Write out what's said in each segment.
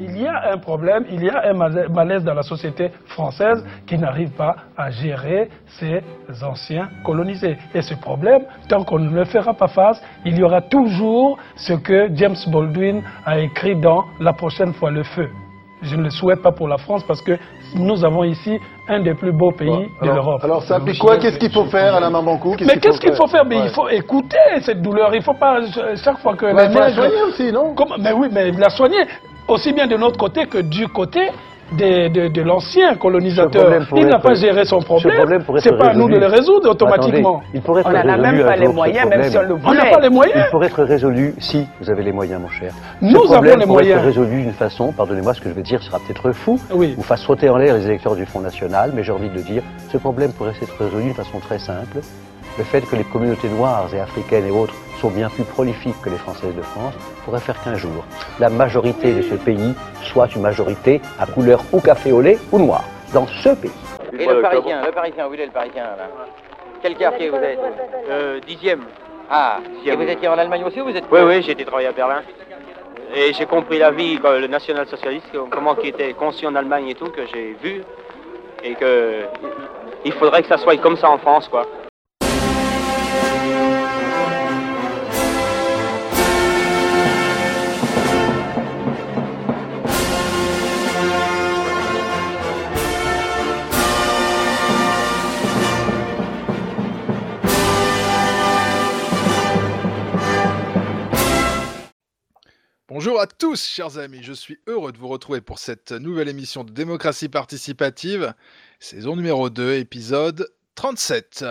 Il y a un problème, il y a un malaise dans la société française qui n'arrive pas à gérer ces anciens colonisés. Et ce problème, tant qu'on ne le fera pas face, il y aura toujours ce que James Baldwin a écrit dans La prochaine fois le feu. Je ne le souhaite pas pour la France parce que nous avons ici un des plus beaux pays de l'Europe. Alors ça implique quoi? Qu'est-ce qu'il faut faire, Alain Mambankou Mais qu'est-ce qu'il faut faire? Mais il faut écouter cette douleur. Il ne faut pas chaque fois que la neige... la soigner aussi, non? Mais oui, mais la soigner aussi bien de notre côté que du côté de, de, l'ancien colonisateur. Il n'a pas géré son problème. C'est pas à nous de le résoudre automatiquement. on n'a même pas les moyens, même si on le voulait. On n'a pas les moyens. Il pourrait être résolu si vous avez les moyens, mon cher. Nous avons les moyens. être résolu d'une façon, pardonnez-moi, ce que je vais dire sera peut-être fou, oui. ou fasse sauter en l'air les électeurs du Front National, mais j'ai envie de dire, ce problème pourrait être résolu d'une façon très simple. Le fait que les communautés noires et africaines et autres sont bien plus prolifiques que les Françaises de France pourrait faire qu'un jour, la majorité de ce pays soit une majorité à couleur ou café au lait ou noir, dans ce pays. Et le Parisien, le Parisien, où est le Parisien là? Quel quartier vous êtes? Euh, Dixième. Ah, et vous étiez en Allemagne aussi ou vous êtes Oui, oui, j'ai été travailler à Berlin. Et j'ai compris la vie, le national-socialiste, comment qui était conçu en Allemagne et tout, que j'ai vu. Et que il faudrait que ça soit comme ça en France, quoi. Bonjour à tous, chers amis. Je suis heureux de vous retrouver pour cette nouvelle émission de démocratie participative, saison numéro 2, épisode 37.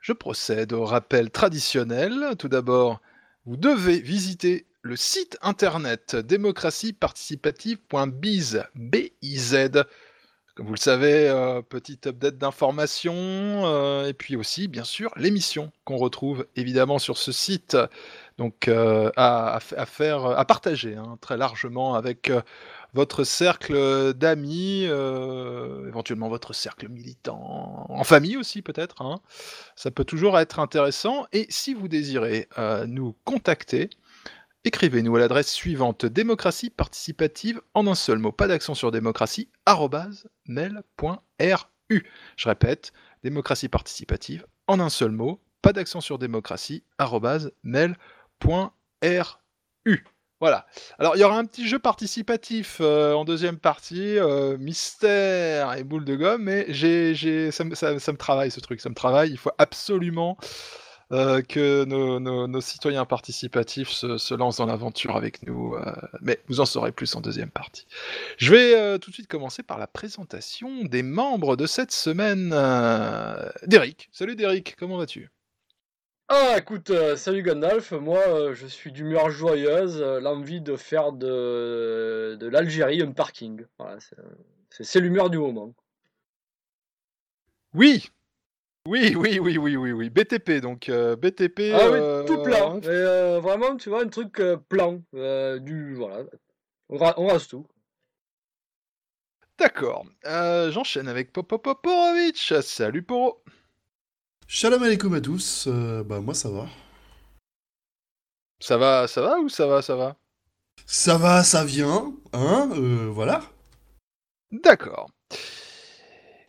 Je procède au rappel traditionnel. Tout d'abord, vous devez visiter le site internet démocratieparticipative.biz, B-I-Z. Comme vous le savez, euh, petite update d'informations, euh, et puis aussi, bien sûr, l'émission qu'on retrouve évidemment sur ce site donc euh, à, faire, à partager hein, très largement avec euh, votre cercle d'amis, euh, éventuellement votre cercle militant, en famille aussi peut-être. Hein. Ça peut toujours être intéressant. Et si vous désirez nous contacter, écrivez-nous à l'adresse suivante démocratie participative en un seul mot, pas d'accent sur démocratie, mail.ru. Je répète, démocratie participative en un seul mot, pas d'accent sur démocratie, mail.ru. .ru. Voilà. Alors, il y aura un petit jeu participatif euh, en deuxième partie, euh, mystère et boule de gomme, mais j'ai, ça, me travaille ce truc, ça me travaille. Il faut absolument euh, que nos, citoyens participatifs se, lancent dans l'aventure avec nous, mais vous en saurez plus en deuxième partie. Je vais tout de suite commencer par la présentation des membres de cette semaine. Derek, salut Derek, comment vas-tu ah, écoute, euh, salut Gandalf, moi euh, je suis d'humeur joyeuse, euh, l'envie de faire de, de l'Algérie un parking. Voilà, c'est l'humeur du moment. Oui Oui, oui, oui, oui, oui, oui. BTP, donc BTP. Ah oui, tout plein. vraiment, tu vois, un truc plan. du, voilà. On, rase tout. D'accord. J'enchaîne avec Popopoporovic. Salut Poro Shalom alaikum à tous, euh, bah moi ça va. Ça va, ça va ou ça va, ça va? Ça va, ça vient, hein, euh, voilà. D'accord.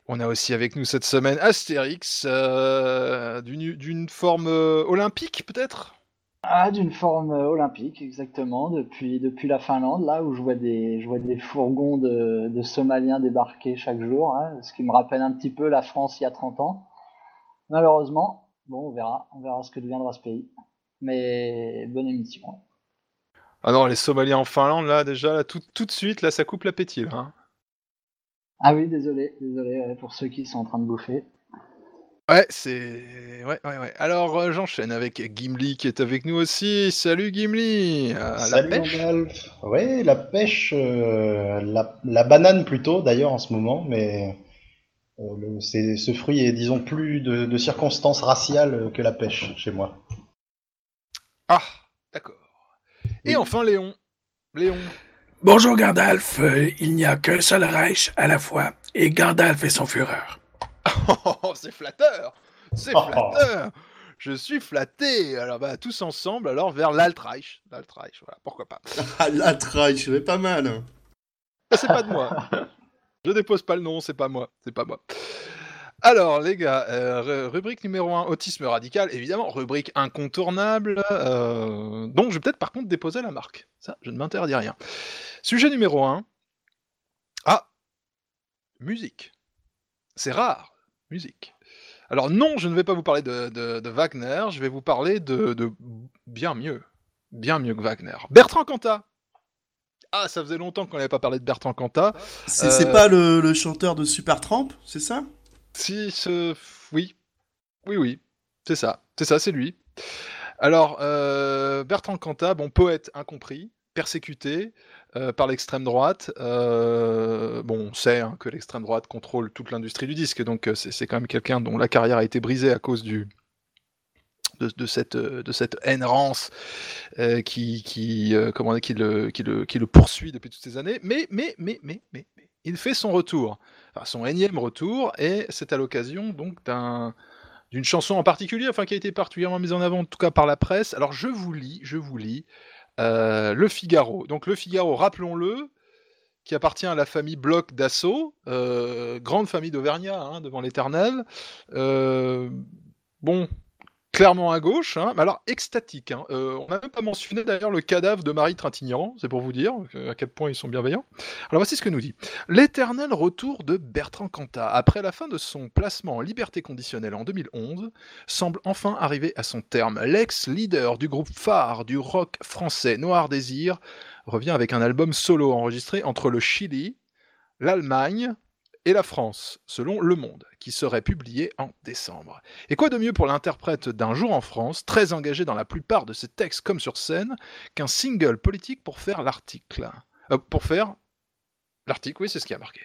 On a aussi avec nous cette semaine Astérix, euh, d'une forme olympique peut-être? Ah, d'une forme olympique, exactement, depuis, depuis la Finlande, là où je vois des, je vois des fourgons de, Somaliens débarquer chaque jour, hein, ce qui me rappelle un petit peu la France il y a 30 ans. Malheureusement, bon, on verra, on verra ce que deviendra ce pays. Mais bonne émission. Ah non, les Somaliens en Finlande, là, déjà, là, tout, tout de suite, là, ça coupe l'appétit, là. Hein. Ah oui, désolé, désolé pour ceux qui sont en train de bouffer. Ouais, c'est. Ouais, ouais, ouais. Alors, euh, j'enchaîne avec Gimli qui est avec nous aussi. Salut Gimli Salut la pêche Ouais, la pêche, euh, la, la, banane plutôt d'ailleurs en ce moment, mais euh, ce fruit est, disons, plus de, circonstances raciales que la pêche chez moi. Ah, d'accord. Et enfin, Léon. Léon. Bonjour Gandalf, euh, il n'y a qu'un seul Reich à la fois, et Gandalf est son fureur. Oh, c'est flatteur C'est oh. flatteur Je suis flatté Alors, bah, tous ensemble, alors, vers l'Altreich. L'Altreich, voilà, pourquoi pas. L'Altreich, c'est pas mal c'est pas de moi. Je dépose pas le nom, c'est pas moi, c'est pas moi. Alors, les gars, euh, rubrique numéro 1, autisme radical, évidemment, rubrique incontournable, euh, dont je vais peut-être par contre déposer la marque. Ça, je ne m'interdis rien. Sujet numéro 1. Ah, musique. C'est rare, musique. Alors non, je ne vais pas vous parler de, Wagner, je vais vous parler de, de, bien mieux. Bien mieux que Wagner. Bertrand Cantat. Ah, ça faisait longtemps qu'on n'avait pas parlé de Bertrand Cantat. C'est pas le, le, chanteur de Supertramp, c'est ça? Si, ce... oui. Oui, oui. C'est ça. C'est ça, c'est lui. Alors, euh, Bertrand Cantat, bon, poète incompris, persécuté euh, par l'extrême droite. Euh, bon, on sait hein, que l'extrême droite contrôle toute l'industrie du disque, donc c'est quand même quelqu'un dont la carrière a été brisée à cause du, de, cette, de cette haine rance qui, qui, comment, qui, le, qui, le, poursuit depuis toutes ces années. Mais, mais, mais, mais, mais, il fait son retour son énième retour, et c'est à l'occasion donc d'un d'une chanson en particulier, enfin qui a été particulièrement mise en avant en tout cas par la presse. Alors je vous lis, je vous lis euh, Le Figaro. Donc Le Figaro, rappelons-le, qui appartient à la famille Bloch d'Assaut, euh, grande famille d'Auvergnat hein, devant l'Éternel. Euh, bon, clairement à gauche, hein, mais alors extatique. Hein. Euh, on n'a même pas mentionné d'ailleurs le cadavre de Marie Trintignant, c'est pour vous dire à quel point ils sont bienveillants. Alors voici ce que nous dit. L'éternel retour de Bertrand Cantat, après la fin de son placement en liberté conditionnelle en 2011, semble enfin arriver à son terme. L'ex-leader du groupe phare du rock français Noir Désir revient avec un album solo enregistré entre le Chili, l'Allemagne, et la France, selon Le Monde, qui serait publié en décembre. Et quoi de mieux pour l'interprète d'un jour en France, très engagé dans la plupart de ses textes comme sur scène, qu'un single politique pour faire l'article? Euh, Pour faire L'article, oui, c'est ce qui a marqué.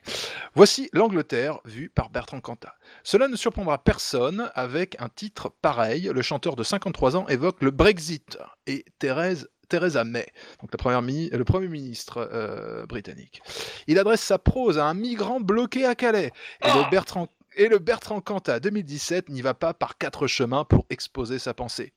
Voici l'Angleterre vue par Bertrand Cantat. Cela ne surprendra personne avec un titre pareil. Le chanteur de 53 ans évoque le Brexit et Thérèse Theresa May, donc le Premier ministre euh, britannique. Il adresse sa prose à un migrant bloqué à Calais. Et le ah Bertrand, et le Bertrand Cantat 2017 n'y va pas par quatre chemins pour exposer sa pensée.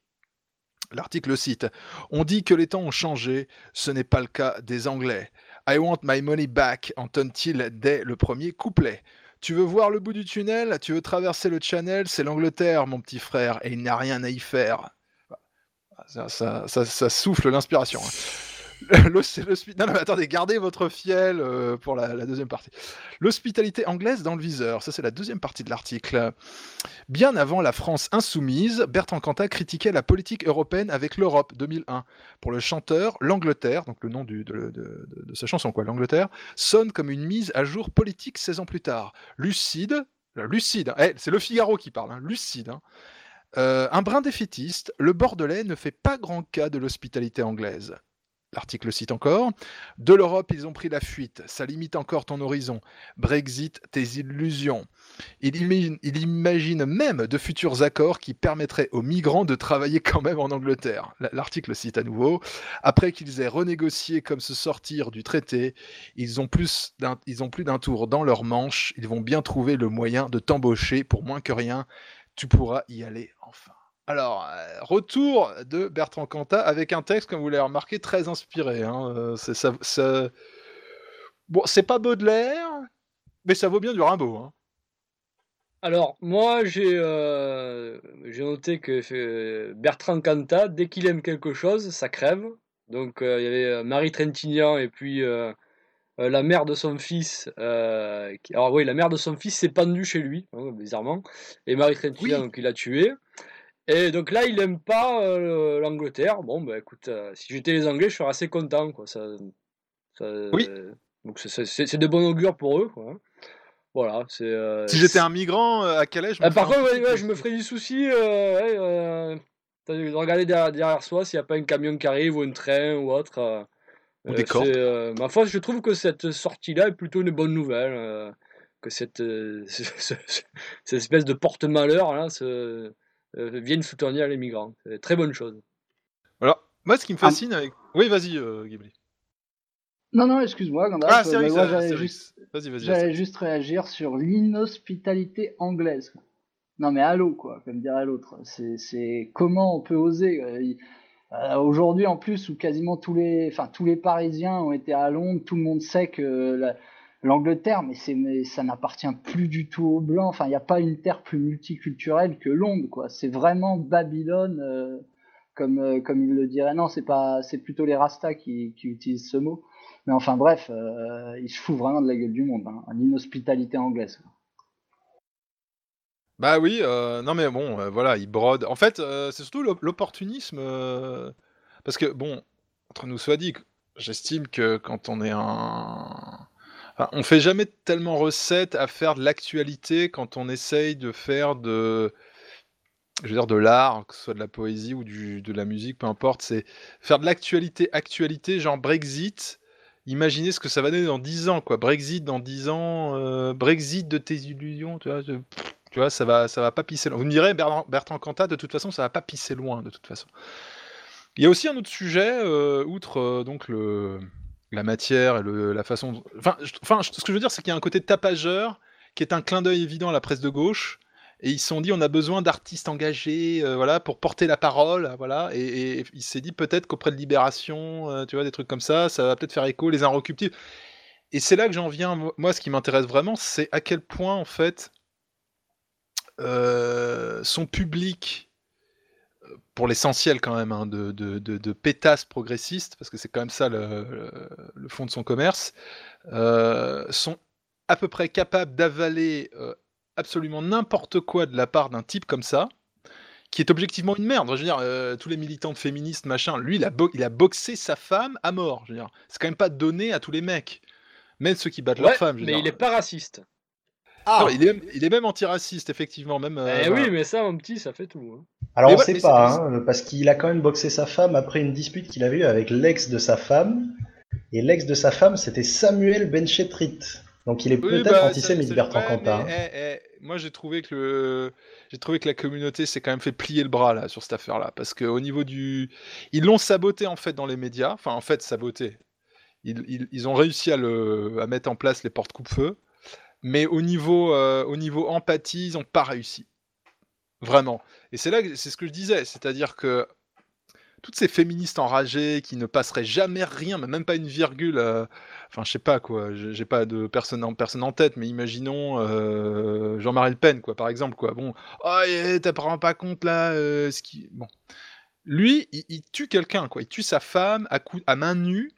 L'article cite On dit que les temps ont changé, ce n'est pas le cas des Anglais. I want my money back, entonne-t-il dès le premier couplet. Tu veux voir le bout du tunnel? Tu veux traverser le channel? C'est l'Angleterre, mon petit frère, et il n'y a rien à y faire. Ça, souffle l'inspiration. Hein. non, mais attendez, gardez votre fiel euh, pour la, deuxième partie. L'hospitalité anglaise dans le viseur, ça c'est la deuxième partie de l'article. Bien avant la France insoumise, Bertrand Cantat critiquait la politique européenne avec l'Europe 2001. Pour le chanteur, l'Angleterre, donc le nom de, sa chanson, quoi, l'Angleterre, sonne comme une mise à jour politique 16 ans plus tard. Lucide, lucide, eh, c'est le Figaro qui parle, hein, lucide. Hein. Euh, un brin défaitiste, le Bordelais ne fait pas grand cas de l'hospitalité anglaise. L'article cite encore De l'Europe, ils ont pris la fuite. Ça limite encore ton horizon. Brexit, tes illusions. Il imagine, même de futurs accords qui permettraient aux migrants de travailler quand même en Angleterre. L'article cite à nouveau Après qu'ils aient renégocié comme se sortir du traité, ils ont plus d'un tour dans leur manche. Ils vont bien trouver le moyen de t'embaucher pour moins que rien tu pourras y aller enfin. Alors, euh, retour de Bertrand Cantat avec un texte, comme vous l'avez remarqué, très inspiré. Hein. Euh, c'est, ça, Bon, c'est pas Baudelaire, mais ça vaut bien du Rimbaud. Hein. Alors, moi, j'ai, euh, noté que Bertrand Cantat, dès qu'il aime quelque chose, ça crève. Donc, il y avait Marie Trintignant et puis euh, la mère de son fils, euh, alors oui, la mère de son fils s'est pendue chez lui, hein, bizarrement, et Marie Trintignant, donc il l'a tué. Et donc là, il aime pas euh, l'Angleterre. Bon, bah écoute, si j'étais les Anglais, je serais assez content, quoi. Ça, oui. Donc c'est de bon augure pour eux, quoi. Hein. Voilà, c'est. si j'étais un migrant, à quel âge ah, Par contre, je me ferais du souci. de regarder derrière, derrière soi s'il n'y a pas un camion qui arrive ou un train ou autre. Euh, euh, ma foi, je trouve que cette sortie-là est plutôt une bonne nouvelle. Euh, que cette, cette espèce de porte-malheur là, vienne soutenir les migrants. C'est très bonne chose. Voilà. Moi, ce qui me ah. fascine avec. Oui, vas-y, Ghibli. Non, non, excuse-moi, Ah, c'est vrai, j'allais juste... juste réagir sur l'inhospitalité anglaise. Non, mais allô, quoi, comme dirait l'autre. C'est comment on peut oser Aujourd'hui, en plus, où quasiment tous les, enfin, tous les Parisiens ont été à Londres, tout le monde sait que l'Angleterre, mais, ça n'appartient plus du tout aux Blancs. Enfin, il n'y a pas une terre plus multiculturelle que Londres. C'est vraiment Babylone comme, euh, comme il le dirait. Non, c'est pas, c'est plutôt les Rastas qui, utilisent ce mot. Mais enfin bref, euh, il se fout vraiment de la gueule du monde, hein, l'inhospitalité anglaise. Bah oui, euh, non mais bon, voilà, il brode. En fait, c'est surtout l'opportunisme, parce que bon, entre nous soit dit, j'estime que quand on est un, enfin, on fait jamais tellement recette à faire de l'actualité quand on essaye de faire de je veux dire de l'art, que ce soit de la poésie ou du, de la musique, peu importe, c'est faire de l'actualité, actualité, genre Brexit. Imaginez ce que ça va donner dans 10 ans, quoi. Brexit dans 10 ans, euh, Brexit de tes illusions, tu vois, ça va, ça va pas pisser. Vous me direz, Bertrand, Cantat, de toute façon, ça va pas pisser loin, de toute façon. Il y a aussi un autre sujet, euh, outre euh, donc le, la matière et le, la façon. Enfin, enfin, ce que je veux dire, c'est qu'il y a un côté tapageur qui est un clin d'œil évident à la presse de gauche et ils se sont dit on a besoin d'artistes engagés euh, voilà pour porter la parole voilà et, il s'est dit peut-être qu'auprès de Libération tu vois des trucs comme ça ça va peut-être faire écho les inrecuptibles et c'est là que j'en viens moi ce qui m'intéresse vraiment c'est à quel point en fait euh, son public pour l'essentiel quand même hein, de, de, de, pétasses progressistes parce que c'est quand même ça le, le, fond de son commerce sont à peu près capables d'avaler absolument n'importe quoi de la part d'un type comme ça, qui est objectivement une merde. Je veux dire, euh, tous les militants féministes, machin, lui, il a, il a boxé sa femme à mort. Je veux dire, c'est quand même pas donné à tous les mecs, même ceux qui battent leur femme. mais il est pas raciste. Ah. il, est même, il est même antiraciste, effectivement. Même, euh, eh oui, mais ça, mon petit, ça fait tout. Hein. Alors, on sait pas, hein, parce qu'il a quand même boxé sa femme après une dispute qu'il avait eue avec l'ex de sa femme. Et l'ex de sa femme, c'était Samuel Benchetrit. Donc il est peut-être bah, antisémite, Bertrand Cantat. Eh, eh, moi j'ai trouvé que le... j'ai trouvé que la communauté s'est quand même fait plier le bras là sur cette affaire-là, parce qu'au niveau du, ils l'ont saboté en fait dans les médias. Enfin en fait saboté. Ils, ils, ont réussi à, le... à mettre en place les portes coupe-feu, mais au niveau euh, au niveau empathie, ils n'ont pas réussi. Vraiment. Et c'est là, c'est ce que je disais, c'est-à-dire que toutes ces féministes enragées qui ne passeraient jamais rien, même pas une virgule. Euh, enfin, je sais pas quoi. J'ai pas de personne en, personne en tête, mais imaginons euh, Jean-Marie Le Pen, quoi, par exemple, quoi. Bon, oh, t'as pas compte là, ce qui, bon. Lui, il, tue quelqu'un, quoi. Il tue sa femme à, coup, à main nue.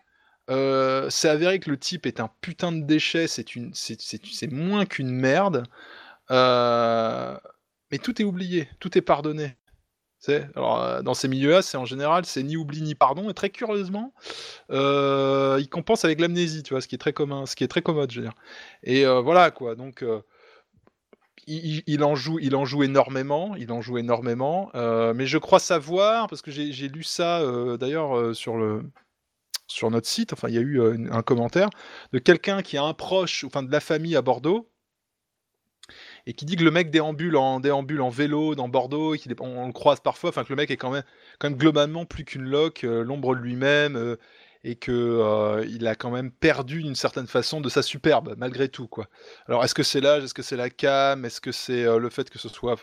C'est avéré que le type est un putain de déchet, c'est moins qu'une merde. mais tout est oublié, tout est pardonné. Euh, dans ces milieux-là, c'est en général, c'est ni oubli ni pardon, et très curieusement, euh, il compense avec l'amnésie, tu vois, ce qui est très commun, ce qui est très commode, je veux dire. Et euh, voilà, quoi. Donc, il, en joue, il en joue énormément, il en joue énormément. mais je crois savoir, parce que j'ai lu ça d'ailleurs sur le sur notre site, enfin, il y a eu un commentaire de quelqu'un qui a un proche, enfin, de la famille à Bordeaux, et qui dit que le mec déambule en, déambule en vélo dans Bordeaux, et on, on, le croise parfois, enfin que le mec est quand même, quand même globalement plus qu'une loque, euh, l'ombre de lui-même, euh, et que euh, il a quand même perdu d'une certaine façon de sa superbe, malgré tout. quoi. Alors est-ce que c'est l'âge, est-ce que c'est la cam, est-ce que c'est le fait que ce soit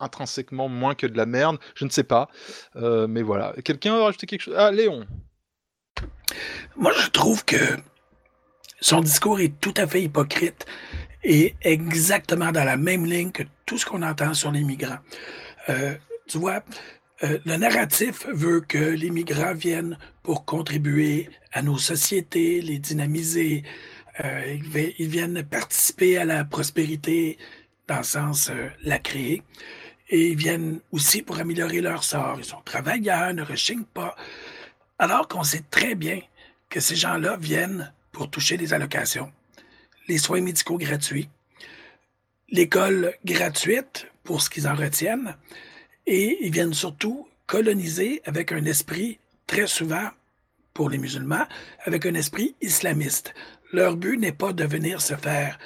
intrinsèquement moins que de la merde? Je ne sais pas. mais voilà. Quelqu'un a rajouté quelque chose? Ah, Léon Moi, je trouve que son discours est tout à fait hypocrite et exactement dans la même ligne que tout ce qu'on entend sur les migrants. Euh, tu vois, euh, le narratif veut que les migrants viennent pour contribuer à nos sociétés, les dynamiser. Euh, ils, viennent participer à la prospérité dans le sens la créer. Et ils viennent aussi pour améliorer leur sort. Ils sont travailleurs, ne rechignent pas. Alors qu'on sait très bien que ces gens-là viennent pour toucher des allocations les soins médicaux gratuits, l'école gratuite pour ce qu'ils en retiennent, et ils viennent surtout coloniser avec un esprit très souvent, pour les musulmans, avec un esprit islamiste. Leur but n'est pas de venir se faire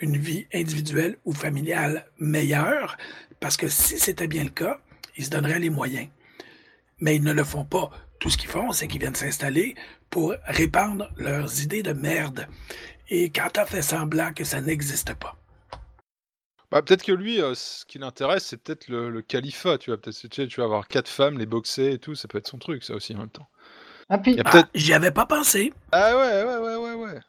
une vie individuelle ou familiale meilleure, parce que si c'était bien le cas, ils se donneraient les moyens. Mais ils ne le font pas. Tout ce qu'ils font, c'est qu'ils viennent s'installer pour répandre leurs idées de merde et quand t'as fait semblant que ça n'existe pas. Bah, peut-être que lui, euh, ce qui l'intéresse, c'est peut-être le, califat, tu vois. Peut-être tu, tu vas avoir quatre femmes, les boxer et tout, ça peut être son truc, ça aussi en même temps. Ah, puis, ah, j'y avais pas pensé. Ah ouais, ouais, ouais, ouais, ouais.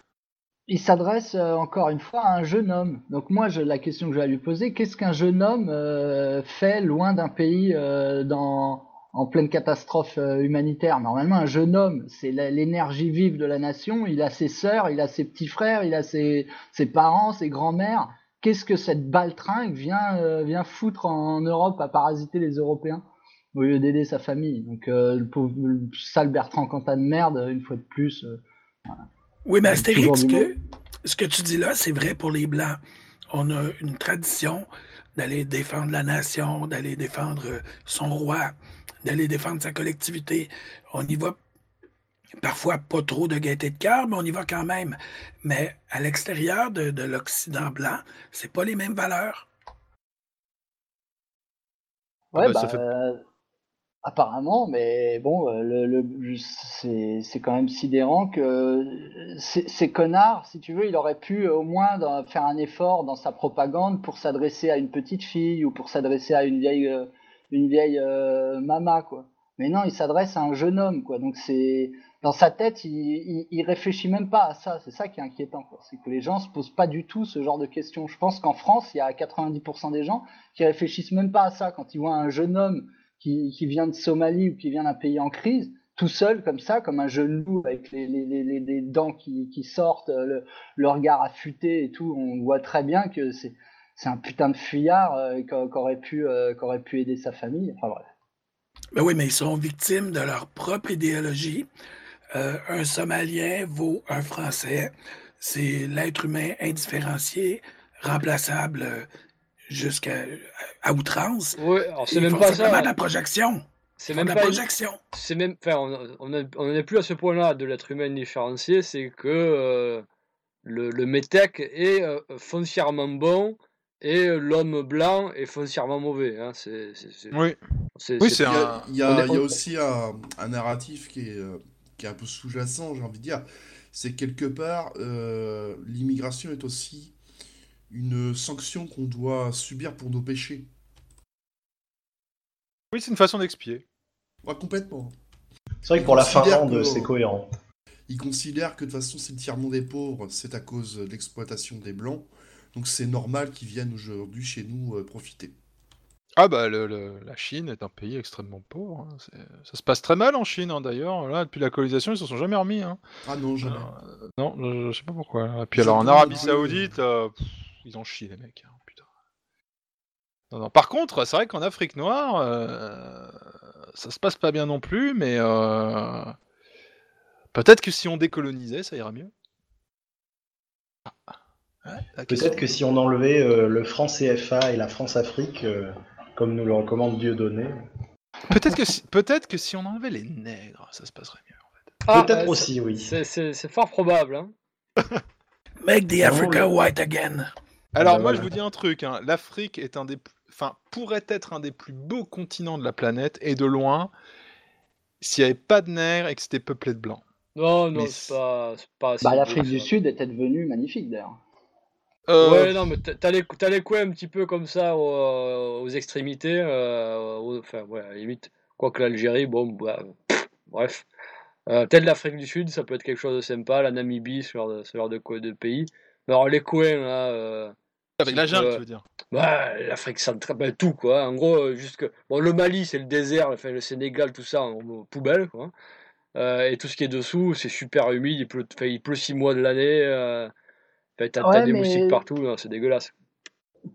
Il s'adresse euh, encore une fois à un jeune homme. Donc moi, je, la question que je vais lui poser, qu'est-ce qu'un jeune homme euh, fait loin d'un pays dans, en pleine catastrophe humanitaire Normalement, un jeune homme, c'est l'énergie vive de la nation. Il a ses sœurs, il a ses petits frères, il a ses, ses parents, ses grands-mères qu'est-ce que cette baltringue vient, euh, vient foutre en, Europe à parasiter les Européens au lieu d'aider sa famille. Donc euh, le pauvre sale Bertrand Cantat de merde, une fois de plus. Euh, oui, mais Astérix, que, ce que tu dis là, c'est vrai pour les Blancs. On a une tradition d'aller défendre la nation, d'aller défendre son roi, d'aller défendre sa collectivité. On y va parfois pas trop de gaieté de cœur, mais on y va quand même. Mais à l'extérieur de, l'Occident blanc, c'est pas les mêmes valeurs. Ouais, bah, bah apparemment, mais bon, euh, le, c'est quand même sidérant que ces connards, si tu veux, il aurait pu au moins faire un effort dans sa propagande pour s'adresser à une petite fille ou pour s'adresser à une vieille, euh, une vieille euh, mama, quoi. Mais non, il s'adresse à un jeune homme, quoi. Donc c'est dans sa tête, il, réfléchit même pas à ça. C'est ça qui est inquiétant, C'est que les gens se posent pas du tout ce genre de questions. Je pense qu'en France, il y a 90% des gens qui réfléchissent même pas à ça quand ils voient un jeune homme qui, vient de Somalie ou qui vient d'un pays en crise, tout seul comme ça, comme un jeune loup avec les, dents qui, qui sortent, le, le, regard affûté et tout. On voit très bien que c'est c'est un putain de fuyard euh, qui aurait pu euh, aurait pu aider sa famille. Enfin bref. Ben oui, mais ils sont victimes de leur propre idéologie. Euh, un Somalien vaut un Français. C'est l'être humain indifférencié, remplaçable euh, jusqu'à à outrance. Oui, c'est même pas ça. la projection. C'est même la projection. C'est même, enfin, on n'en est plus à ce point-là de l'être humain différencié, c'est que euh, le, le métèque est foncièrement bon et l'homme blanc est foncièrement mauvais. Hein. C'est, oui, oui c'est un... Il y a, il y a aussi un, un, narratif qui est qui est un peu sous-jacent, j'ai envie de dire, c'est quelque part, euh, l'immigration est aussi une sanction qu'on doit subir pour nos péchés. Oui, c'est une façon d'expier. Ouais, complètement. C'est vrai que pour la Finlande, c'est cohérent. Ils considèrent que de toute façon, si le tiers-monde des pauvres, c'est à cause de l'exploitation des Blancs. Donc c'est normal qu'ils viennent aujourd'hui chez nous euh, profiter. Ah bah la Chine est un pays extrêmement pauvre. Hein, ça se passe très mal en Chine hein, d'ailleurs. Là, depuis la colonisation, ils se sont jamais remis. Hein. Ah non, jamais. Euh, non, je, sais pas pourquoi. Et puis alors en Arabie Saoudite, euh, ils ont chié les mecs. putain. Non, Par contre, c'est vrai qu'en Afrique noire, euh, ça se passe pas bien non plus, mais peut-être que si on décolonisait, ça irait mieux. Ah. Peut-être que si on enlevait le franc CFA et la France-Afrique, comme nous le recommande Dieu donné. Peut-être que, si, peut-être que si on enlevait les nègres, ça se passerait mieux. En fait. Ah, peut-être aussi, oui. C'est fort probable. Hein. Make the Africa white again. Alors, moi, je vous dis un truc. Hein. L'Afrique est un des, enfin, pourrait être un des plus beaux continents de la planète et de loin s'il n'y avait pas de nègres et que c'était peuplé de blancs. Non, non, c'est pas, pas bah, L'Afrique du Sud était devenue magnifique d'ailleurs. Euh, ouais, non, mais t'as les, les coins un petit peu comme ça aux, extrémités. Euh, enfin, ouais, à la limite. Quoique l'Algérie, bon, bah, bref. Euh, Peut-être l'Afrique du Sud, ça peut être quelque chose de sympa. La Namibie, ce genre de, ce genre de, de pays. Mais alors, les coins, là. Euh, Avec la jungle, tu veux dire bah, L'Afrique centrale, bah, tout, quoi. En gros, jusque. Bon, le Mali, c'est le désert, enfin, le Sénégal, tout ça, en poubelle, quoi. et tout ce qui est dessous, c'est super humide. Il pleut, il pleut six mois de l'année. T'as des moustiques partout, hein, c'est dégueulasse.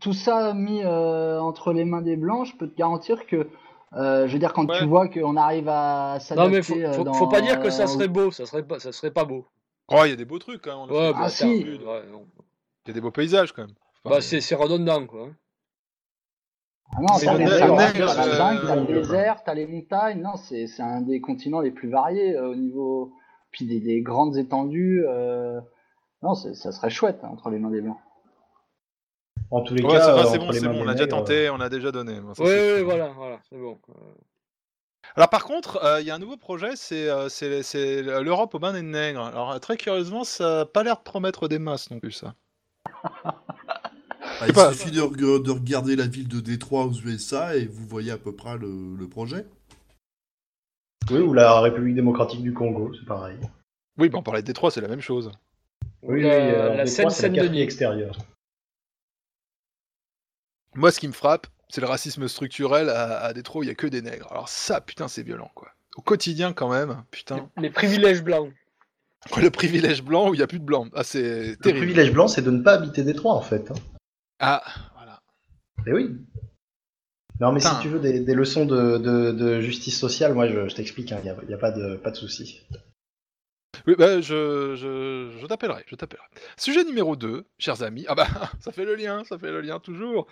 Tout ça mis euh, entre les mains des blancs, je peux te garantir que, euh, je veux dire, quand tu vois qu'on arrive à s'adapter. Non, mais faut, euh, faut, pas dire que ça serait beau, ça serait pas, ça serait pas beau. Oh, il y a des beaux trucs quand même. Ouais, bah, ah, si. Il y a des beaux paysages quand même. bah, c'est redondant quoi. Ah non, t'as le désert, t'as les montagnes. Non, c'est un des continents les plus variés au niveau. Puis des, des grandes étendues. Non, ça serait chouette hein, entre les mains des blancs. En tous les cas, c'est bon, c'est bon, on a déjà tenté, euh, on a déjà donné. oui, voilà, voilà, c'est bon. Alors par contre, euh, il y a un nouveau projet, c'est euh, l'Europe au bain des nègres. Alors très curieusement, ça n'a pas l'air de promettre des masses non plus ça. Bah, il suffit de, regarder la ville de Détroit aux USA et vous voyez à peu près le, projet. Oui, ou la République démocratique du Congo, c'est pareil. Oui, bah on parlait de Détroit, c'est la même chose. Oui, euh, la Seine-Saint-Denis extérieure. Moi, ce qui me frappe, c'est le racisme structurel à, Détroit, il n'y a que des nègres. Alors ça, putain, c'est violent, quoi. Au quotidien, quand même, putain. Les, privilèges blancs. Le privilège blanc où il n'y a plus de blanc. Ah, c'est terrible. Le privilège blanc, c'est de ne pas habiter Détroit, en fait. Hein. Ah, voilà. Eh oui. Non, mais si tu veux des, leçons de, justice sociale, moi, je, t'explique, il hein, n'y a, pas de, pas de souci. Oui, bah, je, je, t'appellerai, je t'appellerai. Sujet numéro 2, chers amis. Ah bah, ça fait le lien, ça fait le lien toujours.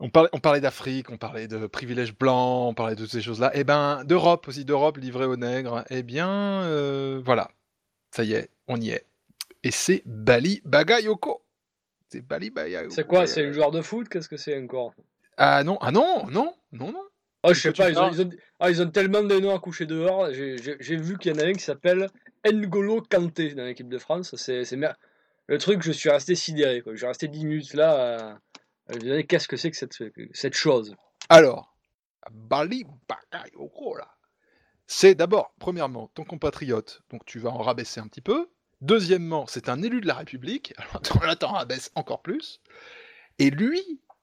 On parlait, on parlait d'Afrique, on parlait de privilèges blancs, on parlait de toutes ces choses-là. Et eh ben, d'Europe aussi, d'Europe livrée aux nègres. Eh bien, euh, voilà. Ça y est, on y est. Et c'est Bali Bagayoko. C'est Bali Bagayoko. C'est quoi C'est un joueur de foot? Qu'est-ce que c'est encore? Ah non, ah non, non, non, non. Ah, je sais pas, ils ont, ah, ils ont, tellement de noms à coucher dehors. J'ai vu qu'il y en a un qui s'appelle N'Golo Kanté dans l'équipe de France. C'est le truc, je suis resté sidéré. Quoi. Je suis resté 10 minutes là. Qu'est-ce que c'est que cette, cette chose? Alors, Bali Bagayoko, là. C'est d'abord, premièrement, ton compatriote, donc tu vas en rabaisser un petit peu. Deuxièmement, c'est un élu de la République, alors là t'en rabaisses encore plus. Et lui,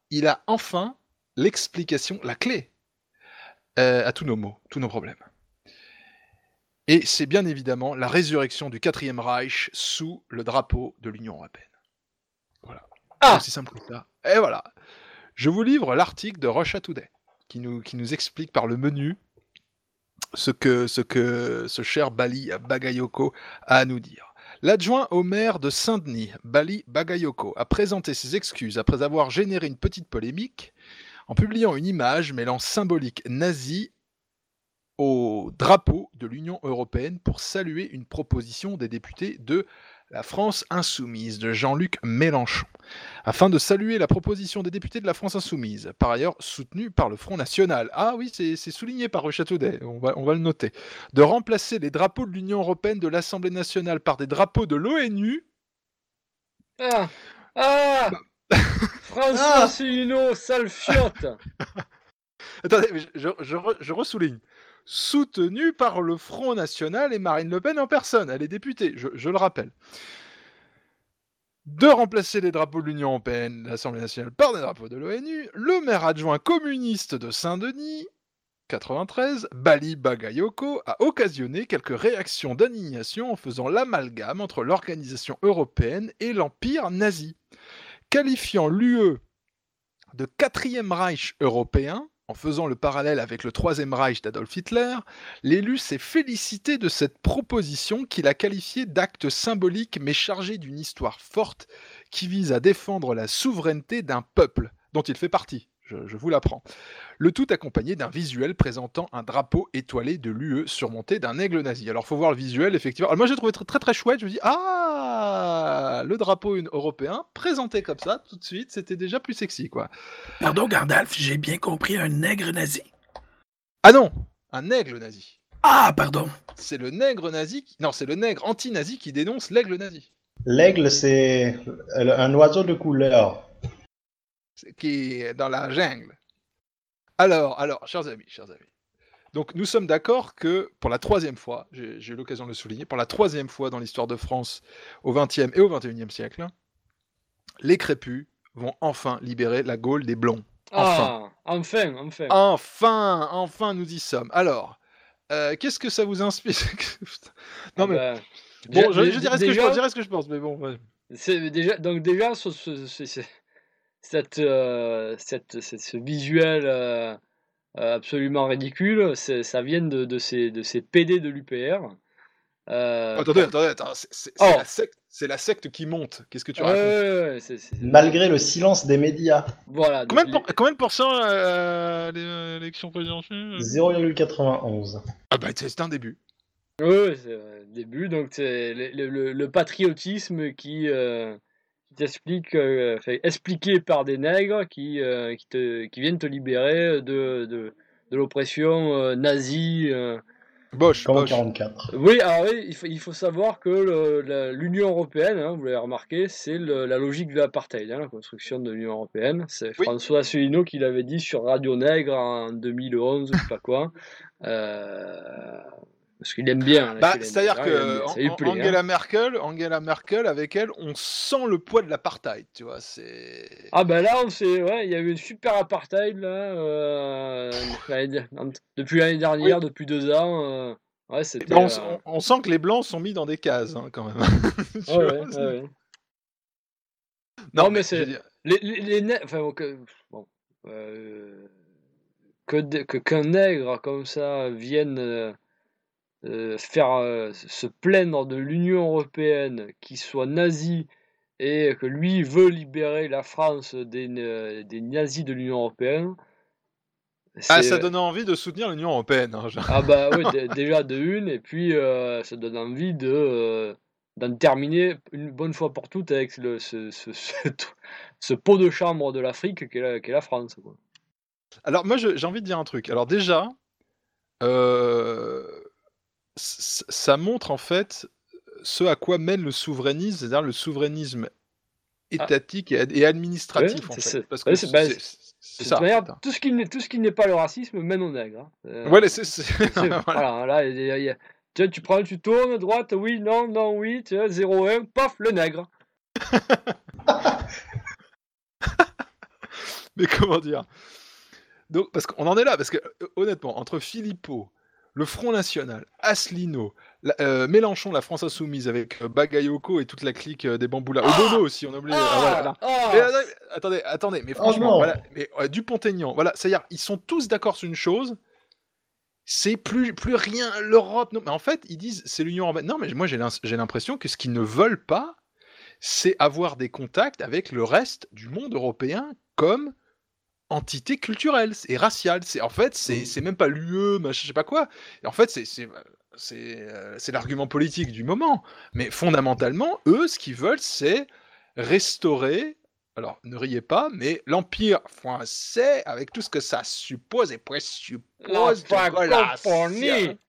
il a enfin l'explication, la clé euh, à tous nos maux, tous nos problèmes. Et c'est bien évidemment la résurrection du quatrième Reich sous le drapeau de l'Union européenne. Voilà. Ah C'est simple que ça. Et voilà. Je vous livre l'article de Russia Today, qui nous, qui nous explique par le menu ce que, ce que ce cher Bali Bagayoko a à nous dire. L'adjoint au maire de Saint-Denis, Bali Bagayoko, a présenté ses excuses après avoir généré une petite polémique en publiant une image mêlant symbolique nazi au drapeau de l'Union européenne pour saluer une proposition des députés de la France insoumise de Jean-Luc Mélenchon, afin de saluer la proposition des députés de la France insoumise, par ailleurs soutenue par le Front National. Ah oui, c'est souligné par Châteaudet, on va, on va le noter. De remplacer les drapeaux de l'Union européenne de l'Assemblée nationale par des drapeaux de l'ONU. Ah, ah bah. François ah sale fiotte Attendez, je, je, je ressouligne soutenue par le Front National et Marine Le Pen en personne. Elle est députée, je, le rappelle. De remplacer les drapeaux de l'Union européenne, l'Assemblée nationale, par des drapeaux de l'ONU, le maire adjoint communiste de Saint-Denis, 93, Bali Bagayoko, a occasionné quelques réactions d'indignation en faisant l'amalgame entre l'organisation européenne et l'empire nazi, qualifiant l'UE de quatrième Reich européen en faisant le parallèle avec le Troisième Reich d'Adolf Hitler, l'élu s'est félicité de cette proposition qu'il a qualifiée d'acte symbolique mais chargé d'une histoire forte qui vise à défendre la souveraineté d'un peuple dont il fait partie je, vous l'apprends. Le tout accompagné d'un visuel présentant un drapeau étoilé de l'UE surmonté d'un aigle nazi. Alors faut voir le visuel, effectivement. moi j'ai trouvé très, très très chouette, je me dis, ah, le drapeau européen présenté comme ça, tout de suite, c'était déjà plus sexy, quoi. Pardon Gandalf, j'ai bien compris un nègre nazi. Ah non, un aigle nazi. Ah, pardon. C'est le nègre nazi, non, c'est le nègre anti-nazi qui dénonce l'aigle nazi. L'aigle, c'est un oiseau de couleur qui est dans la jungle. Alors, alors, chers amis, chers amis. Donc, nous sommes d'accord que pour la troisième fois, j'ai eu l'occasion de le souligner, pour la troisième fois dans l'histoire de France au XXe et au XXIe siècle, les crépus vont enfin libérer la Gaule des Blonds. Enfin. Ah, enfin, enfin. Enfin, enfin, nous y sommes. Alors, euh, qu'est-ce que ça vous inspire Non, ah mais. Bah, bon, je, dirais ce que je, ce que je pense, mais bon. Déjà, donc déjà, ce, cette, euh, cette, ce visuel euh, absolument ridicule, ça vient de, de, ces, de ces PD de l'UPR. attendez, attendez, attendez c'est oh. la, secte, la secte qui monte. Qu'est-ce que tu racontes Malgré le silence des médias. Voilà. Combien, de, combien de pourcents l'élection présidentielle 0,91. Ah bah c'est un début. Oui, c'est un début. Donc c'est le, le, patriotisme qui t'explique, euh, expliqué par des nègres qui, euh, qui, te, qui, viennent te libérer de, de, de l'oppression euh, nazie Bosch, Bosch. 44. Oui, alors oui, il faut, il faut savoir que l'Union européenne, hein, vous l'avez remarqué, c'est la logique de l'apartheid, hein, la construction de l'Union européenne. C'est François Asselineau qui l'avait dit sur Radio Nègre en 2011, je sais pas quoi. Euh, parce qu'il aime bien. Bah, C'est-à-dire que Angela, hein. Merkel, Angela Merkel, avec elle, on sent le poids de l'apartheid, tu vois. Ah ben là, on sait, ouais, il y a eu une super apartheid là, euh, depuis l'année dernière, depuis deux ans. Euh, ouais, c'était. On, euh, on, sent que les blancs sont mis dans des cases, hein, quand même. ouais, ouais, non, mais, c'est les, les, les enfin, que, bon, que qu'un nègre comme ça vienne euh, faire euh, se plaindre de l'Union européenne qui soit nazie et que lui veut libérer la France des, des nazis de l'Union européenne. Ah, ça donne envie de soutenir l'Union européenne. Hein, ah bah oui, déjà de une, et puis euh, ça donne envie de d'en terminer une bonne fois pour toutes avec le, ce, ce, ce, pot de chambre de l'Afrique qu'est la, la, France. Quoi. Alors moi j'ai envie de dire un truc. Alors déjà, euh, ça montre en fait ce à quoi mène le souverainisme, c'est-à-dire le souverainisme ah. étatique et, administratif. en fait. Parce que c'est ça. tout ce qui n'est tout ce qui n'est pas le racisme mène au nègre. Hein. Euh, voilà, c'est voilà. là, tu, tu prends, tu tournes droite, oui, non, non, oui, 0-1, paf, le nègre. Mais comment dire? Donc, parce qu'on en est là, parce que honnêtement, entre Philippot, le Front National, Asselineau, euh, Mélenchon, la France Insoumise, avec euh, Bagayoko et toute la clique euh, des bamboulas. Ah Obono aussi, on a oublié. Ah, ah, attendez, attendez, mais franchement, voilà, mais, Dupont-Aignan, voilà, c'est-à-dire, ils sont tous d'accord sur une chose, c'est plus, plus rien, l'Europe. Mais en fait, ils disent, c'est l'Union européenne. Non, mais moi, j'ai l'impression que ce qu'ils ne veulent pas, c'est avoir des contacts avec le reste du monde européen comme entité culturelle et raciale. C'est en fait, c'est mmh. même pas l'UE, je sais pas quoi. Et en fait, c'est euh, c'est l'argument politique du moment. Mais fondamentalement, eux, ce qu'ils veulent, c'est restaurer. Alors, ne riez pas, mais l'empire français, avec tout ce que ça suppose et présuppose de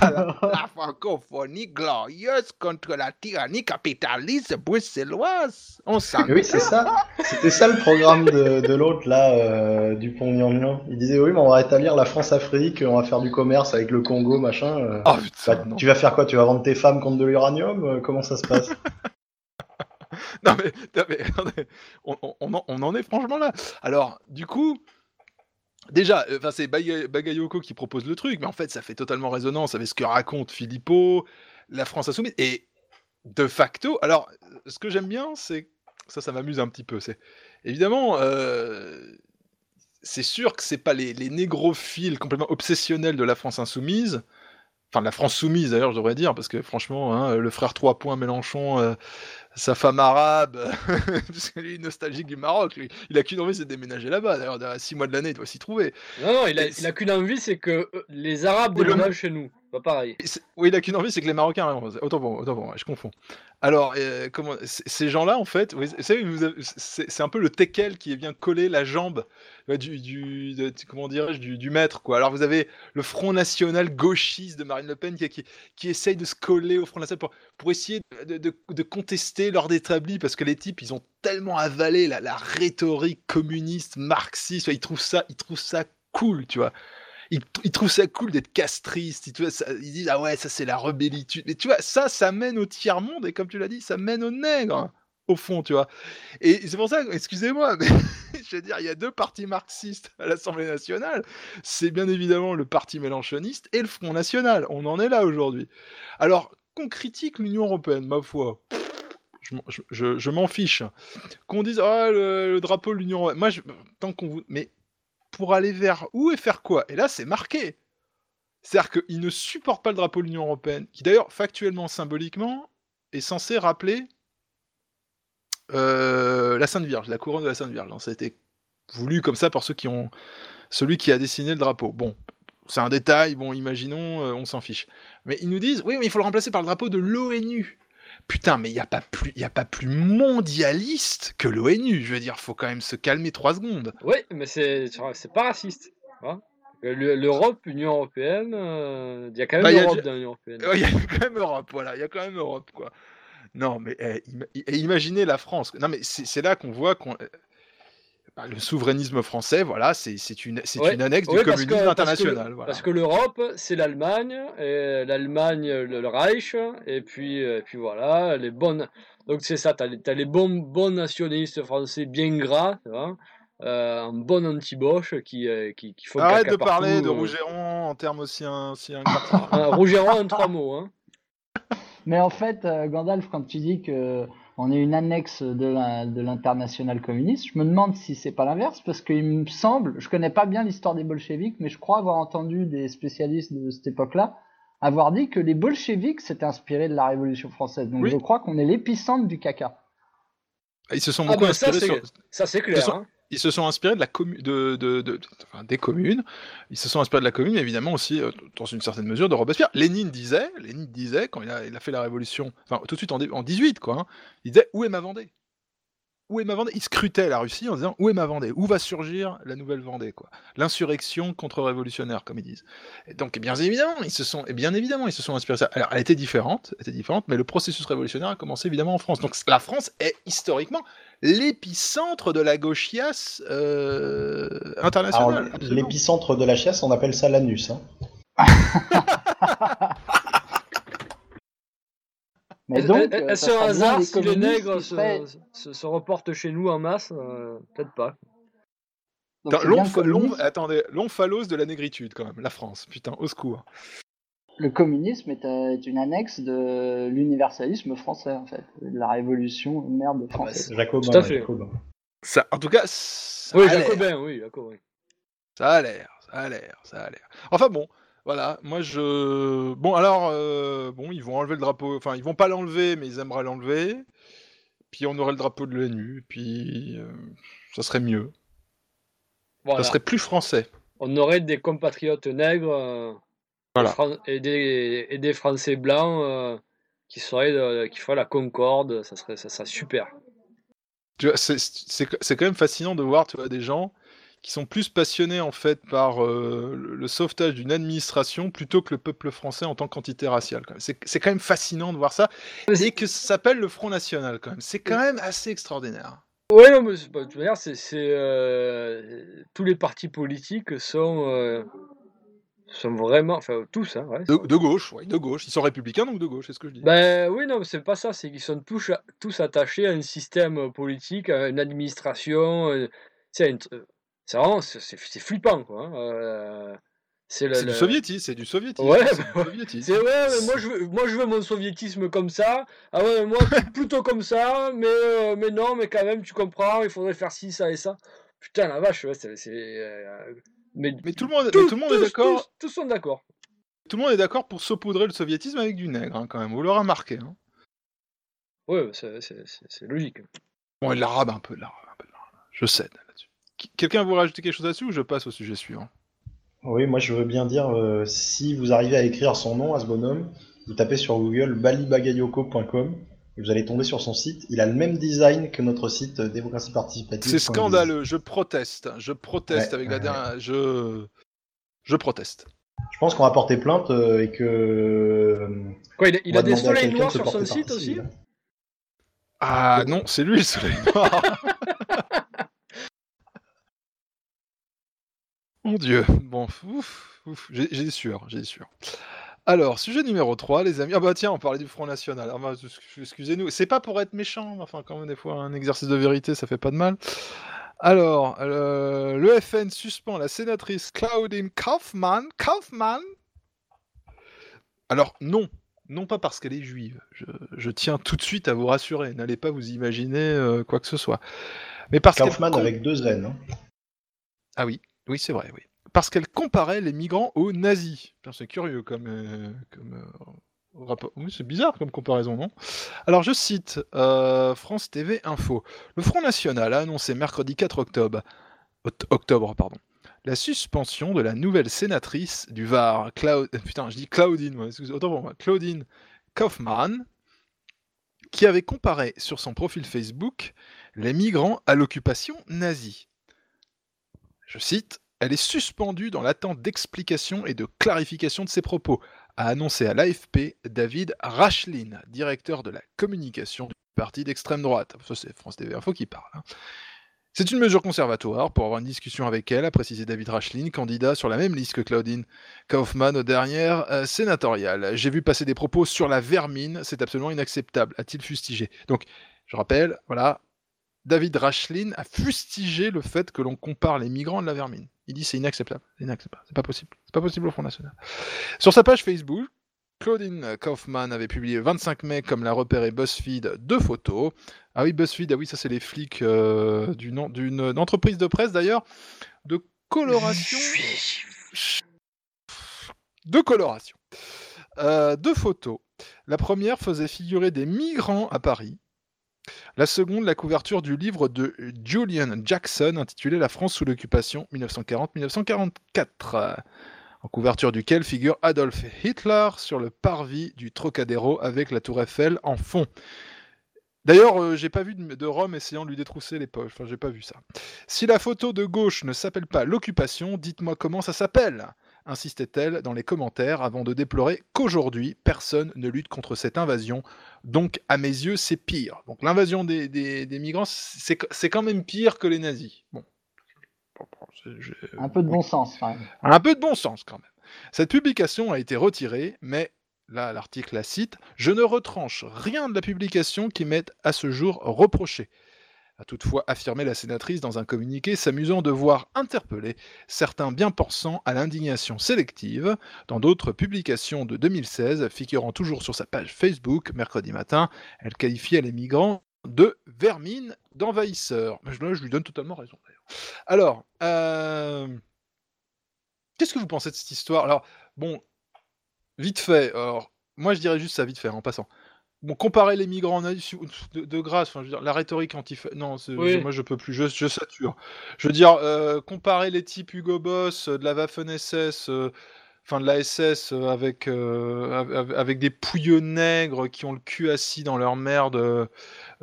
la, francophonie glorieuse contre la tyrannie capitaliste bruxelloise. On s'en Oui, c'est ça. C'était ça le programme de, de l'autre, là, euh, du pont. Il disait Oui, mais on va rétablir la France-Afrique, on va faire du commerce avec le Congo, machin. Euh. Oh, putain, tu vas faire quoi? Tu vas vendre tes femmes contre de l'uranium? Euh, Comment ça se passe? Non mais, non mais on, on, on, en est franchement là. Alors, du coup, Déjà, euh, c'est Bagayoko qui propose le truc, mais en fait ça fait totalement résonance avec ce que raconte Filippo, la France insoumise, et de facto, alors ce que j'aime bien, c'est ça, ça m'amuse un petit peu, c'est évidemment, euh, c'est sûr que c'est pas les, les, négrophiles complètement obsessionnels de la France insoumise, enfin de la France soumise d'ailleurs, je devrais dire, parce que franchement, hein, le frère 3 points Mélenchon, euh, sa femme arabe, parce qu'il est nostalgique du Maroc, lui. Il a qu'une envie, c'est de déménager là-bas. D'ailleurs, six mois de l'année, il doit s'y trouver. Non, non, il a, qu'une envie, c'est que euh, les Arabes déménagent chez nous. Pareil. Oui, il a qu'une envie, c'est que les Marocains. Autant pour, autant pour moi, je confonds. Alors, euh, comment ces gens-là, en fait, c'est un peu le teckel qui vient coller la jambe du, du comment dirais-je, du, maître, quoi. Alors, vous avez le Front National gauchiste de Marine Le Pen qui, qui, qui essaye de se coller au Front National pour, pour essayer de, de, de contester l'ordre établi, parce que les types, ils ont tellement avalé la, la rhétorique communiste, marxiste, ils trouvent ça, ils trouvent ça cool, tu vois ils, trouvent ça cool d'être castriste. Ils, ils, disent ah ouais ça c'est la rebellitude. Mais tu vois ça ça mène au tiers monde et comme tu l'as dit ça mène au nègre au fond tu vois. Et c'est pour ça excusez-moi mais je veux dire il y a deux partis marxistes à l'Assemblée nationale. C'est bien évidemment le parti mélanchoniste et le Front national. On en est là aujourd'hui. Alors qu'on critique l'Union européenne ma foi. Je, m'en fiche. Qu'on dise ah, le, drapeau de l'Union européenne. Moi, tant qu'on vous. Mais pour aller vers où et faire quoi Et là, c'est marqué. C'est-à-dire qu'ils ne supportent pas le drapeau de l'Union Européenne, qui d'ailleurs, factuellement, symboliquement, est censé rappeler euh, la Sainte Vierge, la couronne de la Sainte Vierge. Ça a été voulu comme ça par ceux qui ont. Celui qui a dessiné le drapeau. Bon, c'est un détail, bon, imaginons, euh, on s'en fiche. Mais ils nous disent, oui, mais il faut le remplacer par le drapeau de l'ONU. Putain, mais il n'y a, pas plus, y a pas plus mondialiste que l'ONU. Je veux dire, faut quand même se calmer trois secondes. Oui, mais c'est pas raciste. Hein L'Europe, l'Union européenne, il y a quand même l'Europe dans l'Union européenne. Il y a quand même Europe, voilà, il y a quand même Europe, quoi. Non, mais eh, imaginez la France. Non, mais c'est là qu'on voit qu'on bah, le souverainisme français, voilà, c'est une, une annexe du communisme international. Parce que, l'Europe, c'est l'Allemagne, l'Allemagne, le, Reich, et puis, et puis voilà, les bonnes. Donc c'est ça, tu as, les bons, bons nationalistes français bien gras, tu vois, euh, un bon anti-Bosch qui, euh, qui, qui Arrête de parler de euh. Rougeron en termes aussi, aussi un... Rougeron en trois mots. Hein. Mais en fait, Gandalf, quand tu dis que on est une annexe de l'international communiste. Je me demande si c'est pas l'inverse, parce qu'il me semble, je connais pas bien l'histoire des bolcheviks, mais je crois avoir entendu des spécialistes de cette époque-là avoir dit que les bolcheviks s'étaient inspirés de la Révolution française. Donc je crois qu'on est l'épicentre du caca. Ils se sont ah beaucoup bah inspirés. Ça, c'est clair. Hein ils se sont inspirés de la de, de, des communes. Ils se sont inspirés de la commune, mais évidemment aussi, euh, dans une certaine mesure, de Robespierre. Lénine disait, Lénine disait quand il a, fait la révolution, enfin tout de suite en, en 18, quoi, hein, il disait où est ma Vendée? Où est ma Vendée? Il scrutait la Russie en disant où est ma Vendée? Où va surgir la nouvelle Vendée quoi? L'insurrection contre-révolutionnaire, comme ils disent. Et donc, bien évidemment, ils se sont, et bien évidemment, ils se sont inspirés de ça. Alors, elle était différente, était différente, mais le processus révolutionnaire a commencé évidemment en France. Donc, la France est historiquement l'épicentre de la gauchiasse euh, internationale. L'épicentre de la chiasse, on appelle ça l'anus. Hein. Mais donc, est-ce un hasard si les nègres se, reportent chez nous en masse euh, Peut-être pas. Attendez, l'omphalos de la négritude quand même, la France, putain, au secours. Le communisme est, une annexe de l'universalisme français, en fait, de la révolution merde ah bah, française. Jacobin, Tout à fait. Ça, en tout cas, ça oui, Jacobin, oui, Jacobin. Ça a l'air, ça a l'air, ça a l'air. Enfin bon, voilà, moi je. Bon, alors, euh, bon, ils vont enlever le drapeau. Enfin, ils vont pas l'enlever, mais ils aimeraient l'enlever. Puis on aurait le drapeau de l'ONU, puis euh, ça serait mieux. Ça serait plus français. On aurait des compatriotes nègres euh, et, des, et, des, Français blancs qui, seraient, qui feraient la concorde. Ça serait, ça serait super. C'est quand même fascinant de voir tu vois, des gens qui sont plus passionnés en fait par euh, le sauvetage d'une administration plutôt que le peuple français en tant qu'entité raciale. C'est quand même fascinant de voir ça et que ça s'appelle le Front National quand même. C'est quand même assez extraordinaire. Oui, non, mais c'est euh, tous les partis politiques sont euh, sont vraiment, enfin tous, hein, de, gauche, oui, de gauche. Ils sont républicains donc de gauche, c'est ce que je dis. Ben oui, non, mais c'est pas ça. C'est qu'ils sont tous, tous attachés à un système politique, à une administration. C'est c'est vraiment, c'est flippant, quoi. Hein, euh, c'est du soviétisme, c'est du soviétisme. Ouais, c'est ouais, moi je veux, moi je veux mon soviétisme comme ça. Ah ouais, moi plutôt comme ça, mais euh, mais non, mais quand même tu comprends, il faudrait faire ci, ça et ça. Putain la vache, ouais, c'est euh, mais, mais tout le monde, tout, le monde est d'accord. Tous, sont d'accord. Tout le monde est d'accord pour saupoudrer le soviétisme avec du nègre, hein, quand même. Vous l'aurez remarqué. Hein. Ouais, c'est logique. Bon, il l'arabe un peu, l'arabe un peu. Je cède. Quelqu'un veut rajouter quelque chose là-dessus ou je passe au sujet suivant Oui, moi je veux bien dire, euh, si vous arrivez à écrire son nom à ce bonhomme, vous tapez sur Google balibagayoko.com et vous allez tomber sur son site. Il a le même design que notre site démocratie participative. C'est scandaleux, je proteste. Je proteste avec la dernière. Je... je proteste. Je pense qu'on va porter plainte euh, et que. Quoi, il a, des soleils noirs sur son site aussi Ah non, c'est lui le soleil noir Mon dieu, bon, ouf, ouf, j'ai des sueurs, j'ai des sueurs. Alors, sujet numéro 3, les amis. Ah bah tiens, on parlait du Front National. Ah bah, excusez-nous, c'est pas pour être méchant, enfin quand même des fois un exercice de vérité, ça fait pas de mal. Alors, euh, le FN suspend la sénatrice Claudine Kaufmann. Kaufmann? Alors non, non pas parce qu'elle est juive. Je, tiens tout de suite à vous rassurer. N'allez pas vous imaginer euh, quoi que ce soit. Mais parce Kaufmann avec deux N. Hein. Ah oui, oui, c'est vrai, oui. Parce qu'elle comparait les migrants aux nazis. C'est curieux comme. Euh, euh, rapport. Oui, c'est bizarre comme comparaison, non? Alors, je cite euh, France TV Info. Le Front National a annoncé mercredi 4 octobre, octobre pardon, la suspension de la nouvelle sénatrice du Var, putain, je dis Claudine, Claudine Kaufmann, qui avait comparé sur son profil Facebook les migrants à l'occupation nazie. Je cite elle est suspendue dans l'attente d'explications et de clarification de ses propos, a annoncé à l'AFP David Rachlin, directeur de la communication du parti d'extrême droite. Ça, c'est France TV Info qui parle. Hein. C'est une mesure conservatoire pour avoir une discussion avec elle, a précisé David Rachlin, candidat sur la même liste que Claudine Kaufmann aux dernières euh, sénatoriales. J'ai vu passer des propos sur la vermine, c'est absolument inacceptable, a-t-il fustigé. Donc, je rappelle, voilà, David Rachlin a fustigé le fait que l'on compare les migrants à de la vermine. Il dit c'est inacceptable, c'est inacceptable, c'est pas possible, c'est pas possible au Front National. Sur sa page Facebook, Claudine Kaufmann avait publié le 25 mai, comme l'a repéré BuzzFeed, deux photos. Ah oui, BuzzFeed, ah oui, ça c'est les flics euh, d'une entreprise de presse d'ailleurs, de coloration. De coloration. Euh, deux photos. La première faisait figurer des migrants à Paris. La seconde, la couverture du livre de Julian Jackson intitulé La France sous l'occupation 1940-1944 en couverture duquel figure Adolf Hitler sur le parvis du Trocadéro avec la tour Eiffel en fond. D'ailleurs, euh, j'ai pas vu de, Rome essayant de lui détrousser les poches, enfin j'ai pas vu ça. Si la photo de gauche ne s'appelle pas l'occupation, dites-moi comment ça s'appelle insistait-elle dans les commentaires avant de déplorer qu'aujourd'hui, personne ne lutte contre cette invasion. Donc, à mes yeux, c'est pire. Donc, l'invasion des, des, migrants, c'est quand même pire que les nazis. Bon, un peu de bon sens, quand même. Un peu de bon sens, quand même. Cette publication a été retirée, mais là, l'article la cite Je ne retranche rien de la publication qui m'est à ce jour reproché a toutefois affirmé la sénatrice dans un communiqué, s'amusant de voir interpeller certains bien-pensants à l'indignation sélective. Dans d'autres publications de 2016, figurant toujours sur sa page Facebook, mercredi matin, elle qualifiait les migrants de vermine d'envahisseurs. je lui donne totalement raison. Alors, euh, qu'est-ce que vous pensez de cette histoire? Alors, bon, vite fait, moi je dirais juste ça vite fait en passant. Bon, comparer les migrants en de, de grâce, enfin, je veux dire, la rhétorique anti... Non, moi je peux plus, je, je sature. Je veux dire, euh, comparer les types Hugo Boss, euh, de la Waffen-SS, enfin de la SS avec, avec des pouilleux nègres qui ont le cul assis dans leur merde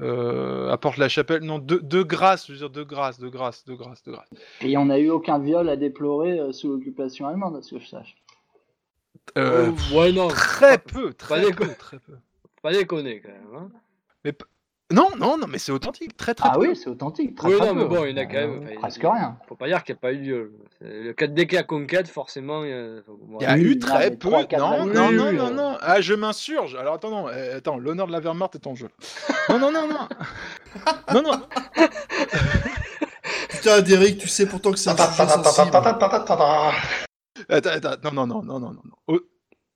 euh, apporte la chapelle. Non, de, grâce, je veux dire, de grâce, de grâce, de grâce, de grâce. Et on n'a eu aucun viol à déplorer euh, sous l'occupation allemande, à ce que je sache. Euh, ouais, non. Très peu, très peu, très peu. Pas déconner quand même. Hein. Mais non, non, non, mais c'est authentique, très très Ah oui, c'est authentique, très, oui, non, mais bon, il y en a quand même. presque rien. Faut pas dire qu'il n'y a pas eu lieu. Le 4 dès qu'il y a conquête, forcément. Il y a, il y a eu très peu. non, non, non, non, non. Ah, je m'insurge. Alors attends, non, eh, attends, l'honneur de la Wehrmacht est en jeu. Non, non, non, non. non, non. Putain, Derek, tu sais pourtant que c'est un sujet sensible. Attends, attends, non, non, non, non, non, non.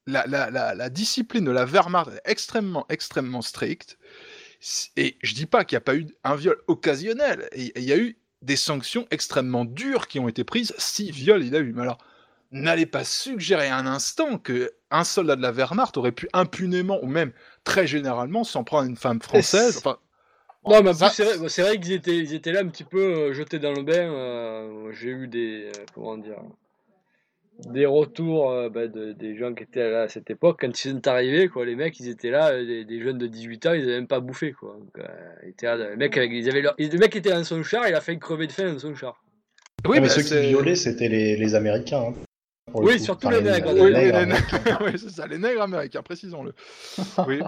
La, la, la, la discipline de la Wehrmacht est extrêmement, extrêmement stricte. Et je dis pas qu'il n'y a pas eu un viol occasionnel. Il y a eu des sanctions extrêmement dures qui ont été prises si viol il a eu. Mais alors, n'allez pas suggérer un instant que un soldat de la Wehrmacht aurait pu impunément, ou même très généralement, s'en prendre une femme française. Enfin, non, mais c'est vrai, qu'ils étaient, ils étaient là un petit peu euh, jetés dans le bain. Euh, j'ai eu des. Euh, comment dire des retours euh, bah, de, des gens qui étaient là à cette époque, quand ils sont arrivés, quoi, les mecs, ils étaient là, euh, des, jeunes de 18 ans, ils n'avaient même pas bouffé. Quoi. Donc, euh, ils étaient là, les mecs, ils avaient leur... le mec était dans son char, il a failli crever de faim dans son char. Oui, mais, ceux qui violaient, c'était les, les, Américains. Hein, oui, surtout les, nègres. oui, c'est ça, les nègres américains, précisons-le. oui.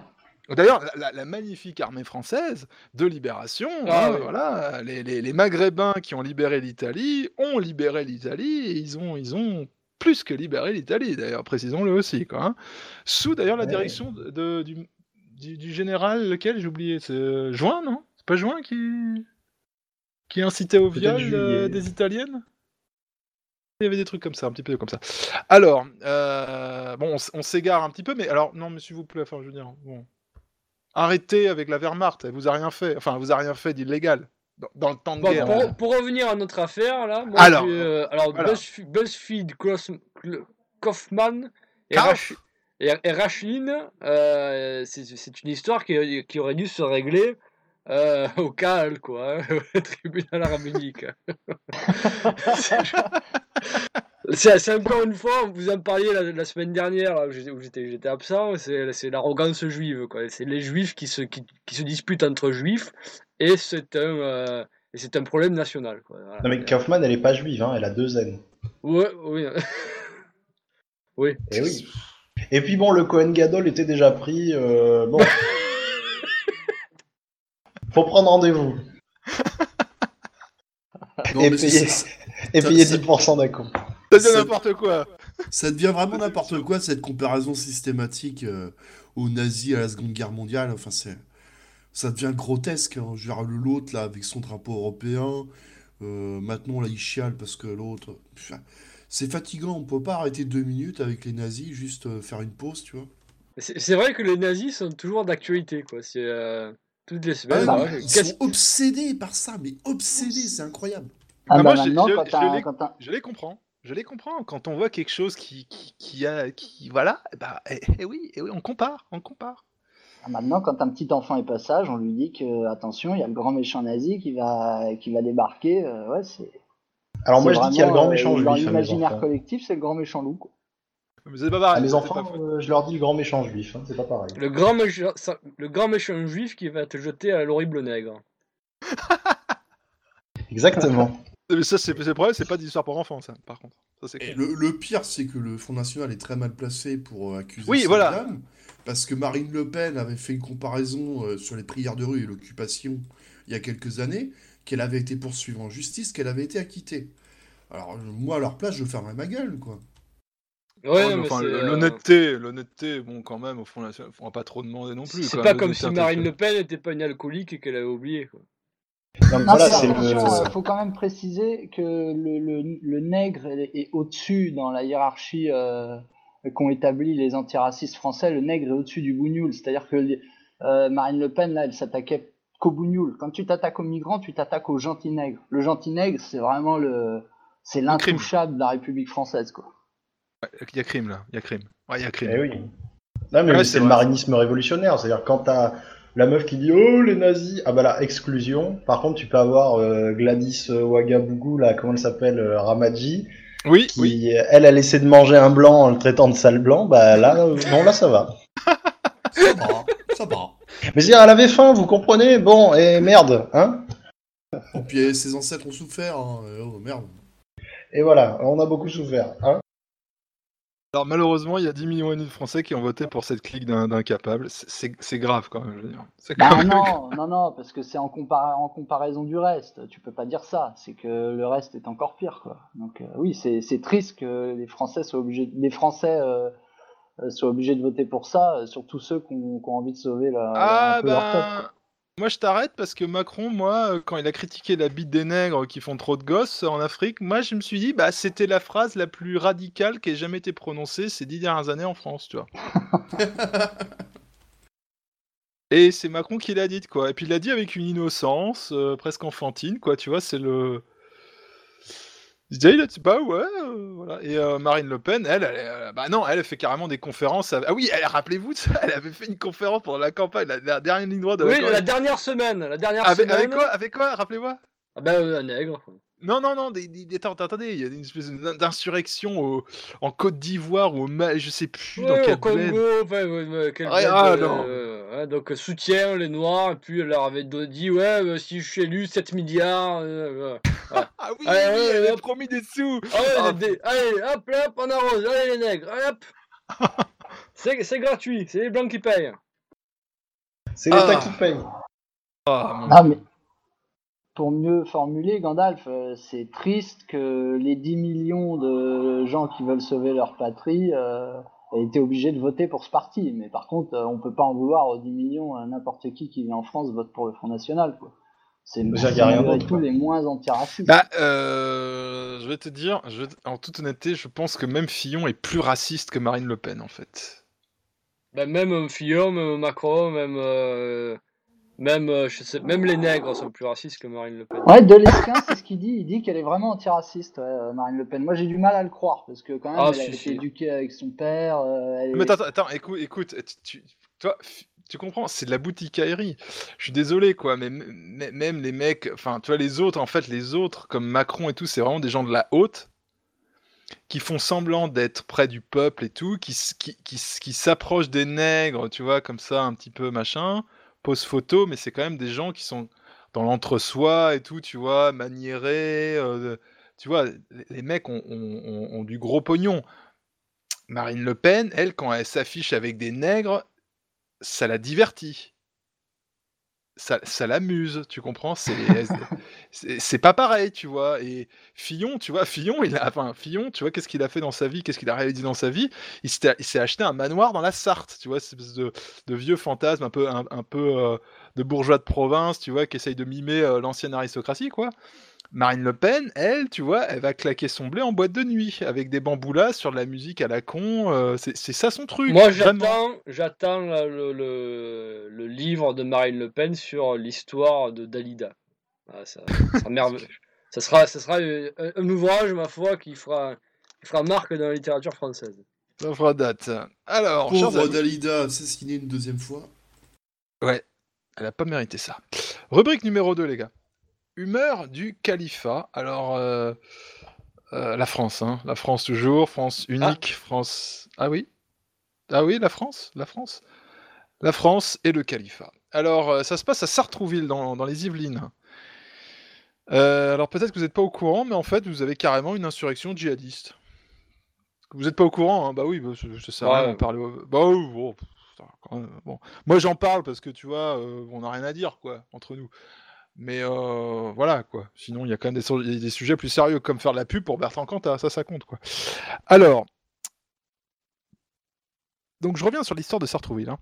D'ailleurs, la, magnifique armée française de libération, ah hein, voilà, les, les, les, Maghrébins qui ont libéré l'Italie ont libéré l'Italie et ils ont, ils ont plus que libérer l'Italie, d'ailleurs, précisons-le aussi. Quoi, hein. Sous d'ailleurs la direction de, du, du, général, lequel j'ai oublié C'est euh, Juin, non? C'est pas Juin qui, qui incitait au viol euh, des Italiennes? Il y avait des trucs comme ça, un petit peu comme ça. Alors, euh, bon, on, s'égare un petit peu, mais alors, non, mais s'il vous plaît, enfin, je veux dire, bon. Arrêtez avec la Wehrmacht, elle vous a rien fait, enfin, elle vous a rien fait d'illégal dans, le temps de guerre. Pour, revenir à notre affaire, là, alors, euh, alors BuzzFeed, Kaufman et, Rach, euh, c'est une histoire qui, qui, aurait dû se régler euh, au CAL, quoi, hein, au tribunal arménique. c'est encore une fois, vous en parliez la, semaine dernière, où j'étais absent, c'est l'arrogance juive, quoi. C'est les juifs qui se, qui, qui se disputent entre juifs et c'est un, euh, un problème national. Quoi. Non mais Kaufman, elle est pas juive, hein, elle a deux N. Ouais, oui. oui. Et oui. Et puis bon, le Cohen Gadol était déjà pris. Euh, bon. Faut prendre rendez-vous. et, payer, et payer 10% d'un coup. Ça devient n'importe quoi. Ça devient vraiment n'importe quoi cette comparaison systématique euh, aux nazis à la Seconde Guerre mondiale. Enfin, c'est ça devient grotesque. Hein. Je veux l'autre là avec son drapeau européen. Euh, maintenant là il chiale parce que l'autre. C'est fatigant. On peut pas arrêter deux minutes avec les nazis juste euh, faire une pause, tu vois. C'est vrai que les nazis sont toujours d'actualité quoi. C'est toutes les semaines. Ah, ils sont obsédés par ça, mais obsédés, c'est incroyable. Ah, bah, moi, je, je, les comprends je les comprends. Quand on voit quelque chose qui, qui, a, qui voilà, bah, et, eh, eh oui, et eh oui, on compare, on compare. Ah, maintenant, quand un petit enfant est passage, on lui dit que attention, il y a le grand méchant nazi qui va, qui va débarquer. Euh, ouais, c'est. Alors moi, je dis qu'il y a le grand méchant euh, Dans l'imaginaire collectif, c'est le grand méchant loup. Quoi. Mais c'est pas pareil. À mes enfants, euh, je leur dis le grand méchant juif, hein, c'est pas pareil. Le grand, méchant, le grand méchant juif qui va te jeter à l'horrible nègre. Exactement. Mais ça, c'est le problème, c'est pas d'histoire pour enfants, ça, par contre. le, pire, c'est que le Front National est très mal placé pour euh, accuser oui, voilà. parce que Marine Le Pen avait fait une comparaison euh, sur les prières de rue et l'occupation il y a quelques années, qu'elle avait été poursuivie en justice, qu'elle avait été acquittée. Alors, moi, à leur place, je fermerais ma gueule, quoi. Ouais, enfin, euh, l'honnêteté, l'honnêteté, bon, quand même, au fond, on va pas trop demander non plus. C'est pas comme si Marine Le Pen n'était pas une alcoolique et qu'elle avait oublié, quoi. Il faut quand même préciser que le, le, nègre est, au-dessus dans la hiérarchie euh, qu'ont établi les antiracistes français. Le nègre est au-dessus du bougnoul. C'est-à-dire que euh, Marine Le Pen, là, elle s'attaquait qu'au bougnoul. Quand tu t'attaques aux migrants, tu t'attaques au gentil nègre. Le gentil nègre, c'est vraiment le, c'est l'intouchable de la République française, quoi. Il y a crime là, il y a crime. Ouais, il y a crime. Eh oui. Non, mais c'est le marinisme révolutionnaire. C'est-à-dire quand t'as la meuf qui dit oh les nazis. Ah bah là exclusion. Par contre tu peux avoir euh, Gladys euh, Ouagabougou là comment elle s'appelle euh, Ramadji. Oui qui oui. elle a laissé de manger un blanc en le traitant de sale blanc. Bah là non là ça va. Ça va ça va. Mais dire elle avait faim vous comprenez? Bon et merde hein? Et puis ses ancêtres ont souffert hein. oh merde. Et voilà on a beaucoup souffert hein alors malheureusement, il y a 10 millions et demi de Français qui ont voté pour cette clique d'incapables. C'est grave quand même, je veux dire. Bah non, non, non, parce que c'est en, en, comparaison du reste. Tu peux pas dire ça. C'est que le reste est encore pire, quoi. Donc euh, oui, c'est triste que les Français soient obligés, les Français euh, euh, soient obligés de voter pour ça, surtout ceux qui ont, envie de sauver la, ah, un peu leur ben, tête. Moi, je t'arrête parce que Macron, moi, euh, quand il a critiqué la bite des nègres qui font trop de gosses en Afrique, moi, je me suis dit, bah, c'était la phrase la plus radicale qui ait jamais été prononcée ces dix dernières années en France, tu vois. Et c'est Macron qui l'a dit, quoi. Et puis il l'a dit avec une innocence euh, presque enfantine, quoi. Tu vois, c'est le. Il dit, bah ouais, euh, voilà. Et euh, Marine Le Pen, elle, elle, euh, bah non, elle, fait carrément des conférences. Ah oui, rappelez-vous ça, elle avait fait une conférence pendant la campagne, la, dernière ligne droite de la Oui, la dernière semaine, la dernière avec, semaine. Avec quoi, avec quoi, rappelez-moi? Ah bah un nègre. Non, non, non, des, des, attendez, il y a une espèce d'insurrection en Côte d'Ivoire ou au Mali, je sais plus dans quel au Congo, enfin, quel ah, non. Euh, donc soutien les Noirs, et puis elle leur avait dit ouais, euh, si je suis élu, 7 milliards. Euh, ah oui, allez, oui, elle a promis des sous. Ah allez, hop, hop, on arrose, allez les nègres, hop. c'est gratuit, c'est les blancs qui payent. C'est l'État qui paye. Ah, mais pour mieux formuler, Gandalf, euh, c'est triste que les 10 millions de gens qui veulent sauver leur patrie euh, aient été obligés de voter pour ce parti. Mais par contre, euh, on peut pas en vouloir aux 10 millions à n'importe qui qui vit en France vote pour le Front National. Quoi. C'est tous les moins antiracistes. Bah, je vais te dire, je en toute honnêteté, je pense que même Fillon est plus raciste que Marine Le Pen, en fait. Bah, même Fillon, même Macron, même même, euh, je sais, même les nègres sont plus racistes que Marine Le Pen. Ouais, de l'esquin, c'est ce qu'il dit. Il dit qu'elle est vraiment antiraciste, euh, Marine Le Pen. Moi, j'ai du mal à le croire parce que quand même, ah, elle a été éduquée avec son père. Euh, Mais attends, attends, écoute, écoute tu, toi, tu comprends, c'est de la boutique aérie. Je suis désolé, quoi, mais même les mecs, enfin, tu vois, les autres, en fait, les autres, comme Macron et tout, c'est vraiment des gens de la haute qui font semblant d'être près du peuple et tout, qui, qui, qui, qui s'approchent des nègres, tu vois, comme ça, un petit peu machin pose photo, mais c'est quand même des gens qui sont dans l'entre-soi et tout, tu vois, maniérés, euh, tu vois, les mecs ont, du gros pognon. Marine Le Pen, elle, quand elle s'affiche avec des nègres, ça la divertit. Ça, ça l'amuse, tu comprends? C'est pas pareil, tu vois? Et Fillon, tu vois, Fillon, il a, enfin, Fillon, tu vois, qu'est-ce qu'il a fait dans sa vie, qu'est-ce qu'il a réalisé dans sa vie? Il s'est acheté un manoir dans la Sarthe, tu vois, espèce de, de vieux fantasme un peu, un, peu euh, de bourgeois de province, tu vois, qui essaye de mimer euh, l'ancienne aristocratie, quoi. Marine Le Pen, elle, tu vois, elle va claquer son blé en boîte de nuit avec des bamboulas sur de la musique à la con. Euh, c'est ça son truc. Moi, j'attends, j'attends le, livre de Marine Le Pen sur l'histoire de Dalida. Ah, ça, ça, sera, ça sera euh, un, ouvrage, ma foi, qui fera, qui fera marque dans la littérature française. Ça fera date. Alors, Pauvre Dalida assassiné une deuxième fois. Ouais, elle a pas mérité ça. Rubrique numéro 2, les gars. Humeur du califat. Alors, euh, euh, la France, hein. la France toujours, France unique, ah. France. Ah oui? Ah oui, la France? La France? La France et le califat. Alors, euh, ça se passe à Sartrouville, dans, dans les Yvelines. alors, peut-être que vous n'êtes pas au courant, mais en fait, vous avez carrément une insurrection djihadiste. Vous n'êtes pas au courant, hein? Bah oui, bah, je, sais rien, parler. Bah oui, bon, bon. Moi, j'en parle parce que tu vois, on n'a rien à dire, quoi, entre nous. Mais euh, voilà, quoi. Sinon, il y a quand même des, sujets plus sérieux, comme faire de la pub pour Bertrand Cantat. Ça, ça compte, quoi. Alors. Donc, je reviens sur l'histoire de Sartrouville. Hein.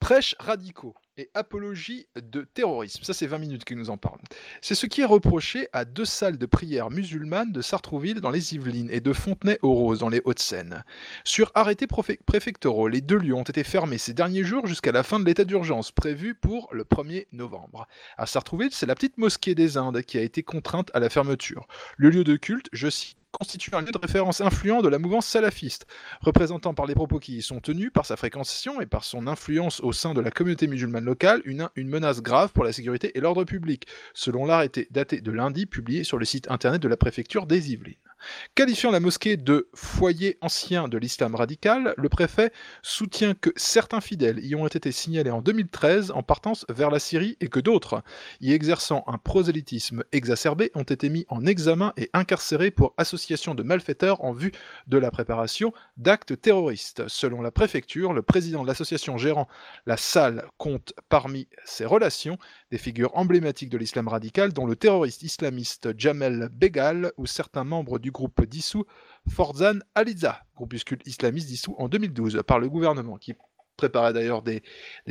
Prêches radicaux et apologie de terrorisme. Ça, c'est 20 minutes qu'il nous en parle. C'est ce qui est reproché à deux salles de prière musulmanes de Sartrouville dans les Yvelines et de Fontenay-aux-Roses dans les Hauts-de-Seine. Sur arrêté préfectoraux, les deux lieux ont été fermés ces derniers jours jusqu'à la fin de l'état d'urgence prévu pour le 1er novembre. À Sartrouville, c'est la petite mosquée des Indes qui a été contrainte à la fermeture. Le lieu de culte, je cite, constitue un lieu de référence influent de la mouvance salafiste, représentant par les propos qui y sont tenus, par sa fréquentation et par son influence au sein de la communauté musulmane locale, une, une menace grave pour la sécurité et l'ordre public, selon l'arrêté daté de lundi publié sur le site internet de la préfecture des Yvelines. Qualifiant la mosquée de foyer ancien de l'islam radical, le préfet soutient que certains fidèles y ont été signalés en 2013 en partance vers la Syrie et que d'autres, y exerçant un prosélytisme exacerbé, ont été mis en examen et incarcérés pour association de malfaiteurs en vue de la préparation d'actes terroristes. Selon la préfecture, le président de l'association gérant la salle compte parmi ses relations des figures emblématiques de l'islam radical, dont le terroriste islamiste Jamel Begal ou certains membres du groupe dissous Forzan Aliza, groupuscule islamiste dissous en 2012 par le gouvernement, qui préparait d'ailleurs des,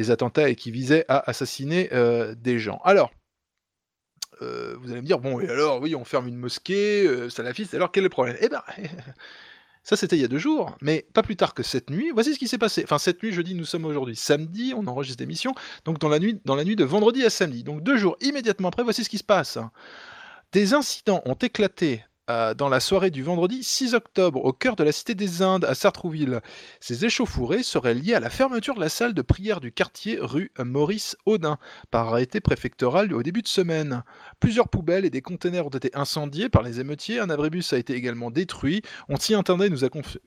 attentats et qui visait à assassiner euh, des gens. Alors, euh, vous allez me dire, bon, et alors, oui, on ferme une mosquée, euh, salafiste, alors quel est le problème? Eh ben, Ça, c'était il y a deux jours, mais pas plus tard que cette nuit. Voici ce qui s'est passé. Enfin, cette nuit, jeudi, nous sommes aujourd'hui samedi, on enregistre l'émission, donc dans la, nuit, dans la nuit de vendredi à samedi. Donc deux jours immédiatement après, voici ce qui se passe. Des incidents ont éclaté dans la soirée du vendredi 6 octobre au cœur de la Cité des Indes à Sartrouville. Ces échauffourées seraient liées à la fermeture de la salle de prière du quartier rue Maurice Audin par arrêté préfectoral au début de semaine. Plusieurs poubelles et des containers ont été incendiés par les émeutiers, un abribus a été également détruit. On s'y a,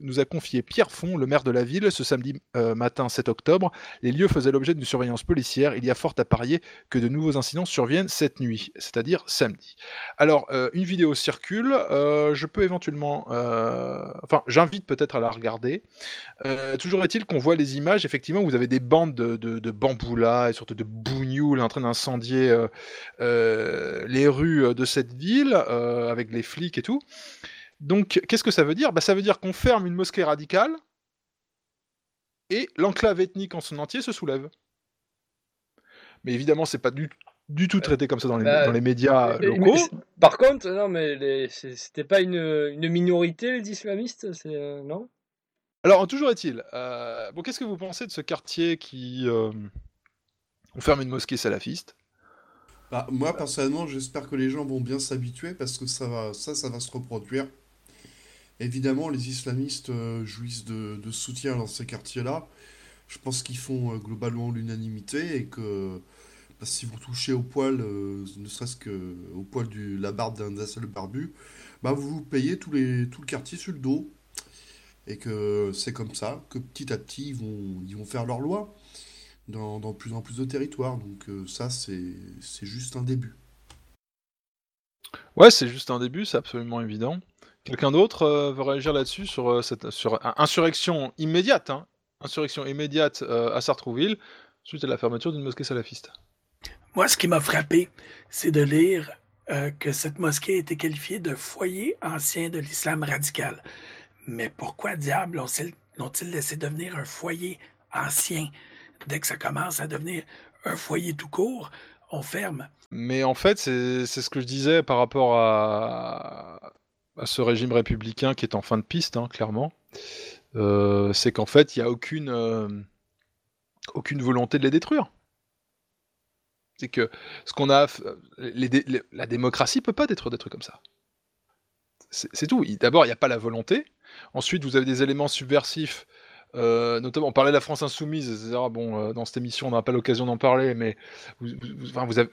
nous a confié Pierre Font, le maire de la ville, ce samedi euh, matin 7 octobre. Les lieux faisaient l'objet d'une surveillance policière. Il y a fort à parier que de nouveaux incidents surviennent cette nuit, c'est-à-dire samedi. Alors, euh, une vidéo circule. Euh, je peux éventuellement, euh, enfin, j'invite peut-être à la regarder. Euh, toujours est-il qu'on voit les images, effectivement, où vous avez des bandes de, de, bamboulas et surtout de bougnoules en train d'incendier les rues de cette ville avec les flics et tout. Donc, qu'est-ce que ça veut dire? Bah, Ça veut dire qu'on ferme une mosquée radicale et l'enclave ethnique en son entier se soulève. Mais évidemment, c'est pas du du tout traité comme ça dans les, bah, dans les médias locaux. par contre, non, mais c'était pas une, une, minorité, les islamistes, euh, non? Alors, toujours est-il. Euh, bon, qu'est-ce que vous pensez de ce quartier qui. Euh, on ferme une mosquée salafiste? Bah, Moi, personnellement, j'espère que les gens vont bien s'habituer parce que ça, va, ça, ça va se reproduire. Évidemment, les islamistes jouissent de, de, soutien dans ces quartiers-là. Je pense qu'ils font globalement l'unanimité et que parce que si vous touchez au poil, euh, ne serait-ce que au poil de la barbe d'un seul barbu, bah vous payez tout, les, tout le quartier sur le dos. Et que c'est comme ça que petit à petit, ils vont, ils vont faire leur loi dans, plus en plus de territoires. Donc euh, ça, c'est juste un début. Ouais, c'est juste un début, c'est absolument évident. Quelqu'un d'autre euh, veut réagir là-dessus sur cette sur insurrection immédiate, hein, insurrection immédiate à Sartrouville suite à la fermeture d'une mosquée salafiste. Moi, ce qui m'a frappé, c'est de lire que cette mosquée a été qualifiée de foyer ancien de l'islam radical. Mais pourquoi diable l'ont-ils laissé devenir un foyer ancien? Dès que ça commence à devenir un foyer tout court? On ferme. Mais en fait, c'est ce que je disais par rapport à, à ce régime républicain qui est en fin de piste, hein, clairement, euh, c'est qu'en fait, il n'y a aucune, euh, aucune volonté de les détruire. C'est que ce qu'on a, la démocratie peut pas détruire des trucs comme ça. C'est tout. D'abord, il n'y a pas la volonté. Ensuite, vous avez des éléments subversifs. Euh, notamment, on parlait de la France insoumise, etc. Bon, dans cette émission, on n'a pas l'occasion d'en parler, mais vous, vous, avez,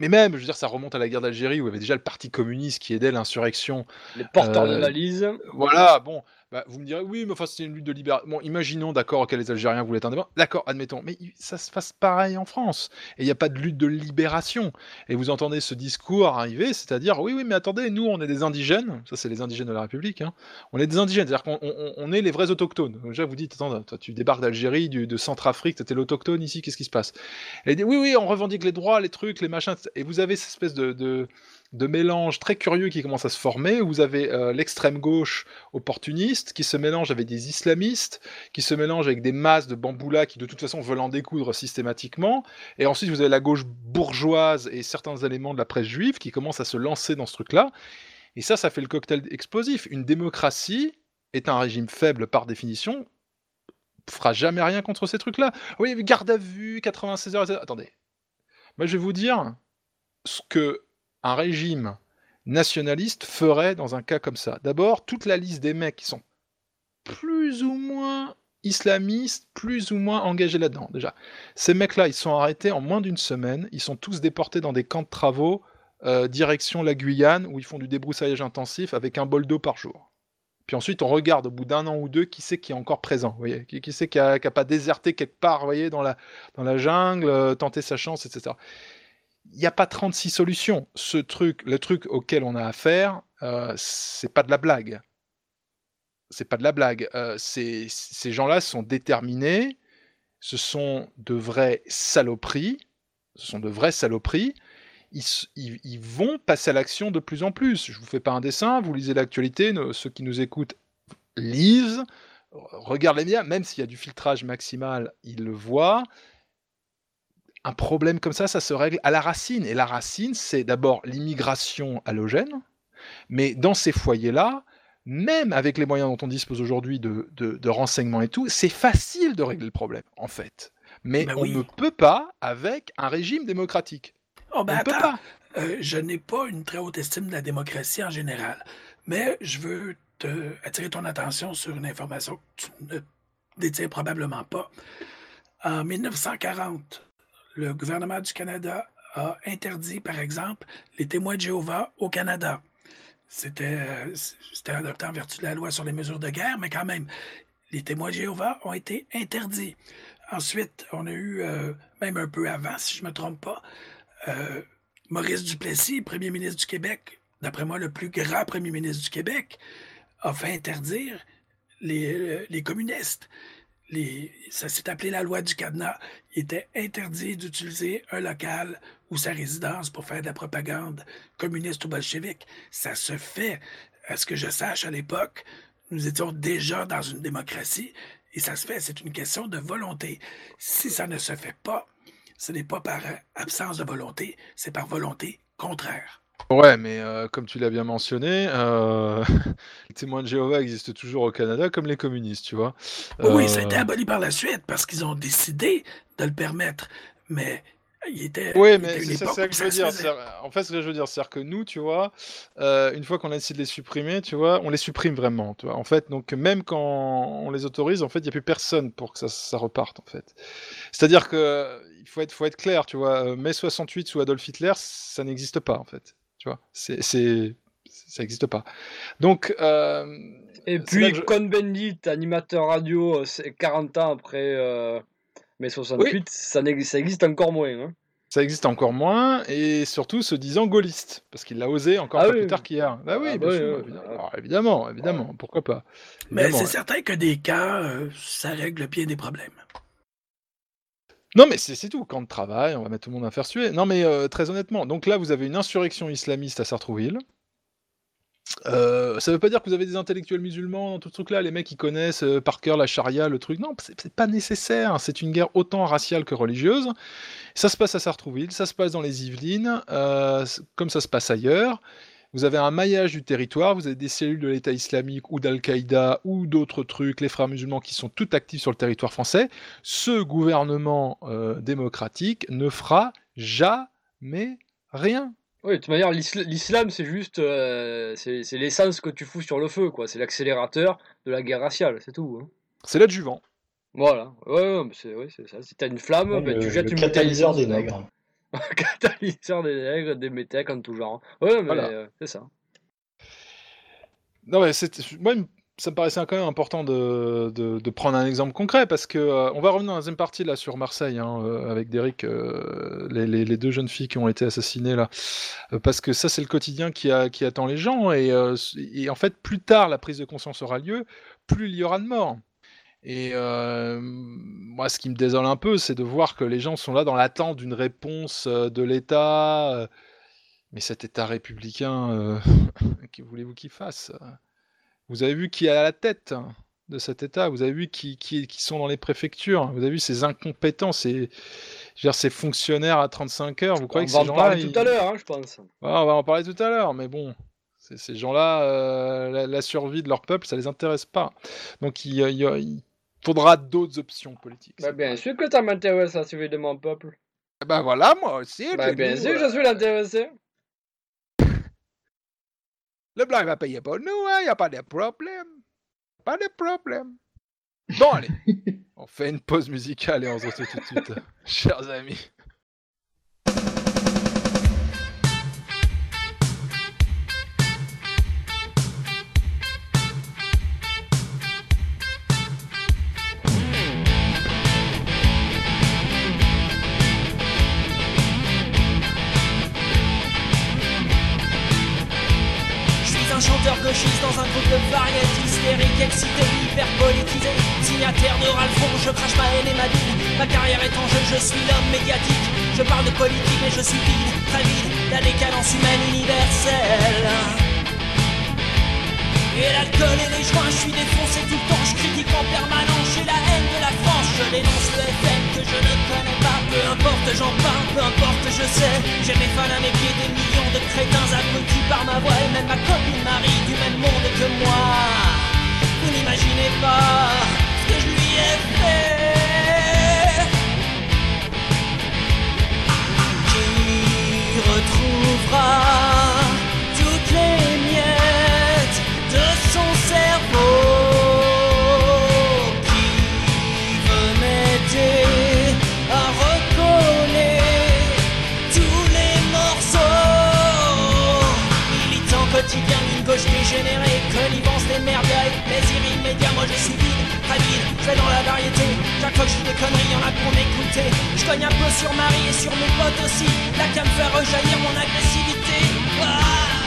mais même, je veux dire, ça remonte à la guerre d'Algérie où il y avait déjà le Parti communiste qui aidait l'insurrection. Les porteurs de euh, valises. Voilà, bon, bah, vous me direz, oui, mais enfin, c'était une lutte de libération. Bon, imaginons, d'accord, que les Algériens voulaient être indépendants. D'accord, admettons. Mais ça se passe pareil en France. Et il n'y a pas de lutte de libération. Et vous entendez ce discours arriver, c'est-à-dire, oui, oui, mais attendez, nous, on est des indigènes. Ça, c'est les indigènes de la République. Hein. On est des indigènes. C'est-à-dire qu'on on, est les vrais autochtones. Déjà, vous dites, attends, toi, tu débarques d'Algérie, de Centrafrique, tu étais l'autochtone ici, qu'est-ce qui se passe? Et dit, oui, oui, on revendique les droits, les trucs, les machins. Et vous avez cette espèce de mélange très curieux qui commence à se former. Vous avez euh, l'extrême gauche opportuniste qui se mélange avec des islamistes, qui se mélange avec des masses de bamboula qui de toute façon veulent en découdre systématiquement. Et ensuite vous avez la gauche bourgeoise et certains éléments de la presse juive qui commencent à se lancer dans ce truc-là. Et ça, ça fait le cocktail explosif. Une démocratie est un régime faible par définition, fera jamais rien contre ces trucs-là. Oui, garde à vue, 96 heures. Attendez. Moi, je vais vous dire ce que un régime nationaliste ferait dans un cas comme ça D'abord, toute la liste des mecs qui sont plus ou moins islamistes, plus ou moins engagés là-dedans, déjà. Ces mecs-là, ils sont arrêtés en moins d'une semaine, ils sont tous déportés dans des camps de travaux, euh, direction la Guyane, où ils font du débroussaillage intensif avec un bol d'eau par jour. Puis ensuite, on regarde au bout d'un an ou deux qui c'est qui est encore présent, voyez, qui, c'est qui n'a pas déserté quelque part, voyez, dans la, dans la jungle, euh, tenter sa chance, etc il n'y a pas 36 solutions. Ce truc, le truc auquel on a affaire, euh, c'est pas de la blague. C'est pas de la blague. Euh, ces gens-là sont déterminés. Ce sont de vraies saloperies. Ce sont de vraies saloperies. Ils, vont passer à l'action de plus en plus. Je vous fais pas un dessin. Vous lisez l'actualité. Ceux qui nous écoutent lisent. Regardent les médias. Même s'il y a du filtrage maximal, ils le voient un problème comme ça, ça se règle à la racine. Et la racine, c'est d'abord l'immigration halogène, mais dans ces foyers-là, même avec les moyens dont on dispose aujourd'hui de, de, renseignements et tout, c'est facile de régler le problème, en fait. Mais ben on ne peut pas avec un régime démocratique. Oh ben on ne peut pas. Euh, je n'ai pas une très haute estime de la démocratie en général, mais je veux te attirer ton attention sur une information que tu ne détiens probablement pas. En 1940, le gouvernement du Canada a interdit, par exemple, les témoins de Jéhovah au Canada. C'était adopté en vertu de la loi sur les mesures de guerre, mais quand même, les témoins de Jéhovah ont été interdits. Ensuite, on a eu, euh, même un peu avant, si je ne me trompe pas, euh, Maurice Duplessis, premier ministre du Québec, d'après moi le plus grand premier ministre du Québec, a fait interdire les communistes ça s'est appelé la loi du cadenas. Il était interdit d'utiliser un local ou sa résidence pour faire de la propagande communiste ou bolchevique. Ça se fait. À ce que je sache, à l'époque, nous étions déjà dans une démocratie et ça se fait. C'est une question de volonté. Si ça ne se fait pas, ce n'est pas par absence de volonté, c'est par volonté contraire. Ouais, mais euh, comme tu l'as bien mentionné, euh, les témoins de Jéhovah existent toujours au Canada comme les communistes, tu vois. Oui, ça a été euh, aboli par la suite parce qu'ils ont décidé de le permettre. Mais il était. Oui, mais c'est ça que je veux dire. En fait, ce que je veux dire, c'est que nous, tu vois, une fois qu'on a décidé de les supprimer, tu vois, on les supprime vraiment, tu vois. En fait, donc même quand on les autorise, en fait, il n'y a plus personne pour que ça, ça reparte, en fait. C'est-à-dire que il faut être, faut être clair, tu vois. Mai 68 sous Adolf Hitler, ça n'existe pas, en fait. Tu vois, c'est, ça n'existe pas. Donc. Euh, et puis, Cohn-Bendit, animateur radio, 40 euh, ans après euh, mai 68, ça, ça, existe encore moins. Hein. ça existe encore moins, et surtout se disant gaulliste, parce qu'il l'a osé encore Ah pas oui. plus tard qu'hier. Bah oui, Ah bien bah sûr, oui, évidemment. Alors, évidemment, évidemment, pourquoi pas. Mais c'est ouais. certain que des cas, euh, ça règle bien des problèmes. Non, mais c'est tout. Camp de travail, on va mettre tout le monde à faire suer. Non, mais euh, très honnêtement, donc là, vous avez une insurrection islamiste à Sartrouville. Euh, ça veut pas dire que vous avez des intellectuels musulmans dans tout ce truc-là, les mecs qui connaissent euh, par cœur la charia, le truc. Non, c'est pas nécessaire. C'est une guerre autant raciale que religieuse. Ça se passe à Sartrouville, ça se passe dans les Yvelines, euh, comme ça se passe ailleurs. Vous avez un maillage du territoire, vous avez des cellules de l'État islamique ou d'Al-Qaïda ou d'autres trucs, les frères musulmans qui sont tout actifs sur le territoire français. Ce gouvernement euh, démocratique ne fera jamais rien. Oui, de toute manière, l'isla- l'islam, c'est juste. euh, c'est c'est l'essence que tu fous sur le feu, quoi. C'est l'accélérateur de la guerre raciale, c'est tout. hein. C'est l'adjuvant. Voilà. Ouais, ouais, c'est ouais, c'est ça. Si t'as une flamme, Ouais, ben, le- tu jettes le une catalyseur des nègres. catalyseur des nègres, des métèques en tout genre. Ouais, mais Voilà. euh, c'est ça. Non, mais c'est- moi, ça me paraissait quand même important de, de- de prendre un exemple concret parce que euh, on va revenir dans la deuxième partie là sur Marseille hein, euh, avec Derek, euh, les, les- les deux jeunes filles qui ont été assassinées là, parce que ça c'est le quotidien qui, a- qui attend les gens et, et en fait plus tard la prise de conscience aura lieu, plus il y aura de morts. Et euh, moi, ce qui me désole un peu, c'est de voir que les gens sont là dans l'attente d'une réponse euh, de l'État. euh, Mais cet État républicain, euh, que voulez-vous qu'il fasse? Vous avez vu qui est à la tête de cet État? Vous avez vu qui, qui, qui sont dans les préfectures? Vous avez vu ces incompétents, ces, je veux dire, ces fonctionnaires à 35 heures? Vous croyez On que va ces en gens-là... parler ils- tout à l'heure, hein, je pense. Ouais, on va en parler tout à l'heure, mais bon, ces gens-là, euh, la, la survie de leur peuple, ça les intéresse pas. Donc il, y a- il y a- il faudra d'autres options politiques. Bah, bien sûr que ça m'intéresse la survie de mon peuple. Bah voilà, moi aussi. Bah, bien sûr que voilà. je suis l'intéressé. Le blanc il va payer pour nous, il n'y a pas de problème. Pas de problème. Bon, allez, on fait une pause musicale et on se retrouve tout de suite, chers amis. Dans un groupe de variété hystérique, excité, hyper politisé. Signataire de Ralphon, je crache ma haine et ma bile. Ma carrière est en jeu, je suis l'homme médiatique. Je parle de politique, mais je suis vide, très vide. La décadence humaine universelle. Et l'alcool et les joints, je suis défoncé tout le temps, je critique en permanence, j'ai la haine de la France, je dénonce le FM que je ne connais pas, peu importe j'en parle, peu importe je sais, j'ai mes fans à mes pieds, des millions de crétins abrutis par ma voix, et même ma copine Marie du même monde que moi. Vous n'imaginez pas ce que je lui ai fait. Retrouvera je suis vide, très vide, je vais dans la variété fais des conneries, y'en a pour m'écouter Je cogne un peu sur Marie et sur mes potes aussi La qu'à me faire rejaillir mon agressivité Ah,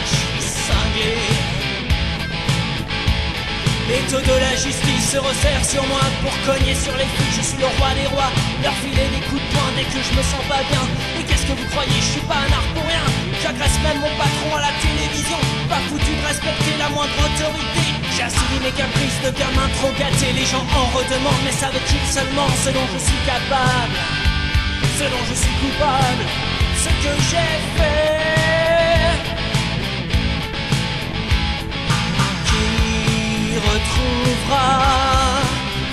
je suis cinglé L'étau de la justice se resserre sur moi pour cogner sur les flics. Je suis le roi des rois, leur filer des coups de poing dès que je me sens pas bien. Et qu'est-ce que vous croyez, je suis pas un art pour rien. J'agresse même mon patron à la télévision. Pas foutu de respecter la moindre autorité. J'ai assumé mes caprices de gamin trop gâté. Les gens en redemandent, mais savent-ils seulement ce dont je suis capable? Ce dont je suis coupable? Ce que j'ai fait. Qui retrouvera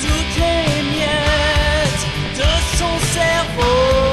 toutes les miettes de son cerveau?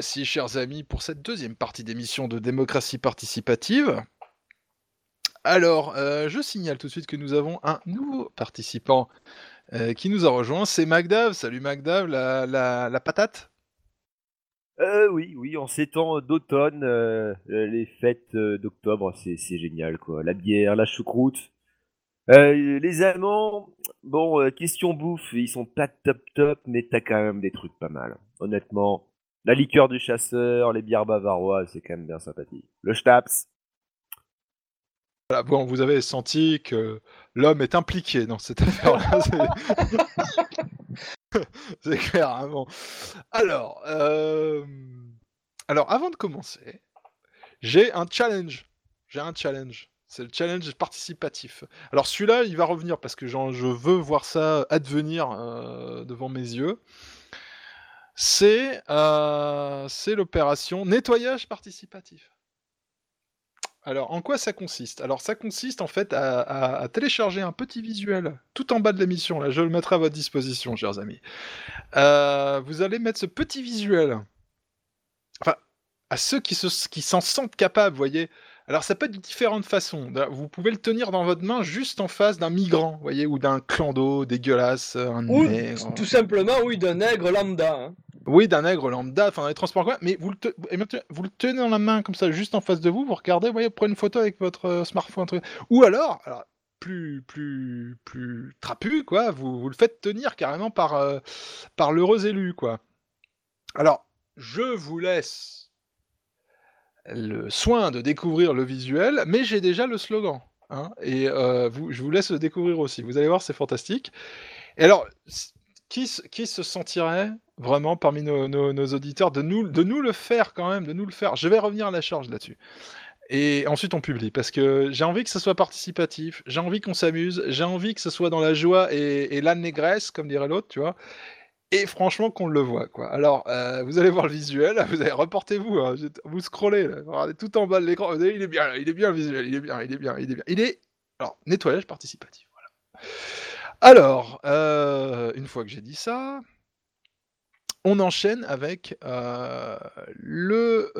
Revoici, chers amis, pour cette deuxième partie d'émission de démocratie participative. Alors, euh, je signale tout de suite que nous avons un nouveau participant euh, qui nous a rejoint. C'est Magdav. Salut Magdav, la, la, la patate? Euh, oui, oui, en ces temps d'automne, les fêtes d'octobre, c'est génial, quoi. La bière, la choucroute. les Allemands, bon, question bouffe, ils sont pas top top, mais t'as quand même des trucs pas mal. Honnêtement, la liqueur du chasseur, les bières bavaroises, c'est quand même bien sympathique. Le Staps, bon, vous avez senti que l'homme est impliqué dans cette affaire-là. c'est clair. Hein, alors, euh, alors, avant de commencer, j'ai un challenge. J'ai un challenge. C'est le challenge participatif. Alors celui-là, il va revenir parce que je veux voir ça advenir euh, devant mes yeux. C'est euh, l'opération nettoyage participatif. Alors, en quoi ça consiste? Alors, ça consiste en fait à, télécharger un petit visuel tout en bas de l'émission. Là, je le mettrai à votre disposition, chers amis. Euh, vous allez mettre ce petit visuel. À ceux qui, qui s'en sentent capables, vous voyez. Alors, ça peut être de différentes façons. Vous pouvez le tenir dans votre main juste en face d'un migrant, vous voyez, ou d'un clan d'eau dégueulasse, un ou tout simplement, oui, d'un nègre lambda. Hein. Oui, d'un nègre lambda, enfin dans les transports quoi, mais vous le, vous le tenez dans la main comme ça, juste en face de vous, vous regardez, vous voyez, prenez une photo avec votre euh, smartphone. Ou alors, alors, plus, plus, plus trapu, quoi, vous, vous le faites tenir carrément par, euh, par l'heureux élu, quoi. Alors, je vous laisse le soin de découvrir le visuel, mais j'ai déjà le slogan. Hein, et euh, vous, je vous laisse le découvrir aussi. Vous allez voir, c'est fantastique. Et alors, qui, qui se sentirait vraiment parmi nos, auditeurs de nous, de nous le faire quand même, de nous le faire? Je vais revenir à la charge là-dessus. Et ensuite, on publie parce que j'ai envie que ce soit participatif, j'ai envie qu'on s'amuse, j'ai envie que ce soit dans la joie et, et négresse, comme dirait l'autre, tu vois. Et franchement, qu'on le voit, quoi. Alors, euh, vous allez voir le visuel, vous allez reportez-vous, hein, vous scrollez, regardez tout en bas de l'écran, il est bien, il est bien le visuel, il est bien, il est bien, il est bien. Il est, alors, nettoyage participatif, voilà. Alors, euh, une fois que j'ai dit ça, on enchaîne avec euh, le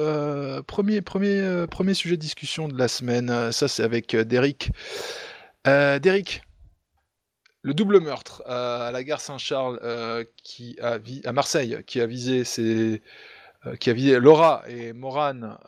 premier, premier, premier sujet de discussion de la semaine. Ça, c'est avec Derrick. Derrick, le double meurtre à la gare Saint-Charles qui a à Marseille, qui a visé qui a visé Laura et Morane.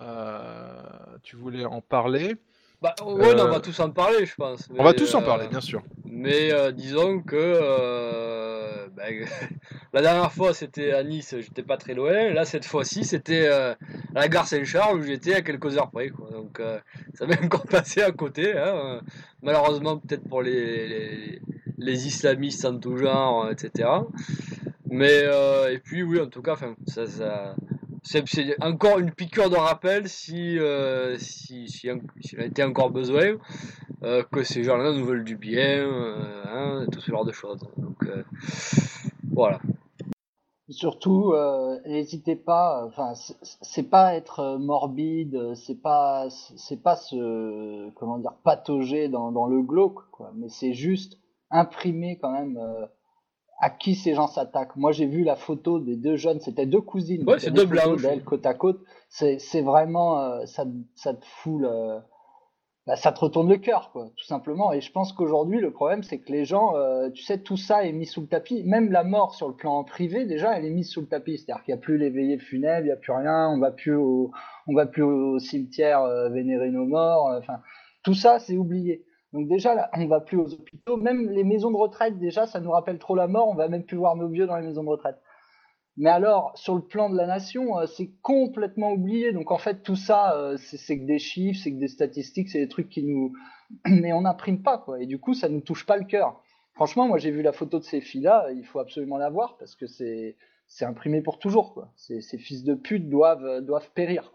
tu voulais en parler? Bah, ouais, on va tous en parler, je pense. on va tous en parler, bien sûr. Mais disons que ben, la dernière fois c'était à Nice, j'étais pas très loin. Là cette fois-ci c'était euh, à la gare Saint-Charles où j'étais à quelques heures près. Donc euh, ça m'est encore passé à côté. Hein. Malheureusement peut-être pour les, les, islamistes en tout genre, etc. Mais euh, et puis oui en tout cas, ça, ça c'est encore une piqûre de rappel si, si, si, s'il a été encore besoin que ces gens-là nous veulent du bien, hein, tout ce genre de choses. Donc voilà. Surtout, euh, n'hésitez pas. Enfin, c'est pas être morbide, c'est pas, c'est pas se, comment dire, patauger dans, dans le glauque, quoi. Mais c'est juste imprimer quand même euh, à qui ces gens s'attaquent. Moi, j'ai vu la photo des deux jeunes, c'était deux cousines. Ouais, c'est deux blanches. côte à côte. C'est vraiment, euh, ça, ça te fout le bah, ça te retourne le cœur, quoi, tout simplement. Et je pense qu'aujourd'hui, le problème, c'est que les gens, euh, tu sais, tout ça est mis sous le tapis. Même la mort sur le plan privé, déjà, elle est mise sous le tapis. C'est-à-dire qu'il n'y a plus les veillées funèbres, il n'y a plus rien, on va plus au, on va plus au cimetière euh, vénérer nos morts. Enfin, tout ça, c'est oublié. Donc déjà, là, on va plus aux hôpitaux. Même les maisons de retraite, déjà, ça nous rappelle trop la mort. On va même plus voir nos vieux dans les maisons de retraite. Mais alors, sur le plan de la nation, euh, c'est complètement oublié. Donc en fait, tout ça, euh, c'est que des chiffres, c'est que des statistiques, c'est des trucs qui nous... Mais on n'imprime pas, quoi. Et du coup, ça ne nous touche pas le cœur. Franchement, moi, j'ai vu la photo de ces filles-là, il faut absolument la voir, parce que c'est imprimé pour toujours, quoi. Ces, fils de pute doivent, périr.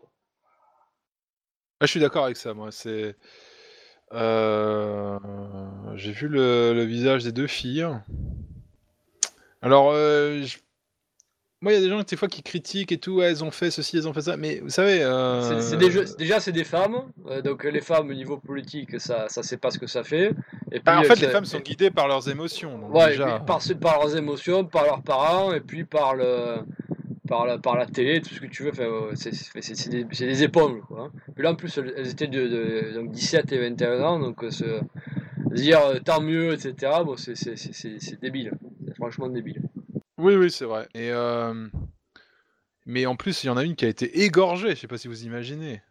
Ah, je suis d'accord avec ça, moi. C'est... Euh... J'ai vu le, le, visage des deux filles. Alors, euh, je moi, il y a des gens des fois qui critiquent et tout, elles ont fait ceci, elles ont fait ça, mais vous savez. Euh... C'est déjà, c'est des femmes, euh, donc les femmes au niveau politique, ça, ça sait pas ce que ça fait. Et bah, puis, en fait, les femmes sont guidées par leurs émotions. ouais, par, par leurs émotions, par leurs parents, et puis par le, par la, par la télé, tout ce que tu veux. c'est des, des, éponges. Quoi, hein. Puis là, en plus, elles étaient de, donc 17 et 21 ans, donc se dire tant mieux, etc. Bon, c'est débile. C'est franchement débile. Oui, oui, c'est vrai. Et mais en plus, il y en a une qui a été égorgée. Je sais pas si vous imaginez.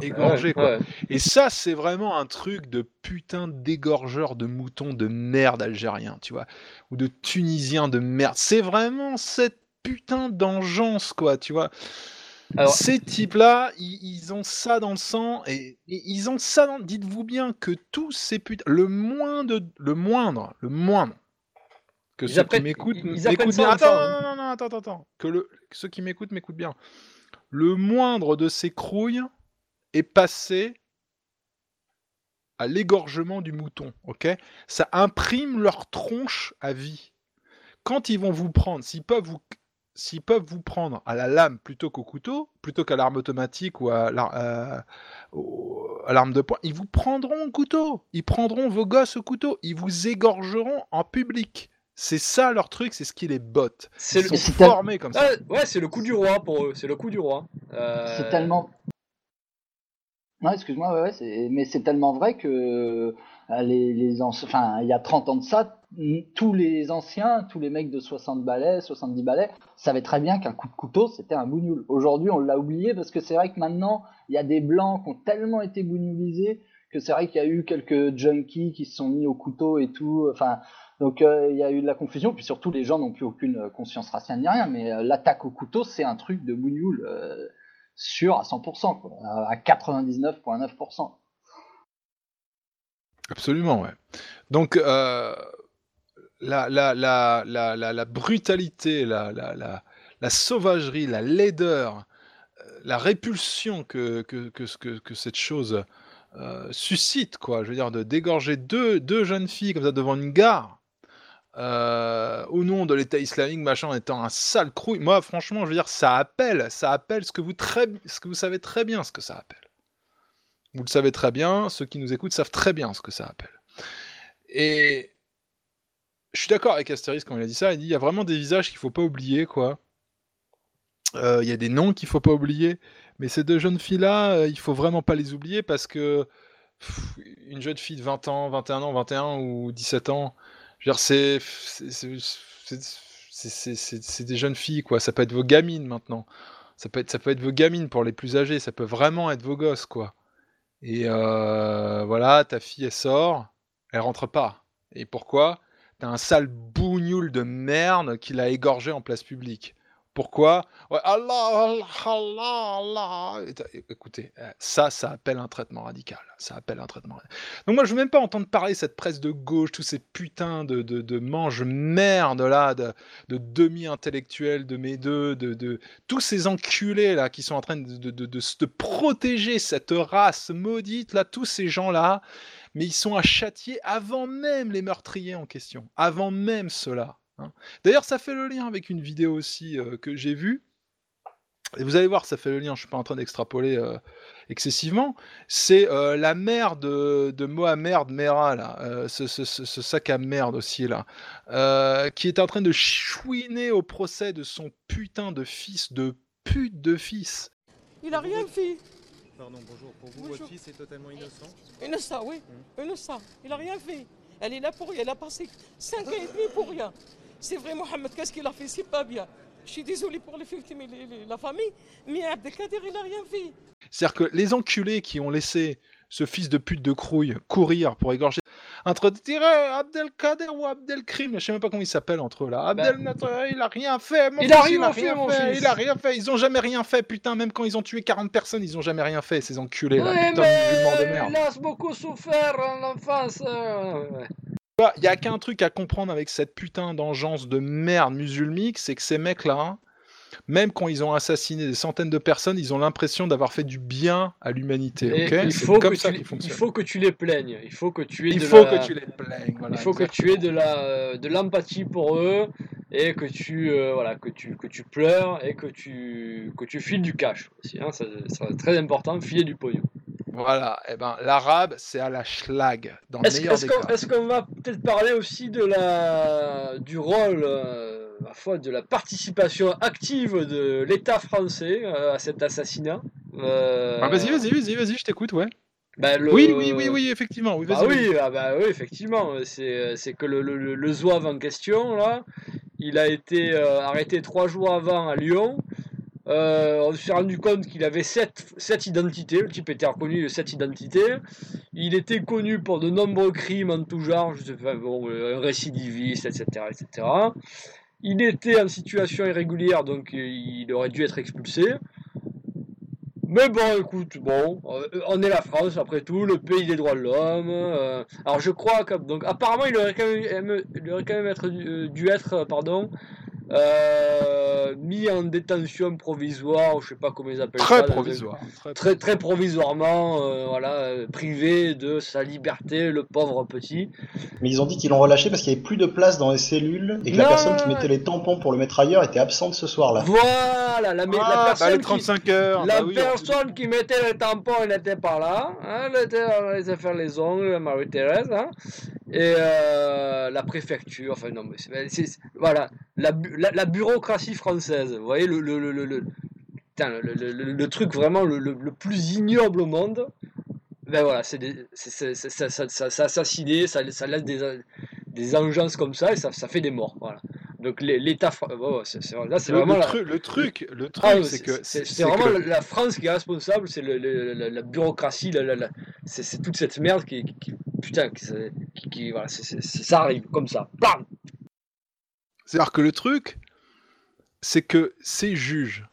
Égorgée, quoi. Et ça, c'est vraiment un truc de putain d'égorgeur de moutons de merde algérien, tu vois. Ou de tunisien de merde. C'est vraiment cette putain d'engeance, quoi, tu vois. Ces types-là, ils, ont ça dans le sang et, ils ont ça dans. Dites-vous bien que tous ces putains, le moindre, le moindre, le moindre, que ceux qui m'écoutent m'écoutent bien. Attends, non, non, non, attends, attends, que le, ceux qui m'écoutent m'écoutent bien. Le moindre de ces crouilles est passé à l'égorgement du mouton, ok? Ça imprime leur tronche à vie. Quand ils vont vous prendre, s'ils peuvent vous, s'ils peuvent vous prendre à la lame plutôt qu'au couteau, plutôt qu'à l'arme automatique ou à l'arme de poing, ils vous prendront au couteau. Ils prendront vos gosses au couteau. Ils vous égorgeront en public. C'est ça leur truc, c'est ce qui les botte. Ils sont formés comme ça. ouais, c'est le coup du roi pour eux. C'est le coup du roi. Euh, c'est tellement non, excuse-moi, ouais, ouais, mais c'est tellement vrai que euh, les, les il y a 30 ans de ça, tous les anciens, tous les mecs de 60 balais, 70 balais, savaient très bien qu'un coup de couteau, c'était un bougnoul. Aujourd'hui, on l'a oublié parce que c'est vrai que maintenant, il y a des blancs qui ont tellement été bougnoulisés que c'est vrai qu'il y a eu quelques junkies qui se sont mis au couteau et tout. Enfin, donc euh, il y a eu de la confusion, puis surtout les gens n'ont plus aucune conscience raciale ni rien, mais euh, l'attaque au couteau, c'est un truc de bougnoul sûr à 100%, quoi, à 99,9%. Absolument, ouais. Donc, euh, la, la, la, la, brutalité, la, sauvagerie, la laideur, euh, la répulsion que, que, que, cette chose euh, suscite, quoi. Je veux dire, de dégorger deux, deux jeunes filles comme ça devant une gare, au nom de l'État islamique, machin, étant un sale crouille. Moi, franchement, je veux dire, ça appelle, ça appelle ce que vous, très, ce que vous savez très bien ce que ça appelle. Vous le savez très bien, ceux qui nous écoutent savent très bien ce que ça appelle. Et je suis d'accord avec Astéris quand il a dit ça, il dit il y a vraiment des visages qu'il faut pas oublier, quoi. Euh, il y a des noms qu'il faut pas oublier, mais ces deux jeunes filles-là, euh, il faut vraiment pas les oublier parce que une jeune fille de 20 ans, 21 ans, 21 ou 17 ans, c'est c'est des jeunes filles, quoi. Ça peut être vos gamines maintenant. Ça peut être, ça peut être vos gamines pour les plus âgés. Ça peut vraiment être vos gosses, quoi. Et voilà, ta fille, elle sort, elle rentre pas. Et pourquoi? T'as un sale bougnoule de merde qui l'a égorgé en place publique. Pourquoi? Allah, Allah, Allah. Écoutez, euh, ça, ça appelle un traitement radical. Ça appelle un traitement Donc moi, je veux même pas entendre parler cette presse de gauche, tous ces putains de, de, de mange-merde là, de, de demi-intellectuels, de mes deux, de, de, tous ces enculés là qui sont en train de, de, de, protéger cette race maudite là, tous ces gens là, mais ils sont à châtier avant même les meurtriers en question, avant même cela. Hein. D'ailleurs, ça fait le lien avec une vidéo aussi euh, que j'ai vue. Et vous allez voir, ça fait le lien, je ne suis pas en train d'extrapoler euh, excessivement. C'est euh, la mère de, Mohamed Merah, là, ce, sac à merde aussi, là, qui est en train de chouiner au procès de son putain de fils, de pute de fils. Il a rien fait. Pardon, bonjour. Pour vous, votre fils est totalement innocent Innocent, oui. Mmh. Innocent. Il a rien fait. Elle est là pour rien. Elle a passé 5 ans et demi pour rien. C'est vrai, Mohamed, qu'est-ce qu'il a fait? C'est pas bien. Je suis désolé pour les victimes et la famille, mais Abdelkader, il n'a rien fait. C'est-à-dire que les enculés qui ont laissé ce fils de pute de crouille courir pour égorger entre tirer Abdelkader ou Abdelkrim, je sais même pas comment il s'appelle entre eux là. Ben. Abdel il a rien fait. il, a rien, fait, mon fait. Il a rien fait. Ils ont jamais rien fait, putain. Même quand ils ont tué 40 personnes, ils ont jamais rien fait, ces enculés là. putain de merde. Il a beaucoup souffert en enfance. Euh, il y a qu'un truc à comprendre avec cette putain d'engeance de merde musulmique, c'est que ces mecs-là, même quand ils ont assassiné des centaines de personnes, ils ont l'impression d'avoir fait du bien à l'humanité. il, faut comme ça tu, il faut que tu les plaignes. Il faut que tu aies il de faut que tu les plaignes. il faut que tu aies de la de l'empathie pour eux et que tu euh, voilà que tu que tu pleures et que tu que tu files du cash aussi. Hein, c'est très important, filer du pognon. Voilà, et eh ben l'arabe c'est à la schlag dans est-ce, est-ce qu'on, est-ce qu'on va peut-être parler aussi de la du rôle euh, ma foi, de la participation active de l'État français à cet assassinat. Ah, vas-y, vas-y, vas-y, vas-y, je t'écoute, ouais. Bah, le- Oui, oui, oui, oui, effectivement. Oui, Bah vas-y, oui, vas-y. ah bah oui, effectivement. C'est, c'est que le, le, le- le zouave en question, là, il a été euh, arrêté trois jours avant à Lyon. Euh, on s'est rendu compte qu'il avait sept, sept identités. Le type était reconnu de sept identités. Il était connu pour de nombreux crimes en tout genre, je sais pas, bon, euh, un récidiviste, etc., etc. Il était en situation irrégulière, donc euh, il aurait dû être expulsé. Mais bon, écoute, bon, euh, on est la France après tout, le pays des droits de l'homme. euh, alors je crois que, donc apparemment il aurait quand même, il aurait quand même dû, euh, être, euh, pardon, euh, mis en détention provisoire, je sais pas comment ils appellent Très ça. provisoire, très Très, très provisoirement, euh, voilà, euh, privé de sa liberté, le pauvre petit. Mais ils ont dit qu'ils l'ont relâché parce qu'il n'y avait plus de place dans les cellules et que la personne qui mettait les tampons pour le mettre ailleurs était absente ce soir-là. Voilà, la, bah, personne les qui- 35 heures, La bah oui, personne qui mettait le tampon, elle n'était pas là. Hein, elle était elle faire les ongles, Marie-Thérèse. Hein, et euh, la préfecture, enfin non, mais c'est- voilà, la, la, la bureaucratie française. Vous voyez, le, le, le, le, putain, le, truc vraiment le, plus ignoble au monde. Ben voilà, c'est ça, ça, ça, ça assassiné, ça laisse des, des engences comme ça et ça, ça fait des morts. Voilà. Donc l'État, c'est- c'est- là c'est Le- vraiment le la- tru- le truc- le truc, Ah, ouais, c'est que- c'est que vraiment la, France qui est responsable, c'est la, la bureaucratie, la, la- la- c'est toute cette merde qui, qui- putain, qui, voilà, ça arrive comme ça, bam. C'est-à-dire que le truc, c'est que ces juges,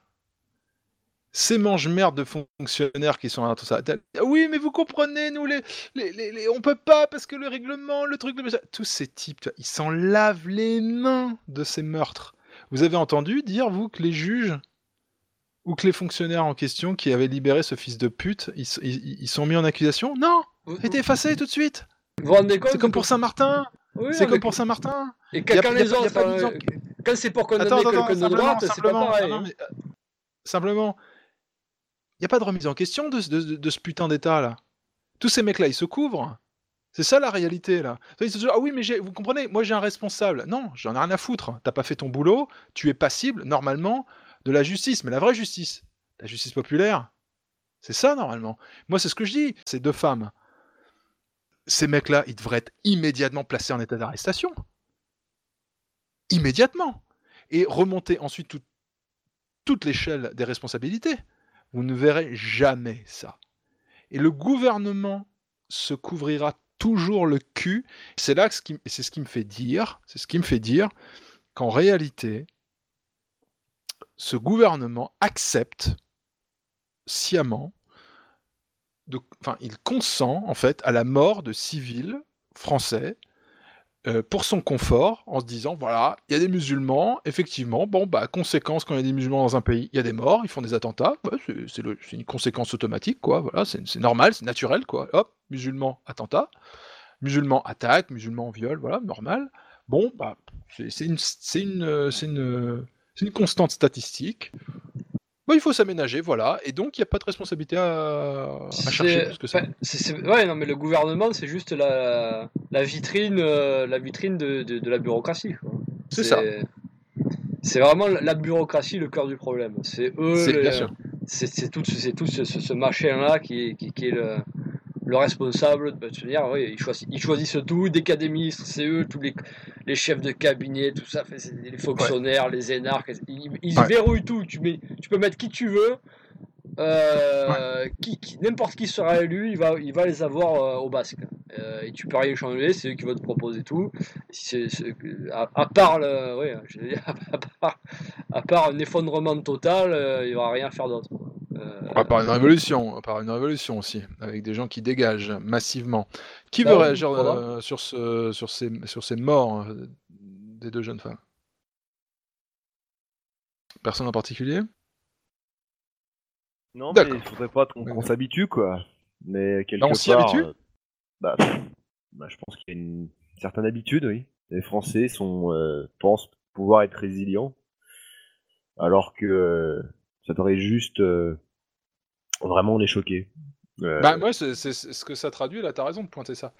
ces mange-merde de fonctionnaires qui sont là, tout ça. Oui, mais vous comprenez, nous, les, les, les- les- on peut pas parce que le règlement, le truc, le tous ces types, vois, ils s'en lavent les mains de ces meurtres. Vous avez entendu dire, vous, que les juges ou que les fonctionnaires en question qui avaient libéré ce fils de pute, ils, ils- ils sont mis en accusation? Non Été effacés tout de suite Vous rendez compte? C'est comme pour Saint-Martin Oui, C'est comme pour Saint-Martin Et pas- les autres, euh, quand c'est pour condamner Attends, attends, quelqu'un simplement, droite, c'est pas pareil. non, non, hein. mais, euh, simplement, il n'y a pas de remise en question de, ce- putain d'état là. Tous ces mecs là, ils se couvrent. C'est ça la réalité là. Ils se disent, ah oui, mais vous comprenez, moi j'ai un responsable. Non, j'en ai rien à foutre. T'as pas fait ton boulot, tu es passible normalement de la justice, mais la vraie justice, la justice populaire, c'est ça normalement. Moi c'est ce que je dis. Ces deux femmes, ces mecs là, ils devraient être immédiatement placés en état d'arrestation. Immédiatement. Et remonter ensuite tout- toute l'échelle des responsabilités. Vous ne verrez jamais ça. Et le gouvernement se couvrira toujours le cul. C'est là que ce qui, c'est ce qui me fait dire, c'est ce qui me fait dire qu'en réalité, ce gouvernement accepte sciemment, enfin, il consent en fait à la mort de civils français euh, pour son confort, en se disant voilà, il y a des musulmans, effectivement, bon, bah, conséquence, quand il y a des musulmans dans un pays, il y a des morts, ils font des attentats, c'est- une conséquence automatique, quoi, voilà, c'est normal, c'est naturel, quoi, hop, musulmans, attentat, musulmans, attaque, musulmans, viol, voilà, normal. Bon, bah, c'est une, une, euh, une, euh, c'est une constante statistique. Bon, il faut s'aménager, voilà, et donc il n'y a pas de responsabilité à, à chercher plus que ça. ouais, non, mais le gouvernement, c'est juste la, la vitrine, euh, la vitrine de, de, de la bureaucratie. C'est ça. C'est vraiment la, bureaucratie le cœur du problème. C'est eux. C'est- le- bien sûr. C'est c'est tout, tout ce, ce- machin-là qui, qui, qui est le, le responsable. Bah, de dire, oui, ils choisissent, ils choisissent tout. Y a des ministres, c'est eux, tous les, les chefs de cabinet, tout ça, les fonctionnaires, les énarques. Ils, ils Ouais. verrouillent tout. Tu, mets, tu peux mettre qui tu veux. Euh, qui, qui- n'importe qui sera élu, il va, il va les avoir euh, au basque. Euh, et tu peux rien changer, c'est eux qui vont te proposer tout. C'est- c'est- à, à part le, ouais, je veux dire, à, part, à part un effondrement total, il aura rien faire d'autre. Euh, On va par une révolution, par une révolution aussi, avec des gens qui dégagent massivement. Qui Bah veut réagir voilà. euh, sur, ce, sur, ces, sur ces morts euh, des deux jeunes femmes? Personne en particulier? Non, mais il faudrait pas qu'on s'habitue, quoi. Mais quelque on s'y part, habitue euh, bah, bah, je pense qu'il y a une certaine habitude, oui. Les Français sont, euh, pensent pouvoir être résilients, alors que euh, ça devrait juste euh, vraiment les choquer. Bah, moi, c'est ce que ça traduit, là, tu as raison de pointer ça.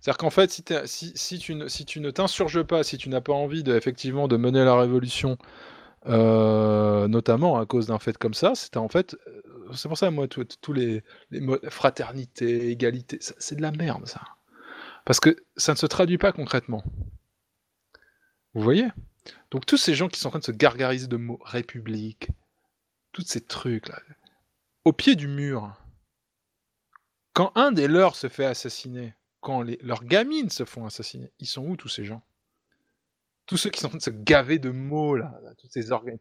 C'est-à-dire qu'en fait, si, tu ne, t'insurges pas, si tu n'as pas envie de, effectivement de mener la révolution, euh, notamment à cause d'un fait comme ça, c'est en fait, euh, c'est pour ça, moi, tous les, les mots fraternité, égalité, c'est de la merde, ça. Parce que ça ne se traduit pas concrètement. Vous voyez? Donc tous ces gens qui sont en train de se gargariser de mots république, tous ces trucs là, au pied du mur, quand un des leurs se fait assassiner, quand leurs gamines se font assassiner, ils sont où tous ces gens? Tous ceux qui sont en train de se gaver de mots là, tous ces organes.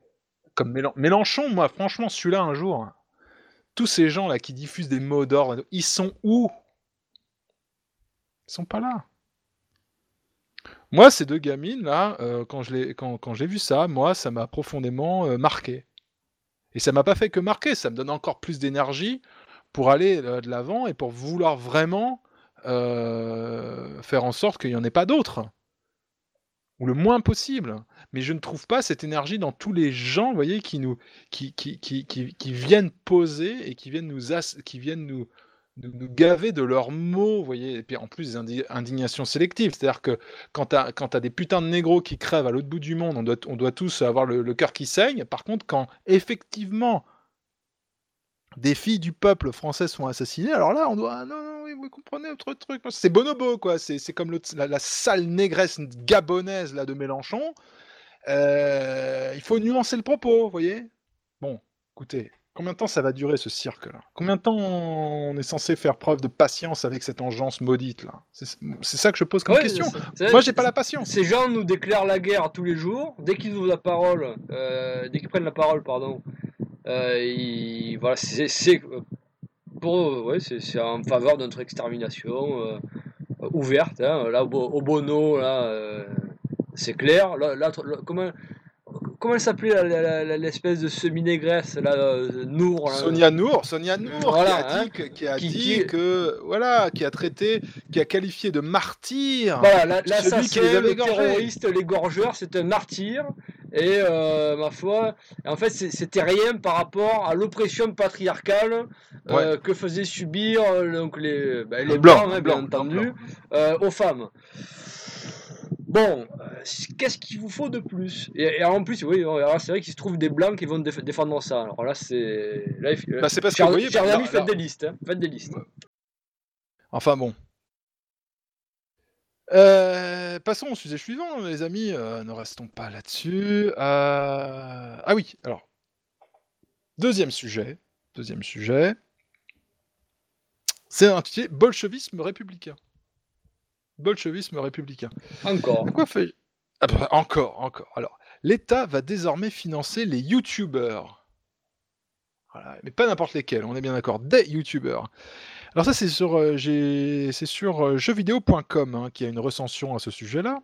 Comme Mélenchon, moi franchement celui-là un jour, hein, tous ces gens là qui diffusent des mots d'ordre, ils sont où? Ils sont pas là. Moi, ces deux gamines là, euh, quand j'ai vu ça, moi, ça m'a profondément euh, marqué. Et ça m'a pas fait que marquer, ça me donne encore plus d'énergie pour aller euh, de l'avant et pour vouloir vraiment faire en sorte qu'il n'y en ait pas d'autres. Ou le moins possible. Mais je ne trouve pas cette énergie dans tous les gens, voyez, qui nous, qui, qui, qui, qui viennent poser et qui viennent nous, qui viennent nous, nous, gaver de leurs mots, vous voyez, et puis en plus des indignations sélectives. C'est-à-dire que quand tu as, des putains de négros qui crèvent à l'autre bout du monde, on doit, tous avoir le, cœur qui saigne. Par contre, quand effectivement des filles du peuple français sont assassinées, alors là, on doit. Ah non, non, vous comprenez autre truc. C'est bonobo, quoi. C'est comme la, la, sale négresse gabonaise là, de Mélenchon. Euh, il faut nuancer le propos, vous voyez Bon, écoutez, Combien de temps ça va durer ce cirque-là Combien de temps on est censé faire preuve de patience avec cette engeance maudite là? C'est ça que je pose comme question. Moi, j'ai pas la patience. Ces gens nous déclarent la guerre tous les jours. Dès qu'ils ouvrent la parole, euh, dès qu'ils prennent la parole, pardon, euh, voilà, c'est pour ouais, c'est en faveur de notre extermination euh, ouverte. Hein. là, au, Bono, là, c'est clair. Là, comment comment elle s'appelait l'espèce de semi-négresse là, euh, Nour Sonia Nour, Sonia Nour qui a hein. dit, qui a dit que voilà, qui a traité, qui a qualifié de martyr voilà, celui qui les avait terroriste, les gorgeurs, c'est un martyr. Et euh, ma foi, en fait, c'était rien par rapport à l'oppression patriarcale euh, que faisaient subir donc les, ben, les blancs, hein, bien entendu, aux femmes. Bon, euh, qu'est-ce qu'il vous faut de plus? Et, en plus, oui, c'est vrai qu'il se trouve des blancs qui vont défendre ça. Alors là, c'est. Bah, c'est parce que vous voyez. Chers amis, faites des listes. Hein, faites des listes. Enfin bon. Euh, passons au sujet suivant, les amis. Euh, ne restons pas là-dessus. Ah oui, alors. Deuxième sujet. Deuxième sujet. C'est intitulé Bolchevisme républicain bolchevisme républicain. Encore. Quoi fait ah bah, Encore, encore. Alors, l'État va désormais financer les YouTubeurs. Voilà, mais pas n'importe lesquels, on est bien d'accord, des YouTubeurs. Alors ça, c'est sur, euh, c'est sur euh, jeuxvideo.com hein, qui a une recension à ce sujet-là.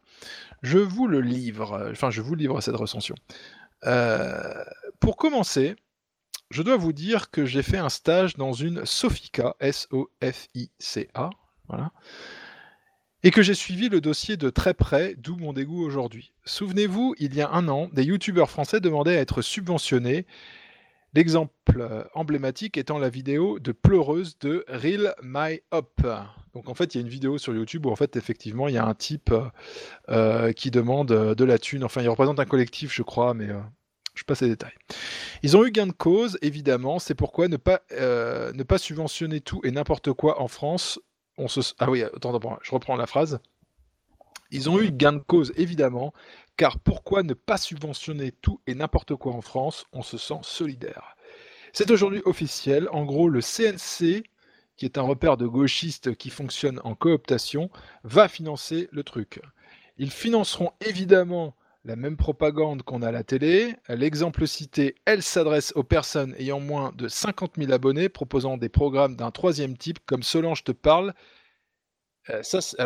Je vous le livre, euh, enfin je vous livre cette recension. pour commencer, je dois vous dire que j'ai fait un stage dans une Sofica, S-O-F-I-C-A, voilà, et que j'ai suivi le dossier de très près, d'où mon dégoût aujourd'hui. Souvenez-vous, il y a un an, des youtubeurs français demandaient à être subventionnés. L'exemple euh, emblématique étant la vidéo de pleureuse de Real My Up. Donc en fait, il y a une vidéo sur YouTube où en fait effectivement il y a un type euh, qui demande euh, de la thune. Enfin, il représente un collectif, je crois, mais je passe les détails. Ils ont eu gain de cause, évidemment. C'est pourquoi ne pas, ne pas subventionner tout et n'importe quoi en France ah oui, attends, je reprends la phrase. Ils ont eu gain de cause, évidemment, car pourquoi ne pas subventionner tout et n'importe quoi en France? On se sent solidaire. C'est aujourd'hui officiel. En gros, le CNC, qui est un repère de gauchistes qui fonctionne en cooptation, va financer le truc. Ils financeront évidemment la même propagande qu'on a à la télé. L'exemple cité, elle s'adresse aux personnes ayant moins de 50 000 abonnés, proposant des programmes d'un troisième type, comme Solange te parle. Ça, c'était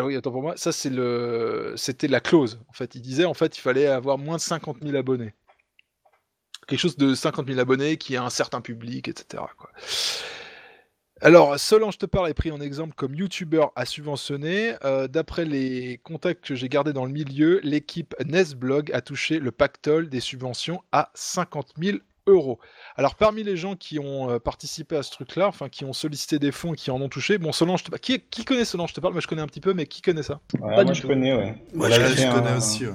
la clause. En fait, il disait en fallait avoir moins de 50 000 abonnés. Quelque chose de 50 000 abonnés qui a un certain public, etc. Alors, Solange te parle est pris en exemple comme youtubeur à subventionner. Euh, d'après les contacts que j'ai gardés dans le milieu, l'équipe Nesblog a touché le pactole des subventions à 50 000 euros. Alors parmi les gens qui ont euh, participé à ce truc-là, enfin qui ont sollicité des fonds et qui en ont touché, bon Solange, te... qui, qui connaît Solange Je te parle, moi je connais un petit peu, mais qui connaît ça? Ouais, Moi je connais, ouais. Moi je, connais aussi. Ouais.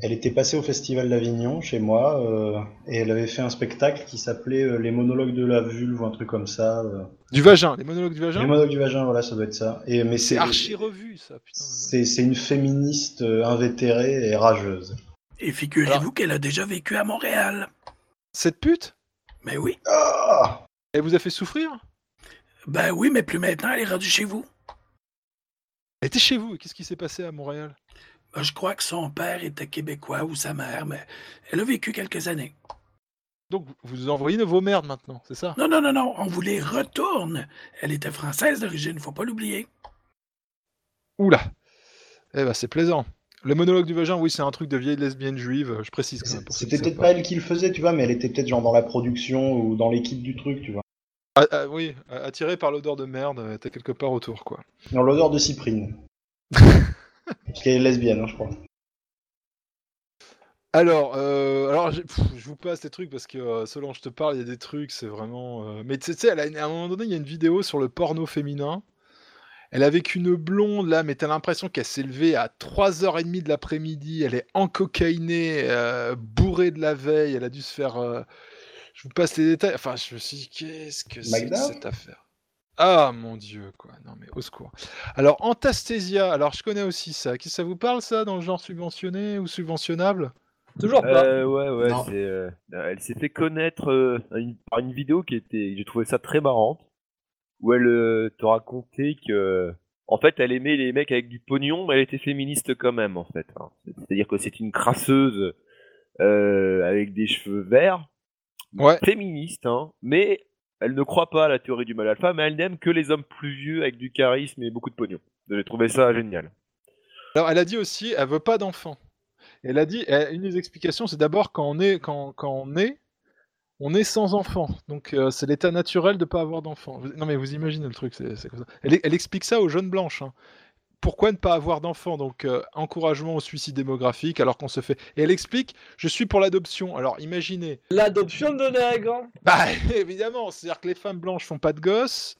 Elle était passée au Festival d'Avignon chez moi euh, et elle avait fait un spectacle qui s'appelait euh, Les monologues de la vulve ou un truc comme ça. Euh. Du vagin, les monologues du vagin? Les monologues du vagin, voilà, ça doit être ça. Et, mais c'est archi revu ça, putain. C'est une féministe invétérée et rageuse. Et figurez-vous qu'elle a déjà vécu à Montréal. Cette pute? Mais oui. Ah elle vous a fait souffrir? Ben oui, mais plus maintenant, elle est rendue chez vous. Elle était chez vous, qu'est-ce qui s'est passé à Montréal? Je crois que son père était québécois ou sa mère, mais elle a vécu quelques années. Donc vous envoyez de vos merdes maintenant, c'est ça? Non, non, non, non, on vous les retourne. Elle était française d'origine, faut pas l'oublier. Oula Eh ben c'est plaisant. Le monologue du vagin, oui, c'est un truc de vieille lesbienne juive, je précise quand même. C'était peut-être pas elle qui le faisait, tu vois, mais elle était peut-être genre dans la production ou dans l'équipe du truc, tu vois. Ah, ah, oui, attirée par l'odeur de merde, elle était quelque part autour, quoi. Non, l'odeur de cyprine. Parce qu'elle est lesbienne, hein, je crois. Alors, euh, alors je, vous passe des trucs parce que euh, selon je te parle, il y a des trucs, c'est vraiment. Euh, mais tu sais, à un moment donné, il y a une vidéo sur le porno féminin. Elle a vécu une blonde là, mais t'as l'impression qu'elle s'est levée à 3h30 de l'après-midi. Elle est encocaïnée, bourrée de la veille. Elle a dû se faire. Je vous passe les détails. Enfin, je me suis dit, qu'est-ce que c'est que cette affaire? Ah mon dieu, quoi. Non mais au secours. Alors, Antastésia, alors je connais aussi ça. Que ça vous parle ça dans le genre subventionné ou subventionnable? Toujours pas. Euh, ouais, ouais, c'est, euh, elle s'est fait connaître euh, par une vidéo qui était, j'ai trouvé ça très marrante, où elle te racontait que, en fait, elle aimait les mecs avec du pognon, mais elle était féministe quand même, en fait. Hein. C'est-à-dire que c'est une crasseuse avec des cheveux verts, ouais. féministe, hein, mais elle ne croit pas à la théorie du mal alpha, mais elle n'aime que les hommes plus vieux avec du charisme et beaucoup de pognon. J'ai trouvé ça génial. Alors, elle a dit aussi, elle veut pas d'enfants. Elle a dit, une des explications, c'est d'abord quand on est, quand, on est, on est sans enfants. Donc euh, c'est l'état naturel de ne pas avoir d'enfants. Non mais vous imaginez le truc, c'est comme ça. Elle, elle, explique ça aux jeunes blanches. Hein pourquoi ne pas avoir d'enfants Donc, euh, encouragement au suicide démographique, alors qu'on se fait. Et elle explique je suis pour l'adoption. Alors, imaginez. L'adoption de nègres Bah, évidemment. C'est-à-dire que les femmes blanches font pas de gosses.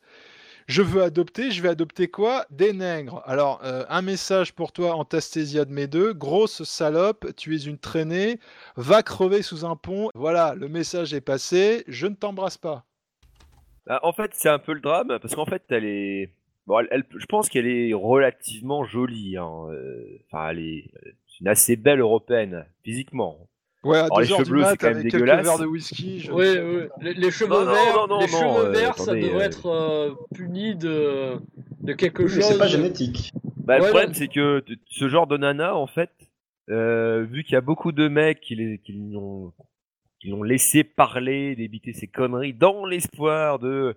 Je veux adopter, je vais adopter quoi? Des nègres. Alors, euh, un message pour toi, Antastésia de mes deux. Grosse salope, tu es une traînée, va crever sous un pont. Voilà, le message est passé, je ne t'embrasse pas. Bah, en fait, c'est un peu le drame, parce qu'en fait, elle est Bon, elle, je pense qu'elle est relativement jolie. Hein. Euh, enfin, elle est une assez belle européenne, physiquement. Ouais, à les cheveux bleus, c'est quand même dégueulasse. verres de whisky. Oui, oui. Les, cheveux verts, les cheveux verts ça devrait être euh, puni de, de quelque chose. C'est pas génétique. Bah, le problème, c'est que ce genre de nana, en fait, euh, vu qu'il y a beaucoup de mecs qui, les, qui l'ont qui l'ont laissé parler, débiter ses conneries, dans l'espoir de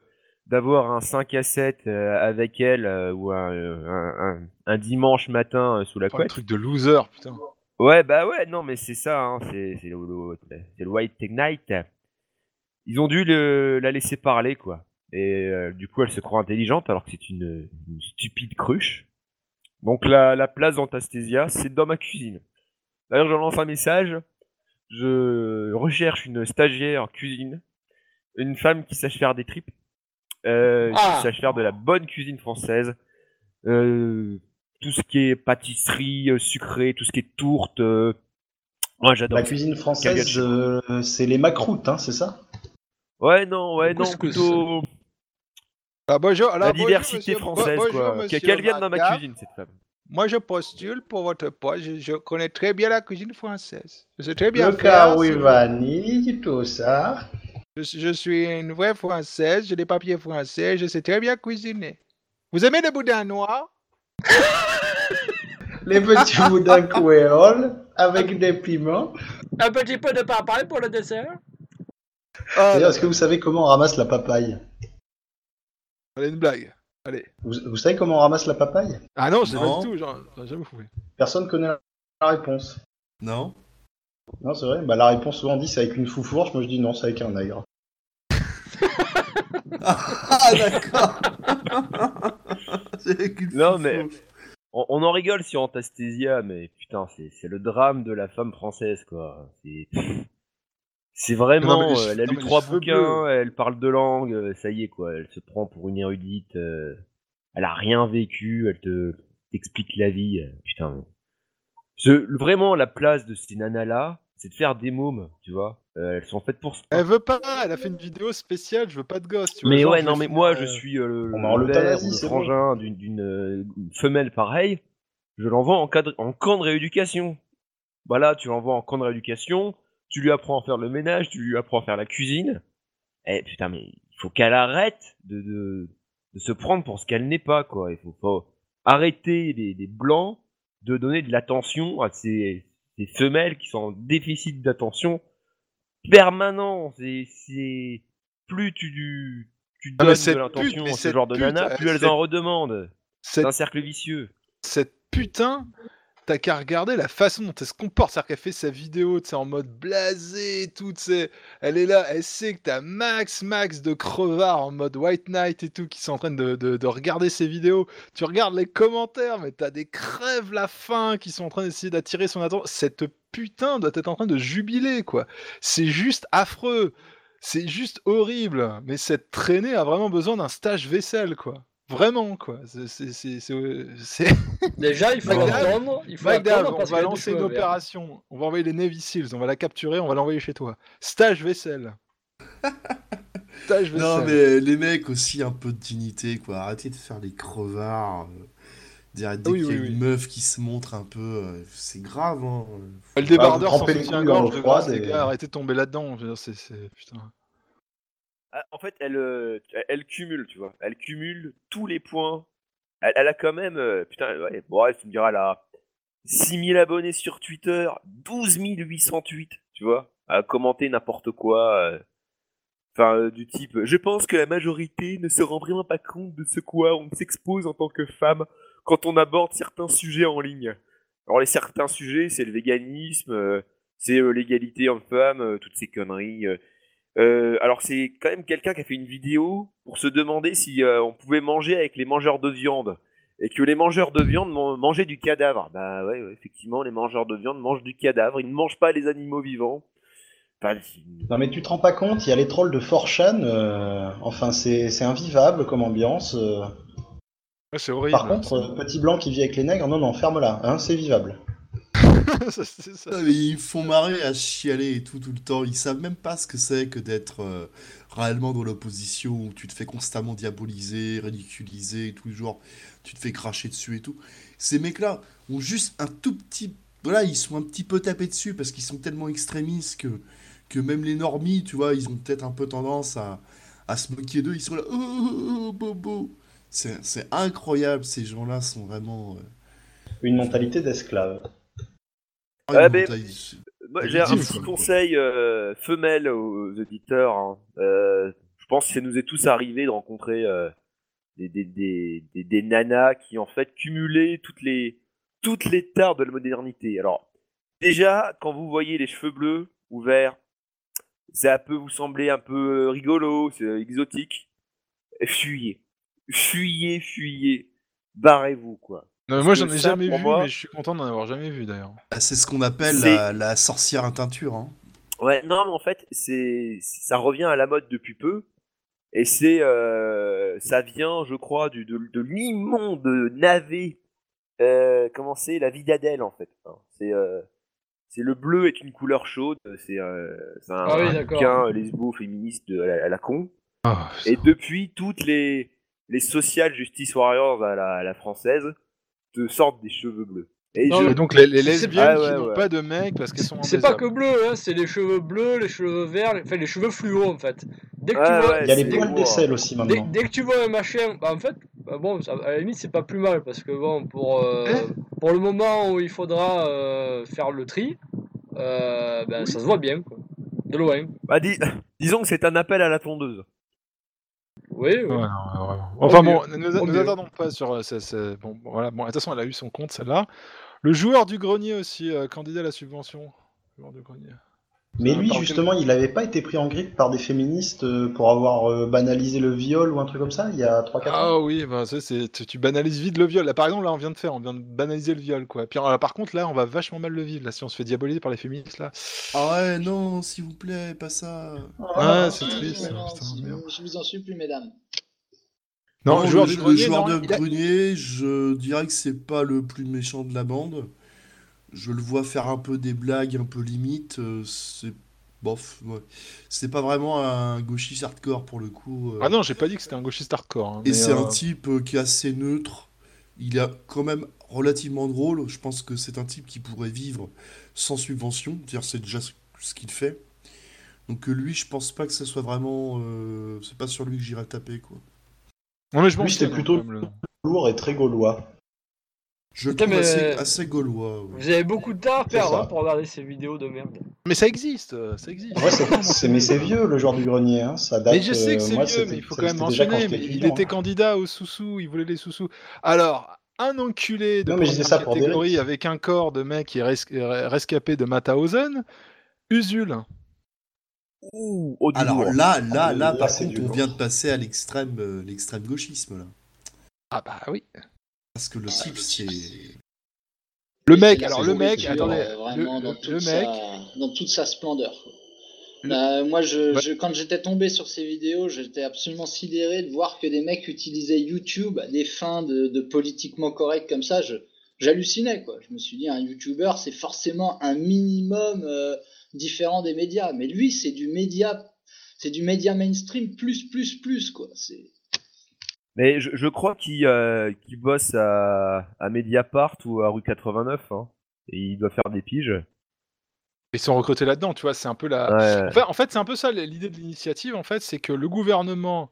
d'avoir un 5 à 7 euh, avec elle euh, ou euh, un, un, dimanche matin sous la couette. Un truc de loser, putain. Ouais, bah ouais, non, mais c'est ça, hein, c'est le, le, White Night. Ils ont dû le, la laisser parler, quoi. Et du coup, elle se croit intelligente alors que c'est une, une, stupide cruche. Donc la, la place d'Antastésia, c'est dans ma cuisine. D'ailleurs, je lance un message. Je recherche une stagiaire cuisine, une femme qui sache faire des tripes euh, ah. sache faire de la bonne cuisine française. Euh, tout ce qui est pâtisserie, euh, sucré, tout ce qui est tourte. Euh, moi, j'adore. La cuisine française, euh, c'est les macroutes, hein, c'est ça? Ouais, non, ouais, non, plutôt. Ah, bonjour, alors, la diversité française, quoi. Qu'elle vienne dans ma cuisine, cette femme. Moi, je postule pour votre poste. Je, je, connais très bien la cuisine française. Je sais très bien Le faire. vanille, tout ça. Je, suis une vraie française, j'ai des papiers français, je sais très bien cuisiner. Vous aimez les boudins noirs? Les petits boudins créoles avec des piments. Un petit peu de papaye pour le dessert. Est-ce que vous savez comment on ramasse la papaye? Allez, une blague. Allez. Vous, savez comment on ramasse la papaye? Ah non, je sais pas du tout, genre, jamais foué. Personne connaît la réponse. Non. Non, c'est vrai. Bah, la réponse souvent dit c'est avec une foufourche. Moi, je dis non, c'est avec un nègre. ah, d'accord. non, mais on, en rigole sur Antastésia, mais putain, c'est le drame de la femme française, quoi. C'est vraiment, Non, euh, elle a non, lu trois bouquins, elle parle deux langues, euh, ça y est quoi, elle se prend pour une érudite, euh, elle a rien vécu, elle te t'explique la vie, euh, putain. Ce- vraiment la place de ces nanas là, c'est de faire des mômes, tu vois. Euh, elles sont faites pour ça. Elle veut pas, elle a fait une vidéo spéciale, je veux pas de gosse, tu vois. Mais genre, ouais, non, mais moi, euh, je suis euh, le, le père le bon. frangin d'une euh, femelle pareille. Je l'envoie en, cadre- en camp de rééducation. Voilà, tu l'envoies en camp de rééducation, tu lui apprends à faire le ménage, tu lui apprends à faire la cuisine. Eh putain, mais il faut qu'elle arrête de, de, de se prendre pour ce qu'elle n'est pas, quoi. Il faut, faut arrêter les, les blancs de donner de l'attention à ces, ces femelles qui sont en déficit d'attention permanent. C'est, c'est plus tu, tu Ah, donnes de mais à ce genre de pute, nana, plus elles en redemandent. C'est un cercle vicieux. cette putain, t'as qu'à regarder la façon dont elle se comporte. C'est-à-dire qu'elle fait sa vidéo, tu sais, en mode blasé tout, tu sais. Elle est là, elle sait que t'as max, max de crevards en mode White Knight et tout qui sont en train de, de- de regarder ses vidéos. Tu regardes les commentaires, mais t'as des crèves la faim qui sont en train d'essayer d'attirer son attention. Cette putain doit être en train de jubiler, quoi. C'est juste affreux. C'est juste horrible. Mais cette traînée a vraiment besoin d'un stage vaisselle, quoi. Vraiment, quoi. C'est- c'est- c'est- c'est- c'est- Déjà, il faut attendre. Il faut attendre on va lancer une opération. On va envoyer les Navy Seals. On va la capturer. On va l'envoyer chez toi. Stage vaisselle. Stage vaisselle. Non, mais les mecs aussi, un peu de dignité, quoi. Arrêtez de faire les crevards. euh, dire dès Oui, qu'il y a oui, une oui. meuf qui se montre un peu, euh, c'est grave, hein. Le débardeur Ah, sans trempez le soutien cul dans gorge l'eau de froide grâce, les et- gars. Arrêtez de tomber là-dedans. Je veux dire, c'est- c'est- Putain. Ah, En fait, elle, euh, elle cumule, tu vois. Elle cumule tous les points. Elle, elle a quand même, euh, putain, ouais, tu me diras, elle a 6000 abonnés sur Twitter, 12 808, tu vois, à commenter n'importe quoi. euh, Enfin, euh, du type, je pense que la majorité ne se rend vraiment pas compte de ce quoi on s'expose en tant que femme quand on aborde certains sujets en ligne. Alors, les certains sujets, c'est le véganisme, euh, c'est euh, l'égalité homme-femme, euh, toutes ces conneries. alors c'est quand même quelqu'un qui a fait une vidéo pour se demander si on pouvait manger avec les mangeurs de viande et que les mangeurs de viande man- mangeaient du cadavre. Bah ouais, effectivement, les mangeurs de viande mangent du cadavre, ils ne mangent pas les animaux vivants. Non mais tu te rends pas compte, il y a les trolls de 4chan, euh, enfin c'est invivable comme ambiance. Ouais, c'est horrible. Par contre, euh, petit blanc qui vit avec les nègres, non non, ferme-la, hein, c'est vivable. Ça, c'est ça. Mais ils font marrer à chialer et tout, tout le temps. Ils savent même pas ce que c'est que d'être euh, réellement dans l'opposition où tu te fais constamment diaboliser, ridiculiser, tout le genre. Tu te fais cracher dessus et tout. Ces mecs-là ont juste un tout petit. Voilà, ils sont un petit peu tapés dessus parce qu'ils sont tellement extrémistes que, que même les normies, tu vois, ils ont peut-être un peu tendance à, à se moquer d'eux. Ils sont là. Oh, oh, oh, bobo. C'est incroyable, ces gens-là sont vraiment. euh, Une mentalité d'esclave. ah, Ah, mais- j'ai un petit conseil euh, femelle aux auditeurs. hein. Euh, je pense que ça nous est tous arrivé de rencontrer euh, des, des, des, des, des nanas qui en fait cumulaient toutes les toutes les tares de la modernité. Alors déjà, quand vous voyez les cheveux bleus ou verts, ça peut vous sembler un peu rigolo, c'est exotique. Fuyez, fuyez, fuyez, barrez-vous quoi. Non, mais moi, j'en ai ça, jamais vu, moi, mais je suis content d'en avoir jamais vu d'ailleurs. Ah, C'est ce qu'on appelle la, la sorcière en teinture. Hein. Ouais, non, mais en fait, c'est ça revient à la mode depuis peu. Et c'est euh, ça vient, je crois, du, de, de l'immonde navet. Euh, comment c'est La vie d'Adèle, en fait. Enfin, c'est euh, c'est le bleu est une couleur chaude. C'est euh, c'est un, Ah oui, un bouquin lesbo-féministe de- à la, à la con. Ah, Et depuis, toutes les les social justice warriors à la, à la française te sortent des cheveux bleus. Et Non, je- mais Et donc les, les C'est- lesbiennes Ah qui ouais, n'ont ouais. pas de mec parce qu'elles sont C'est pas que bleu, hein, c'est les cheveux bleus, les cheveux verts, les- enfin les cheveux fluo en fait. Dès que tu vois, ouais, Il y a les poils d'aisselle aussi maintenant. dès que tu vois un machin, bah en fait, bah bon, ça- à la limite c'est pas plus mal parce que bon, pour euh, Hein pour le moment où il faudra euh, faire le tri, euh, ben ça se voit bien, quoi. de loin. Bah, dis- disons que c'est un appel à la tondeuse. Oui, oui. Ouais, non, ouais, vraiment. Enfin bon, ne nous, attardons pas sur euh, ce- ce- bon, bon, voilà. Bon, de toute façon, elle a eu son compte celle-là. Le joueur du grenier aussi, euh, candidat à la subvention. Joueur du grenier. Mais lui, justement, il n'avait pas été pris en grippe par des féministes euh, pour avoir euh, banalisé le viol ou un truc comme ça il y a 3-4 ans Ah oui, bah, ça, c'est, tu, tu banalises vite le viol. Là, par exemple, là, on vient de faire, on vient de banaliser le viol, quoi. Puis, alors, par contre, là, on va vachement mal le vivre. Là, si on se fait diaboliser par les féministes, là. Ah ouais, non, s'il vous plaît, pas ça. Ah, c'est triste. Mais non, putain, si- merde. je vous en supplie, mesdames. Non, le, joueur le du grenier, joueur non, de a- grenier, je dirais que c'est pas le plus méchant de la bande. Je le vois faire un peu des blagues un peu limite. euh, c'est bof. ouais. C'est pas vraiment un gauchiste hardcore pour le coup. euh. Ah non, j'ai pas dit que c'était un gauchiste hardcore. hein, Et c'est euh, un type euh, qui est assez neutre. Il est quand même relativement drôle. Je pense que c'est un type qui pourrait vivre sans subvention. C'est-à-dire, c'est déjà ce qu'il fait. Donc lui, je pense pas que ça soit vraiment. euh, C'est pas sur lui que j'irai taper, quoi. Non, mais je Lui, c'était souviens, plutôt lourd et très gaulois. Je Putain, trouve mais- assez, assez gaulois. ouais. Vous avez beaucoup de temps à C'est ça. hein, pour regarder ces vidéos de merde. Mais ça existe, euh, ça existe. Ouais, c'est, c'est- mais c'est vieux, le joueur du grenier. Hein. Ça date, Mais je sais que euh, c'est moi, vieux, c'était- mais il faut ça quand même existait déjà quand mentionner. j'étais Mais il étudiant, était hein. candidat aux sous-sous, il voulait les sous-sous. Alors, un enculé de Non, mais je première disais ça pour catégorie Derek. avec un corps de mec qui est res- euh, rescapé de Mauthausen, Usul. Ouh, oh, du Alors lourd. là, là, Ah, là, là, par c'est contre, du on lourd. vient de passer à l'extrême, euh, l'extrême gauchisme là. Ah bah oui. Parce que le type, c'est. Le mec, alors le mec, attendez, euh, vraiment le, dans, le- toute le sa, mec, dans toute sa splendeur. Le- Bah, moi, je, Ouais. je- quand j'étais tombé sur ces vidéos, j'étais absolument sidéré de voir que des mecs utilisaient YouTube à des fins de, de politiquement correct comme ça. J'hallucinais quoi. Je me suis dit, un YouTuber, c'est forcément un minimum euh, différent des médias. Mais lui, c'est du média, c'est du média mainstream plus plus plus quoi. C'est Mais je, je crois qu'il euh, bosse à, à Mediapart ou à rue 89. Hein, et il doit faire des piges. ils sont recrutés là-dedans, tu vois, c'est un peu la... Ouais. En fait, en fait, c'est un peu ça l'idée de l'initiative, en fait, c'est que le gouvernement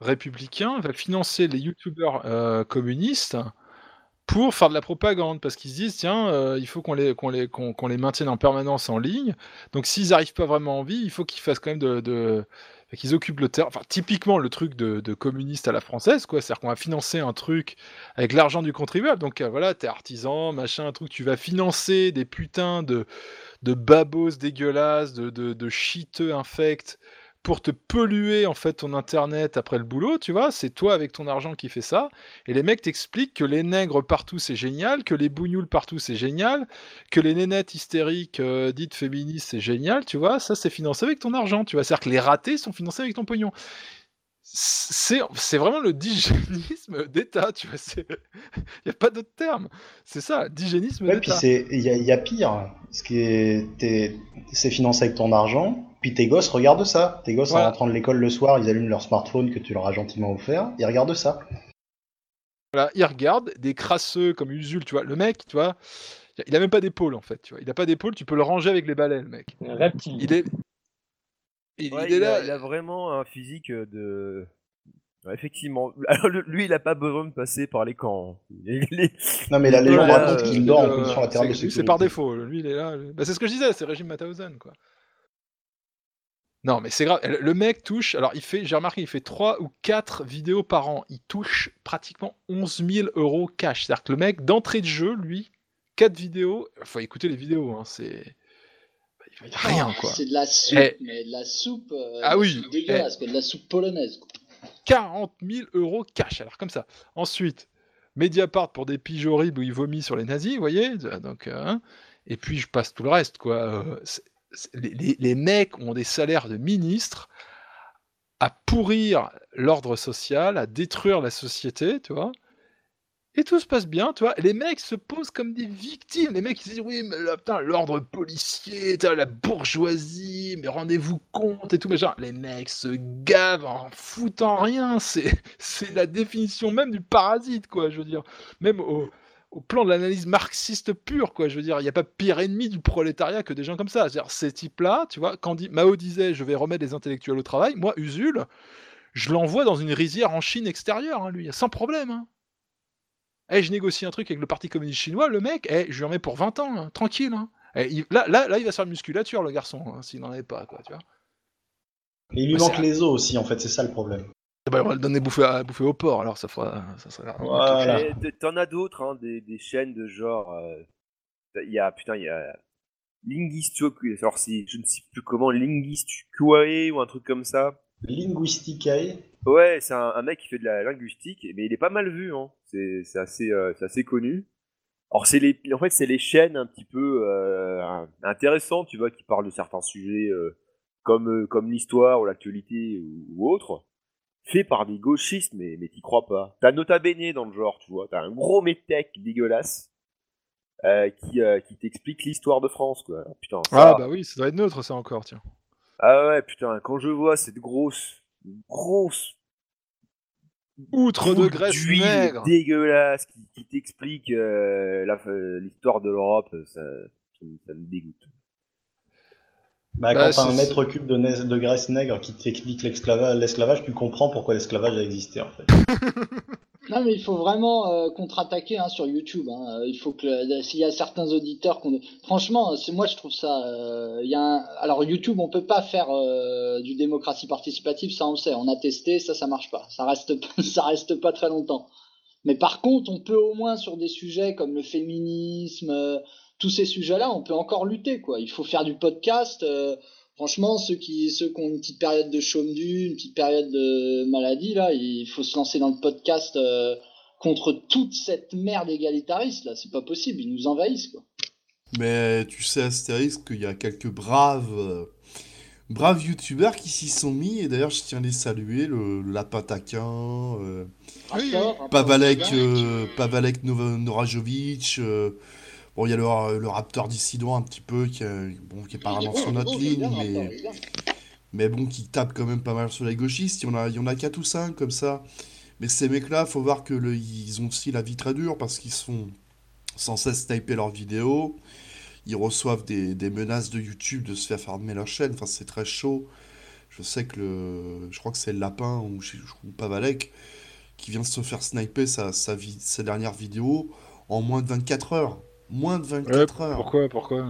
républicain va financer les youtubeurs euh, communistes pour faire de la propagande, parce qu'ils se disent, tiens, euh, il faut qu'on les, les, les maintienne en permanence en ligne, donc s'ils n'arrivent pas vraiment en vie, il faut qu'ils fassent quand même de... qu'ils occupent le terrain, enfin typiquement le truc de, communiste à la française, quoi, c'est-à-dire qu'on va financer un truc avec l'argent du contribuable, donc euh, voilà, t'es artisan, machin, un truc, tu vas financer des putains de, de babos dégueulasses, de, de, de infects pour te polluer en fait ton internet après le boulot, tu vois, c'est toi avec ton argent qui fais ça, et les mecs t'expliquent que les nègres partout c'est génial, que les bougnoules partout c'est génial, que les nénettes hystériques euh, dites féministes c'est génial, tu vois, ça c'est financé avec ton argent, tu vois, c'est-à-dire que les ratés sont financés avec ton pognon. C'est c'est vraiment le digénisme d'État, tu vois, c'est- il n'y a pas d'autre terme, c'est ça, digénisme Ouais, puis d'État. c'est, il y, a- il y a pire. Ce qui est, t'es- c'est financé avec ton argent. Puis tes gosses regardent ça. Tes gosses Voilà. en rentrant de l'école le soir, ils allument leur smartphone que tu leur as gentiment offert. Ils regardent ça. Voilà, il regarde des crasseux comme Usul, tu vois. Le mec, tu vois, il a même pas d'épaule en fait, tu vois. Il a pas d'épaule, tu peux le ranger avec les balais, le mec. Un reptile. Il est, il, Ouais, il est il, là. a, il a vraiment un physique de. Ouais, effectivement. Alors, lui, il a pas besoin de passer par les camps. Il est- Non, mais la légende raconte euh, qu'il dort en euh, position latérale de c'est- sécurité. C'est par défaut, lui il est là. lui. Bah, c'est ce que je disais, c'est régime Mauthausen, quoi. Non, mais c'est grave. Le le mec touche. Alors, il fait, j'ai remarqué, il fait 3 ou 4 vidéos par an. Il touche pratiquement 11 000 euros cash. C'est-à-dire que le mec, d'entrée de jeu, lui, 4 vidéos. Il faut écouter les vidéos, hein, c'est. Il y a rien, quoi. C'est de la soupe, Eh. mais de la soupe, euh, Ah oui, dégueulasse, quoi, de la soupe polonaise. quoi. 40 000 euros cash, alors comme ça. Ensuite, Mediapart pour des piges horribles où il vomit sur les nazis, vous voyez donc, euh, hein. Et puis je passe tout le reste, quoi. Euh, les- les mecs ont des salaires de ministres à pourrir l'ordre social, à détruire la société, tu vois. Et tout se passe bien, tu vois. Les mecs se posent comme des victimes. Les mecs ils disent oui, mais là, l'ordre policier, la bourgeoisie, mais rendez-vous compte et tout, mais genre, les mecs se gavent en foutant rien. C'est, la définition même du parasite, quoi, je veux dire. Même au, plan de l'analyse marxiste pure, quoi, je veux dire, il n'y a pas pire ennemi du prolétariat que des gens comme ça. C'est-à-dire, ces types-là, tu vois, quand Mao disait je vais remettre les intellectuels au travail, moi, Usul, je l'envoie dans une rizière en Chine extérieure, hein, lui, sans problème. Hein. Eh, je négocie un truc avec le Parti communiste chinois, le mec, eh, je lui en mets pour 20 ans, hein, tranquille. hein. Eh, il- là, là, là, il va se faire de musculature, le garçon, hein, s'il n'en avait pas, quoi, tu vois. Et il lui manque les os aussi, en fait, c'est ça le problème. Eh ben, on va le donner bouffer à, bouffer au porc, alors ça fera. Ça sera Voilà. T'en as d'autres, hein, des, des chaînes de genre. euh, Il y a putain, il y a alors c'est, je ne sais plus comment, Linguisticae ou un truc comme ça. Linguisticae. Ouais, c'est un, mec qui fait de la linguistique, mais il est pas mal vu, hein. C'est, c'est assez, euh, c'est assez connu. Alors c'est les, en fait c'est les chaînes un petit peu euh, intéressantes, tu vois, qui parlent de certains sujets euh, comme comme l'histoire ou l'actualité ou, autre, fait par des gauchistes, mais mais t'y crois pas. T'as Nota Bene dans le genre, tu vois, t'as un gros métèque dégueulasse euh, qui, qui t'explique l'histoire de France, quoi. Putain, Ah bah oui, ça doit être neutre, ça encore, tiens. Ah ouais, putain, quand je vois cette grosse, grosse outre de graisse maigre dégueulasse qui, qui t'explique euh, l'histoire de l'Europe, ça, ça, me dégoûte. Bah, bah, quand t'as un mètre cube de, de graisse nègre qui t'explique l'esclavage, tu comprends pourquoi l'esclavage a existé en fait. Non, mais il faut vraiment euh, contre-attaquer hein, sur YouTube. Hein. Il faut que s'il y a certains auditeurs qu'on, franchement, c'est moi je trouve ça. Euh, y a alors YouTube, on peut pas faire euh, du démocratie participative, ça on sait. On a testé, ça ça marche pas. Ça reste ça reste pas très longtemps. Mais par contre, on peut au moins sur des sujets comme le féminisme, tous ces sujets-là, on peut encore lutter quoi. Il faut faire du podcast franchement, ceux qui, ceux qui ont une petite période de chaume du, une petite période de maladie, là, il faut se lancer dans le podcast euh, contre toute cette merde égalitariste, là. C'est pas possible, ils nous envahissent, quoi. Mais tu sais, Astérix, qu'il y a quelques braves, euh, braves youtubeurs qui s'y sont mis, et d'ailleurs, je tiens à les saluer, le, Lapin Taquin, euh, Pavalek, Pavalek Norajovic, Bon, il y a le, le Raptor dissident un petit peu qui, est, bon, qui est pas vraiment sur notre ligne, mais, mais bon, qui tape quand même pas mal sur les gauchistes. Il y en a, il y en a 4 ou 5 comme ça. Mais ces mecs-là, faut voir que le, ils ont aussi la vie très dure parce qu'ils sont sans cesse taper leurs vidéos. Ils reçoivent des, des, menaces de YouTube de se faire fermer leur chaîne. Enfin, c'est très chaud. Je sais que le, je crois que c'est le lapin ou, ou Pavalek qui vient de se faire sniper sa, sa, sa dernière vidéo en moins de 24 heures. Moins de 24 heures. Pourquoi Pourquoi?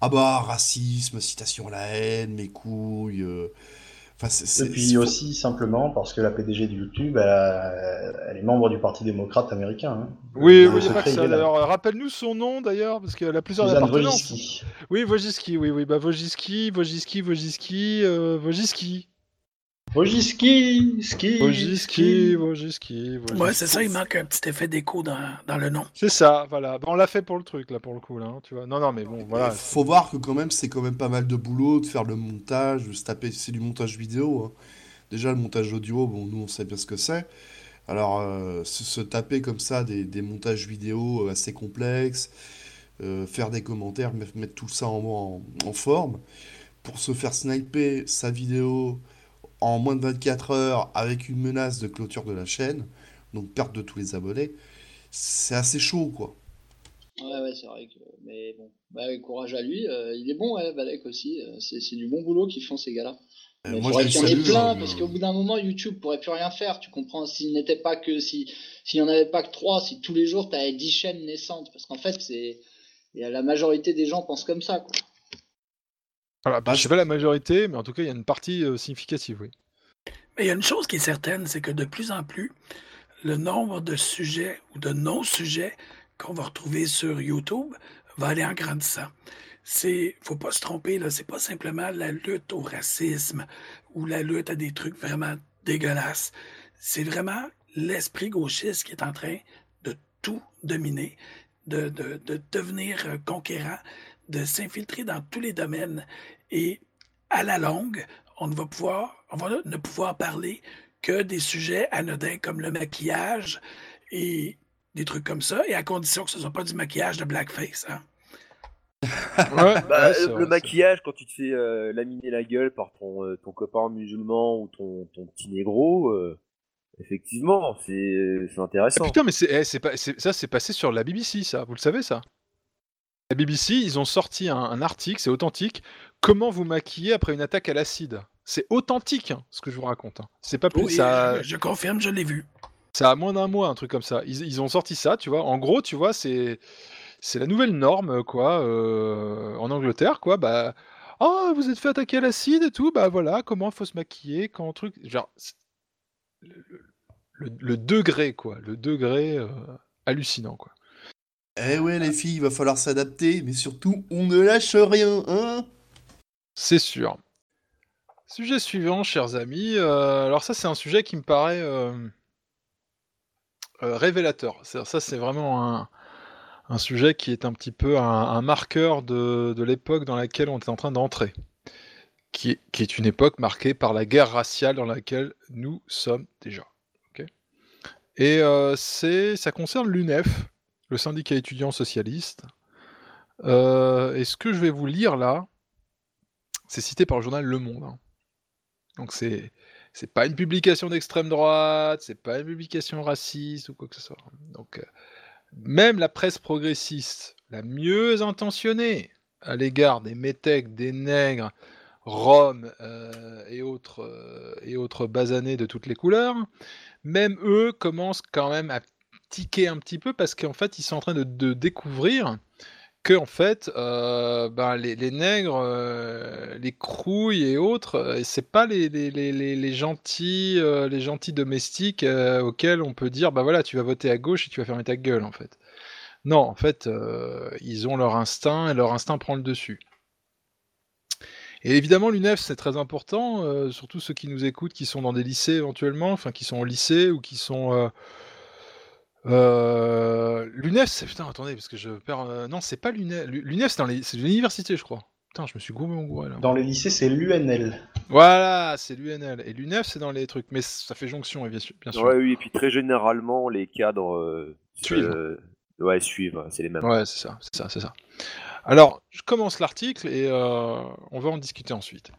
Ah bah, racisme, citation à la haine, mes couilles. Euh, enfin, Et puis aussi simplement parce que la PDG de YouTube, elle, est membre du Parti démocrate américain. Hein. Oui, oui, que ça. rappelle-nous son nom d'ailleurs, parce qu'elle a plusieurs appartenances. Oui, Wojcicki, oui, oui, bah Wojcicki, Wojcicki, Wojcicki, euh, Vojiski, ski, Vojiski, Vojiski, Ouais, c'est ça, il manque un petit effet d'écho dans, dans, le nom. C'est ça, voilà. on l'a fait pour le truc, là, pour le coup, là, hein, tu vois. Non, non, mais bon, voilà. Faut voir que quand même, c'est quand même pas mal de boulot de faire le montage, de se taper, c'est du montage vidéo. Hein. Déjà, le montage audio, bon, nous, on sait bien ce que c'est. Alors, euh, se, taper comme ça des, des montages vidéo euh, assez complexes, euh, faire des commentaires, mettre tout ça en, en, en forme, pour se faire sniper sa vidéo en moins de 24 heures avec une menace de clôture de la chaîne, donc perte de tous les abonnés, c'est assez chaud, quoi. Ouais, ouais, c'est vrai que. Mais bon, bah, courage à lui. Euh, il est bon, ouais, Balek aussi. Euh, c'est du bon boulot qu'ils font, ces gars-là. Euh, moi, qu'il y en ait plein, hein, parce qu'au bout d'un moment, YouTube pourrait plus rien faire. Tu comprends S'il n'était pas que. S'il n'y en avait pas que 3, si tous les jours tu avais 10 chaînes naissantes. Parce qu'en fait, c'est. La majorité des gens pensent comme ça, quoi. Voilà, bah, sais pas la majorité, mais en tout cas, il y a une partie euh, significative, oui. Mais il y a une chose qui est certaine, c'est que de plus en plus, le nombre de sujets ou de non-sujets qu'on va retrouver sur YouTube va aller en grandissant. C'est, faut pas se tromper, là, c'est pas simplement la lutte au racisme ou la lutte à des trucs vraiment dégueulasses. C'est vraiment l'esprit gauchiste qui est en train de tout dominer, de, de, de devenir euh, conquérant, de s'infiltrer dans tous les domaines et à la longue, on ne va pouvoir, on va ne pouvoir parler que des sujets anodins comme le maquillage et des trucs comme ça, et à condition que ce ne soit pas du maquillage de blackface. Hein. Bah, le maquillage, quand tu te fais euh, laminer la gueule par ton, euh, ton copain musulman ou ton, ton petit négro, euh, effectivement, c'est intéressant. Ah, putain, mais c'est, eh, pas, ça, c'est passé sur la BBC, ça. Vous le savez, ça? La BBC, ils ont sorti un, article, c'est authentique. Comment vous maquiller après une attaque à l'acide? C'est authentique, hein, ce que je vous raconte. Hein. C'est pas plus. ça... je, confirme, je l'ai vu. Ça a moins d'un mois, un truc comme ça. Ils, ont sorti ça, tu vois. En gros, tu vois, c'est c'est la nouvelle norme, quoi, euh, en Angleterre, quoi. Bah, oh, vous êtes fait attaquer à l'acide et tout. Bah voilà, comment faut se maquiller quand truc. Genre, le, degré, quoi, le degré euh, hallucinant, quoi. Eh ouais, les filles, il va falloir s'adapter, mais surtout, on ne lâche rien, hein C'est sûr. Sujet suivant, chers amis. euh, alors ça, c'est un sujet qui me paraît euh, euh, révélateur. Ça, c'est vraiment un, sujet qui est un petit peu un, marqueur de, l'époque dans laquelle on est en train d'entrer. Qui est, une époque marquée par la guerre raciale dans laquelle nous sommes déjà. Et c'est, ça concerne l'UNEF, le syndicat étudiant socialiste. Euh, et ce que je vais vous lire là, c'est cité par le journal Le Monde. hein. Donc c'est c'est pas une publication d'extrême droite, c'est pas une publication raciste ou quoi que ce soit. Donc euh, même la presse progressiste, la mieux intentionnée à l'égard des métèques, des nègres, roms euh, et autres et autres basanés de toutes les couleurs, même eux commencent quand même à tiquer un petit peu parce qu'en fait ils sont en train de, de découvrir que en fait, euh, ben, les, les nègres, euh, les crouilles et autres, euh, c'est pas les, les, les, gentils, les gentils domestiques auxquels on peut dire, bah voilà, tu vas voter à gauche et tu vas fermer ta gueule en fait. Non, en fait, ils ont leur instinct et leur instinct prend le dessus. Et évidemment, l'UNEF, c'est très important, surtout ceux qui nous écoutent, qui sont dans des lycées éventuellement, enfin qui sont au lycée ou qui sont euh, L'UNEF, c'est putain, attendez, parce que je perds. euh, non, c'est pas l'UNEF. L'UNEF, c'est dans les... c'est l'université, je crois. Putain, je me suis gouré mon gouré là. Dans les lycées, c'est l'UNL. Voilà, c'est l'UNL. Et l'UNEF, c'est dans les trucs. Mais ça fait jonction, bien sûr. Bien sûr. Ouais, oui, et puis très généralement, les cadres euh, Suivent. euh, ouais, suivent, c'est les mêmes. Ouais, c'est ça, c'est ça, c'est ça. Alors, je commence l'article et euh, on va en discuter ensuite.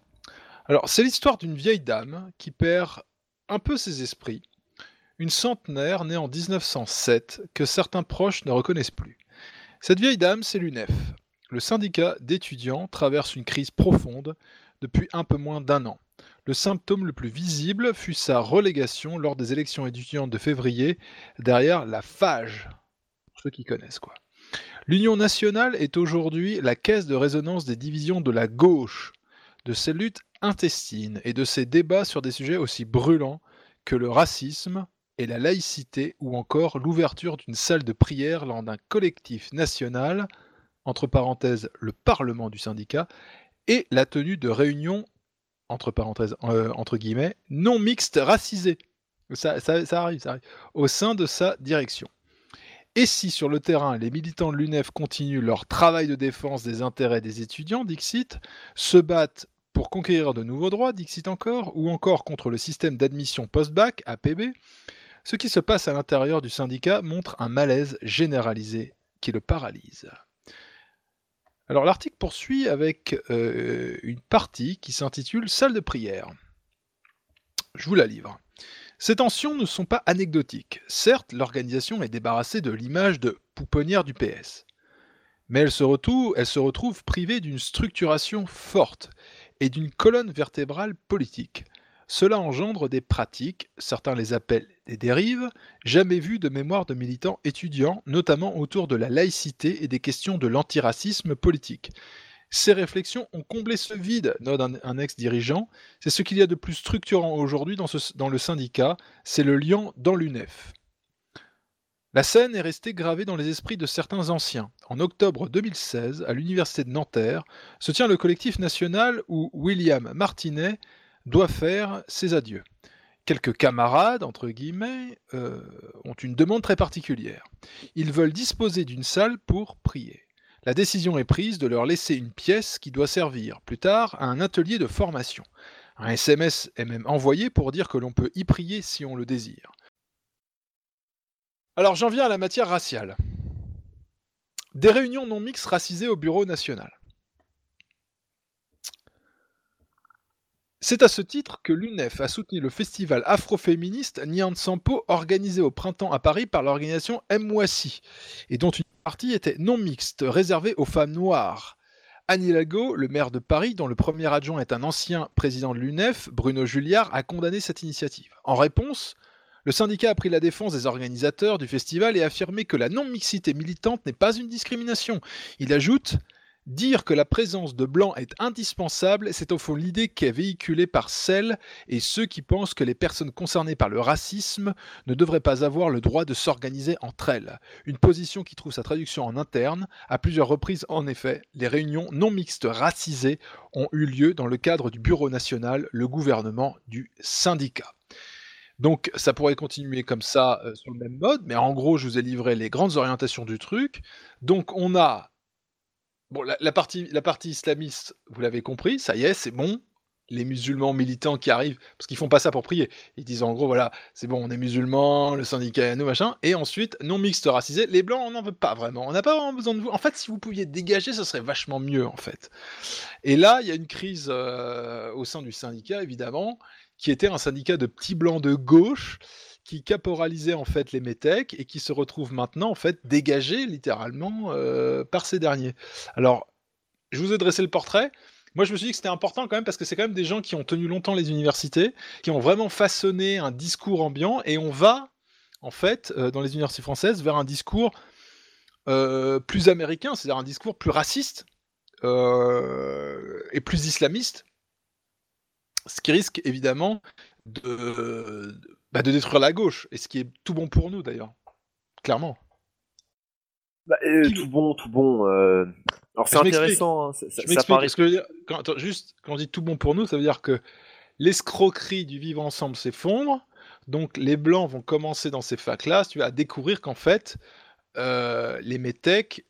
Alors, c'est l'histoire d'une vieille dame qui perd un peu ses esprits, une centenaire née en 1907 que certains proches ne reconnaissent plus. Cette vieille dame, c'est l'UNEF. Le syndicat d'étudiants traverse une crise profonde depuis un peu moins d'un an. Le symptôme le plus visible fut sa relégation lors des élections étudiantes de février derrière la FAGE, pour ceux qui connaissent quoi. L'Union nationale est aujourd'hui la caisse de résonance des divisions de la gauche, de ses luttes intestines et de ses débats sur des sujets aussi brûlants que le racisme et la laïcité ou encore l'ouverture d'une salle de prière lors d'un collectif national, entre parenthèses le Parlement du syndicat, et la tenue de réunions, entre parenthèses, euh, entre guillemets, non mixtes racisées. Ça, ça- ça arrive, ça arrive, au sein de sa direction. Et si sur le terrain, les militants de l'UNEF continuent leur travail de défense des intérêts des étudiants, Dixit, se battent pour conquérir de nouveaux droits, Dixit encore, ou encore contre le système d'admission post-bac, APB, ce qui se passe à l'intérieur du syndicat montre un malaise généralisé qui le paralyse. Alors l'article poursuit avec euh, une partie qui s'intitule Salle de prière. Je vous la livre. Ces tensions ne sont pas anecdotiques. Certes, l'organisation est débarrassée de l'image de pouponnière du PS. Mais elle se retrouve, elle se retrouve privée d'une structuration forte et d'une colonne vertébrale politique. Cela engendre des pratiques, certains les appellent des dérives, jamais vues de mémoire de militants étudiants, notamment autour de la laïcité et des questions de l'antiracisme politique. Ces réflexions ont comblé ce vide, note un, ex-dirigeant. C'est ce qu'il y a de plus structurant aujourd'hui dans, dans le syndicat, c'est le lien dans l'UNEF. La scène est restée gravée dans les esprits de certains anciens. En octobre 2016, à l'université de Nanterre, se tient le collectif national où William Martinet doit faire ses adieux. Quelques camarades, entre guillemets, euh, ont une demande très particulière. Ils veulent disposer d'une salle pour prier. La décision est prise de leur laisser une pièce qui doit servir plus tard à un atelier de formation. Un SMS est même envoyé pour dire que l'on peut y prier si on le désire. Alors j'en viens à la matière raciale. Des réunions non mixtes racisées au bureau national. C'est à ce titre que l'UNEF a soutenu le festival afroféministe Nyan Sampo organisé au printemps à Paris par l'organisation Mwasi, et dont une partie était non mixte, réservée aux femmes noires. Anne Hidalgo, le maire de Paris, dont le premier adjoint est un ancien président de l'UNEF, Bruno Julliard, a condamné cette initiative. En réponse, le syndicat a pris la défense des organisateurs du festival et a affirmé que la non-mixité militante n'est pas une discrimination. Il ajoute Dire que la présence de blancs est indispensable, c'est au fond l'idée qui est véhiculée par celles et ceux qui pensent que les personnes concernées par le racisme ne devraient pas avoir le droit de s'organiser entre elles. Une position qui trouve sa traduction en interne. À plusieurs reprises, en effet, les réunions non mixtes racisées ont eu lieu dans le cadre du Bureau national, le gouvernement du syndicat. Donc ça pourrait continuer comme ça euh, sur le même mode, mais en gros, je vous ai livré les grandes orientations du truc. Donc on a Bon, la, partie, la partie islamiste, vous l'avez compris, ça y est, c'est bon. Les musulmans militants qui arrivent, parce qu'ils font pas ça pour prier. Ils disent en gros, voilà, c'est bon, on est musulmans, le syndicat nous, machin. Et ensuite, non mixte racisé, les blancs, on n'en veut pas vraiment. On n'a pas vraiment besoin de vous. En fait, si vous pouviez dégager, ce serait vachement mieux, en fait. Et là, il y a une crise euh, au sein du syndicat, évidemment, qui était un syndicat de petits blancs de gauche qui caporalisait en fait les métèques et qui se retrouvent maintenant en fait dégagés littéralement euh, par ces derniers. Alors, je vous ai dressé le portrait. Moi, je me suis dit que c'était important quand même parce que c'est quand même des gens qui ont tenu longtemps les universités, qui ont vraiment façonné un discours ambiant et on va en fait euh, dans les universités françaises vers un discours euh, plus américain, c'est-à-dire un discours plus raciste et plus islamiste, ce qui risque évidemment de, bah, de détruire la gauche, et ce qui est tout bon pour nous d'ailleurs, clairement. Bah, euh, tout bon, tout bon. Euh, alors c'est intéressant. Hein, ça, quand, juste, quand on dit tout bon pour nous, ça veut dire que l'escroquerie du vivre ensemble s'effondre. Donc les blancs vont commencer dans ces facs-là, vas découvrir qu'en fait, euh, les métèques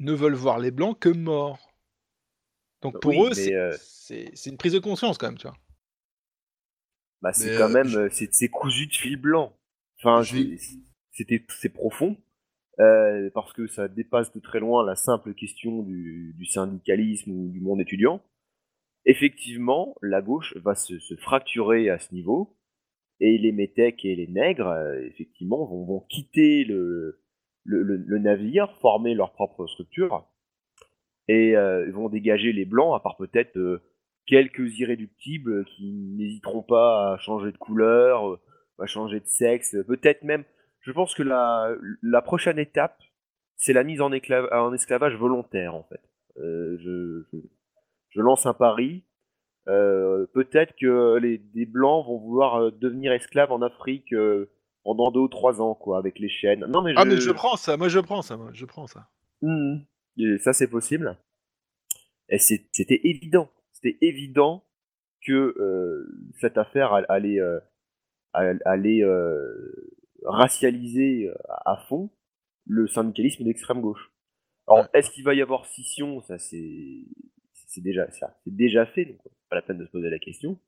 ne veulent voir les blancs que morts. Donc pour eux, c'est une prise de conscience quand même, tu vois bah c'est quand même euh, c'est cousu de fil blanc. Enfin, c'était c'est profond euh, parce que ça dépasse de très loin la simple question du, du syndicalisme ou du monde étudiant. Effectivement, la gauche va se, se fracturer à ce niveau et les métèques et les nègres, euh, effectivement, vont, vont quitter le, le, le, navire, former leur propre structure et euh, vont dégager les blancs, à part peut-être euh, quelques irréductibles qui n'hésiteront pas à changer de couleur, euh, à changer de sexe, peut-être même. Je pense que la, la prochaine étape, c'est la mise en, en, esclavage volontaire, en fait. Euh, je, je, lance un pari. Euh, peut-être que les des blancs vont vouloir devenir esclaves en Afrique pendant deux ou trois ans, quoi, avec les chaînes. Non, mais je... Ah, mais je prends ça, moi je prends ça, moi je prends ça. Mmh. ça, c'est possible. Et c'était évident c'était évident que euh, cette affaire allait, euh, allait euh, racialiser à fond le syndicalisme d'extrême gauche. Alors, est-ce qu'il va y avoir scission? Ça, c'est c'est déjà ça, c'est déjà fait, donc pas la peine de se poser la question.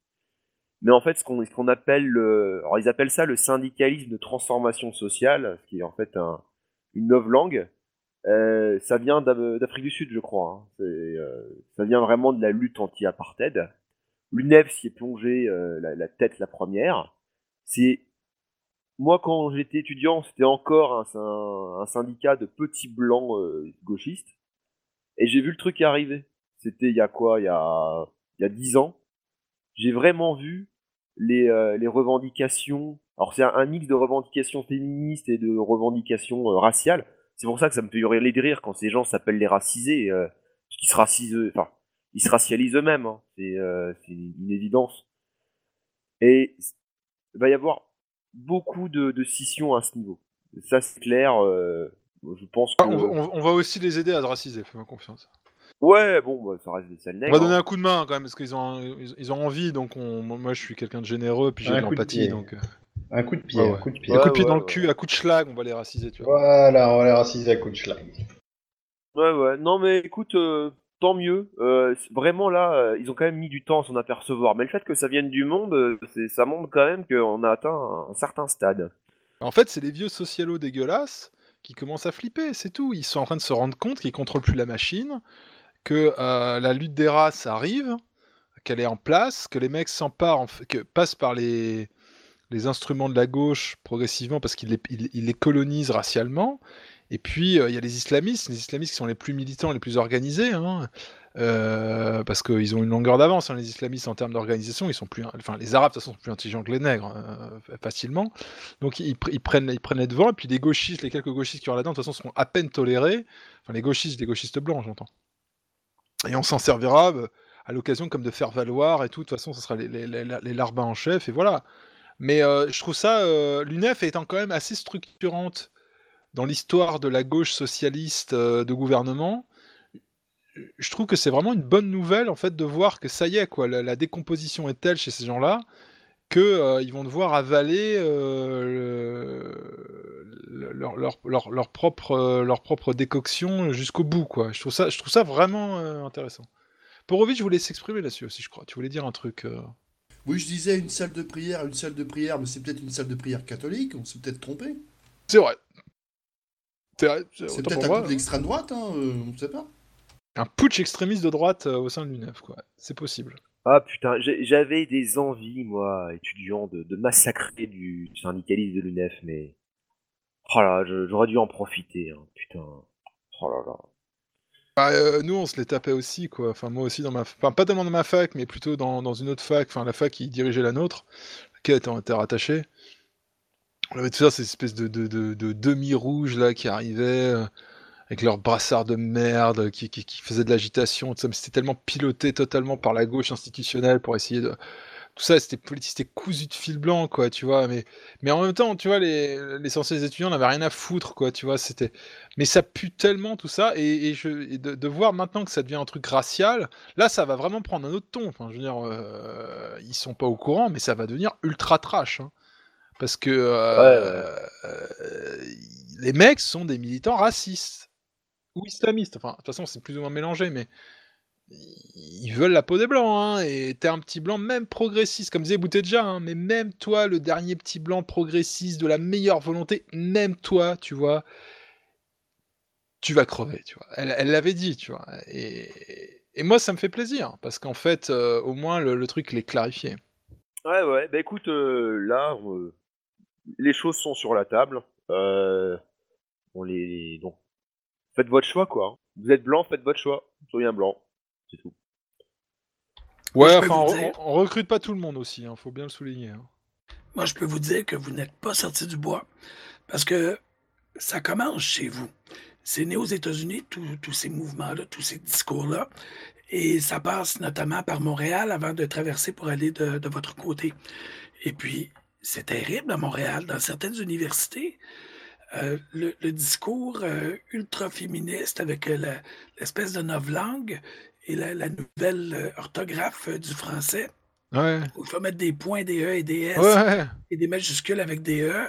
Mais en fait, ce qu'on qu'on appelle, le, alors ils appellent ça le syndicalisme de transformation sociale, ce qui est en fait un, une langue. Euh, ça vient d'Afrique du Sud, je crois. Hein. Euh, ça vient vraiment de la lutte anti-apartheid. L'UNEF s'y est plongé euh, la, tête la première. C'est moi quand j'étais étudiant, c'était encore un, syndicat de petits blancs gauchistes, et j'ai vu le truc arriver. C'était il y a quoi? Il y a dix ans. J'ai vraiment vu les, revendications. Alors c'est un, mix de revendications féministes et de revendications raciales c'est pour ça que ça me fait hurler de rire quand ces gens s'appellent les racisés, euh, qu'ils se racisent, enfin, ils se racialisent eux-mêmes. Hein. Euh, c'est une évidence. Et il va y avoir beaucoup de, de scissions à ce niveau. Ça, c'est clair. Euh, je pense que... on, va aussi les aider à se raciser, fais-moi confiance. Ouais, bon, bah, ça reste des sales On va donner hein. un coup de main quand même, parce qu'ils ont, ils ont envie, donc on... moi je suis quelqu'un de généreux, puis j'ai de l'empathie, donc... Un coup de pied, un coup de pied. un coup de pied dans le cul, à coup de schlag, on va les raciser, tu vois. Voilà, on va les raciser à coup de schlag. Ouais, ouais. Non, mais écoute, euh, tant mieux. Euh, vraiment, là, euh, ils ont quand même mis du temps à s'en apercevoir. Mais le fait que ça vienne du monde, ça montre quand même qu'on a atteint un, certain stade. En fait, c'est les vieux socialos dégueulasses qui commencent à flipper, c'est tout. Ils sont en train de se rendre compte qu'ils contrôlent plus la machine, que la lutte des races arrive, qu'elle est en place, que les mecs s'emparent, que passent par les les instruments de la gauche progressivement parce qu'il les, il, les colonise racialement. Et puis, euh, il y a les islamistes, les islamistes qui sont les plus militants, les plus organisés, hein, euh, parce qu'ils ont une longueur d'avance, hein, les islamistes en termes d'organisation, ils sont plus, enfin, les arabes de toute façon sont plus intelligents que les nègres, euh, facilement. Donc, ils, prennent, ils prennent les devants, et puis les gauchistes, les quelques gauchistes qui ont là-dedans, de toute façon, seront à peine tolérés. Enfin, les gauchistes, les gauchistes blancs, j'entends. Et on s'en servira à l'occasion comme de faire valoir et tout. De toute façon, ce sera les, les, les, larbins en chef et voilà. Mais je trouve ça, l'UNEF étant quand même assez structurante dans l'histoire de la gauche socialiste de gouvernement, je trouve que c'est vraiment une bonne nouvelle en fait de voir que ça y est quoi, la, décomposition est telle chez ces gens-là que euh, ils vont devoir avaler euh, leur, propre euh, leur propre décoction jusqu'au bout quoi. Je trouve ça je trouve ça vraiment intéressant. Porovic, je voulais s'exprimer là-dessus aussi, je crois. Tu voulais dire un truc. Oui, je disais une salle de prière, une salle de prière, mais c'est peut-être une salle de prière catholique. On s'est peut-être trompé. C'est vrai. C'est peut-être un coup de l'extrême droite, hein, on ne sait pas un putsch extrémiste de droite euh, au sein de l'UNEF, quoi. C'est possible. Ah putain, j'avais des envies, moi, étudiant, de, massacrer du syndicalisme de l'UNEF, mais. Oh là, j'aurais dû en profiter, hein, putain. Oh là là. Bah, euh, nous, on se les tapait aussi, quoi. Enfin, moi aussi, dans ma. Enfin, pas tellement dans ma fac, mais plutôt dans, une autre fac, enfin, la fac qui dirigeait la nôtre, laquelle était, était rattachée. On avait tout ça, ces espèces de, de, de, demi-rouges, là, qui arrivaient. Euh, avec leurs brassards de merde qui, qui, faisaient de l'agitation, c'était tellement piloté totalement par la gauche institutionnelle pour essayer de. Tout ça, c'était politique, c'était cousu de fil blanc, quoi, tu vois. Mais, mais en même temps, tu vois, les, les censés étudiants n'avaient rien à foutre, quoi, tu vois. C'était. Mais ça pue tellement tout ça, et, je, de, voir maintenant que ça devient un truc racial, là, ça va vraiment prendre un autre ton. Enfin, je veux dire, euh, ils sont pas au courant, mais ça va devenir ultra trash. Hein. parce que euh, euh, les mecs sont des militants racistes ou islamistes. Enfin, de toute façon, c'est plus ou moins mélangé, mais ils veulent la peau des blancs, hein, et t'es un petit blanc même progressiste, comme disait Boutedja, hein, mais même toi, le dernier petit blanc progressiste de la meilleure volonté, même toi, tu vois, tu vas crever, tu vois. Elle l'avait dit, tu vois. Et, moi, ça me fait plaisir, parce qu'en fait, euh, au moins, le, truc l'est clarifié. Ouais, ouais, bah écoute, euh, là, euh, les choses sont sur la table. on les, donc, Faites votre choix, quoi. Hein. Vous êtes blanc, faites votre choix. Soyez un blanc. C'est tout. Ouais, enfin, on, recrute pas tout le monde aussi, hein, faut bien le souligner. Hein. Moi, je peux vous dire que vous n'êtes pas sorti du bois. Parce que ça commence chez vous. C'est né aux États-Unis, tous ces mouvements-là, tous ces discours-là. Et ça passe notamment par Montréal avant de traverser pour aller de, de votre côté. Et puis, c'est terrible à Montréal, dans certaines universités. Euh, le, discours euh, ultra-féministe avec euh, l'espèce de novlangue et la, nouvelle orthographe du français. Ouais. Où il faut mettre des points, des E et des S et des majuscules avec des E.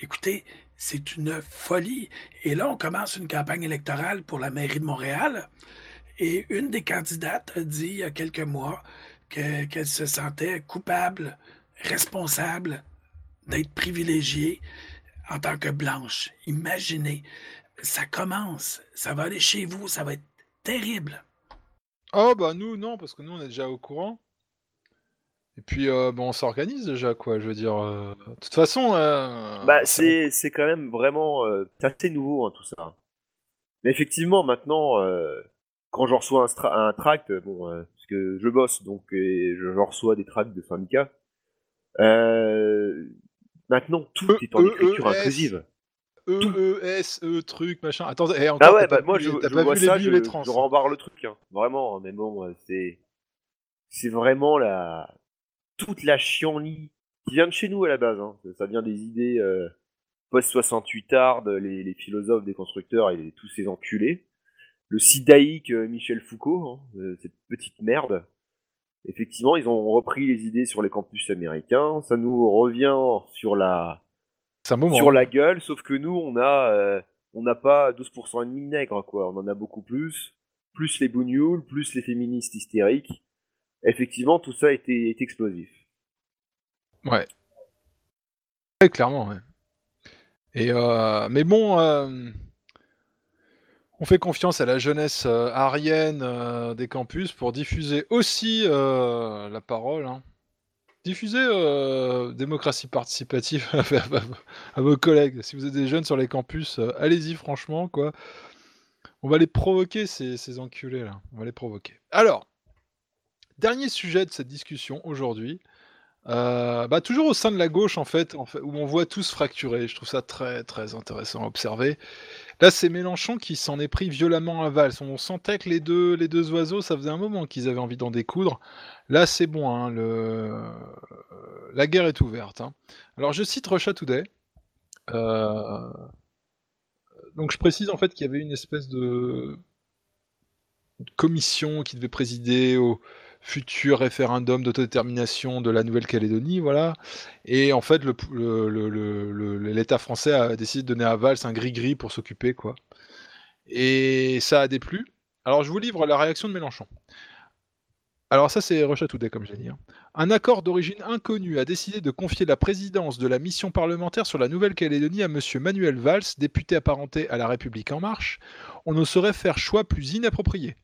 Écoutez, c'est une folie. Et là, on commence une campagne électorale pour la mairie de Montréal. Et une des candidates a dit il y a quelques mois qu'elle se sentait coupable, responsable d'être privilégiée en tant que blanche. Imaginez, ça commence, ça va aller chez vous, ça va être terrible. Oh bah nous non, parce que nous on est déjà au courant. Et puis euh, bon, on s'organise déjà quoi, je veux dire. Euh, de toute façon. Euh, bah c'est c'est quand même vraiment assez nouveau hein, tout ça. Mais effectivement maintenant, quand je reçois un, un tract, bon, parce que je bosse donc et je, reçois des tracts de syndicats. Maintenant, tout e, est en e, écriture e, inclusive. E, E, S, E, truc, machin. Attends, eh, ah ouais, bah, moi je, je vois ça, je, les trans. je rembarre le truc, hein. vraiment, hein, mais bon, c'est c'est vraiment la toute la chienlit qui vient de chez nous à la base. Hein. Ça vient des idées euh, post-68 tard, les, les, philosophes, des constructeurs et tous ces enculés. Le sidaïque euh, Michel Foucault, hein, euh, cette petite merde. Effectivement, ils ont repris les idées sur les campus américains. Ça nous revient sur la sur la gueule, sauf que nous, on a euh, on n'a pas 12% et demi nègres, quoi. On en a beaucoup plus. Plus les bougnoules, plus les féministes hystériques. Effectivement, tout ça est, est explosif. Ouais. clairement, ouais. Et euh, mais bon, euh, on fait confiance à la jeunesse euh, arienne des campus pour diffuser aussi la parole. Hein. Diffuser démocratie participative à, vos collègues. Si vous êtes des jeunes sur les campus, allez-y franchement quoi. On va les provoquer ces, enculés là. On va les provoquer. Alors, dernier sujet de cette discussion aujourd'hui. bah, toujours au sein de la gauche en fait, en fait, où on voit tous fracturer. Je trouve ça très très intéressant à observer. Là, c'est Mélenchon qui s'en est pris violemment à Valls. On sentait que les deux, les deux oiseaux, ça faisait un moment qu'ils avaient envie d'en découdre. Là, c'est bon, hein, la guerre est ouverte. Hein. Alors, je cite Rocha Today. Euh, donc, je précise en fait qu'il y avait une espèce de commission qui devait présider au futur référendum d'autodétermination de la Nouvelle-Calédonie, voilà. Et en fait, l'État français a décidé de donner à Valls un gris-gris pour s'occuper, quoi. Et ça a déplu. Alors, je vous livre la réaction de Mélenchon. Alors ça, c'est Today, comme j'ai dit. Hein. Un accord d'origine inconnue a décidé de confier la présidence de la mission parlementaire sur la Nouvelle-Calédonie à M. Manuel Valls, député apparenté à La République En Marche. On ne saurait faire choix plus inapproprié.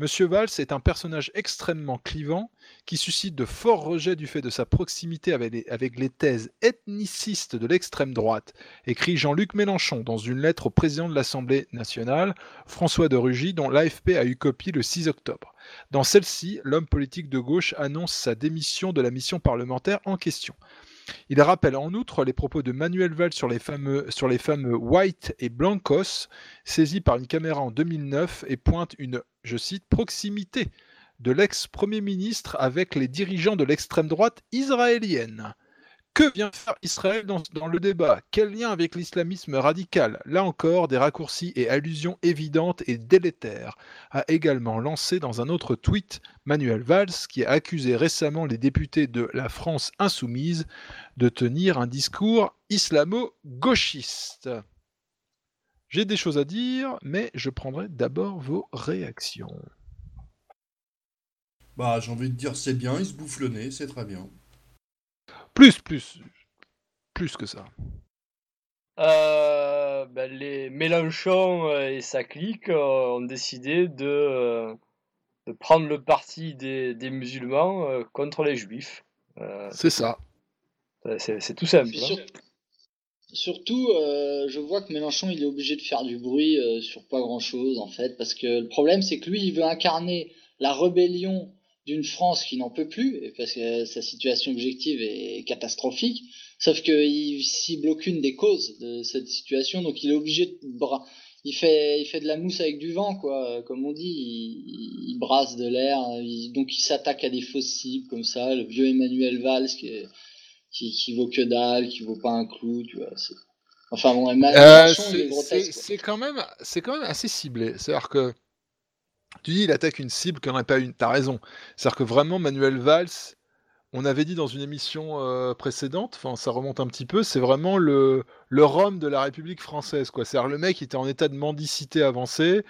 Monsieur Valls est un personnage extrêmement clivant qui suscite de forts rejets du fait de sa proximité avec les, thèses ethnicistes de l'extrême droite, écrit Jean-Luc Mélenchon dans une lettre au président de l'Assemblée nationale, François de Rugy, dont l'AFP a eu copie le 6 octobre. Dans celle-ci, l'homme politique de gauche annonce sa démission de la mission parlementaire en question. Il rappelle en outre les propos de Manuel Valls sur les fameux, sur les fameux White et Blancos, saisis par une caméra en 2009, et pointe une, je cite, proximité de l'ex-premier ministre avec les dirigeants de l'extrême droite israélienne. Que vient faire Israël dans, le débat? Quel lien avec l'islamisme radical? Là encore, des raccourcis et allusions évidentes et délétères, a également lancé dans un autre tweet Manuel Valls, qui a accusé récemment les députés de la France insoumise de tenir un discours islamo-gauchiste. J'ai des choses à dire, mais je prendrai d'abord vos réactions. Bah, j'ai envie de dire c'est bien, il se bouffe le nez, c'est très bien. Plus, plus. Plus que ça. Euh, ben, les Mélenchon euh, et sa clique euh, ont décidé de, de, prendre le parti des, des musulmans contre les juifs. c'est ça. C'est tout simple. Hein. Surtout, je vois que Mélenchon il est obligé de faire du bruit sur pas grand chose en fait, parce que le problème c'est que lui il veut incarner la rébellion d'une France qui n'en peut plus, parce que sa situation objective est catastrophique, sauf qu'il cible aucune des causes de cette situation, donc il est obligé de... Il fait, il fait de la mousse avec du vent, quoi, comme on dit, il, brasse de l'air, donc il s'attaque à des fausses cibles comme ça, le vieux Emmanuel Valls qui, qui, vaut que dalle, qui vaut pas un clou, tu vois. Enfin bon, euh, c'est quand même, c'est quand même assez ciblé. C'est-à-dire que tu dis, il attaque une cible qui n'en a pas une. T'as raison. C'est-à-dire que vraiment, Manuel Valls, on avait dit dans une émission euh, précédente, enfin ça remonte un petit peu, c'est vraiment le, le Rome de la République française. quoi. C'est-à-dire le mec était en état de mendicité avancée,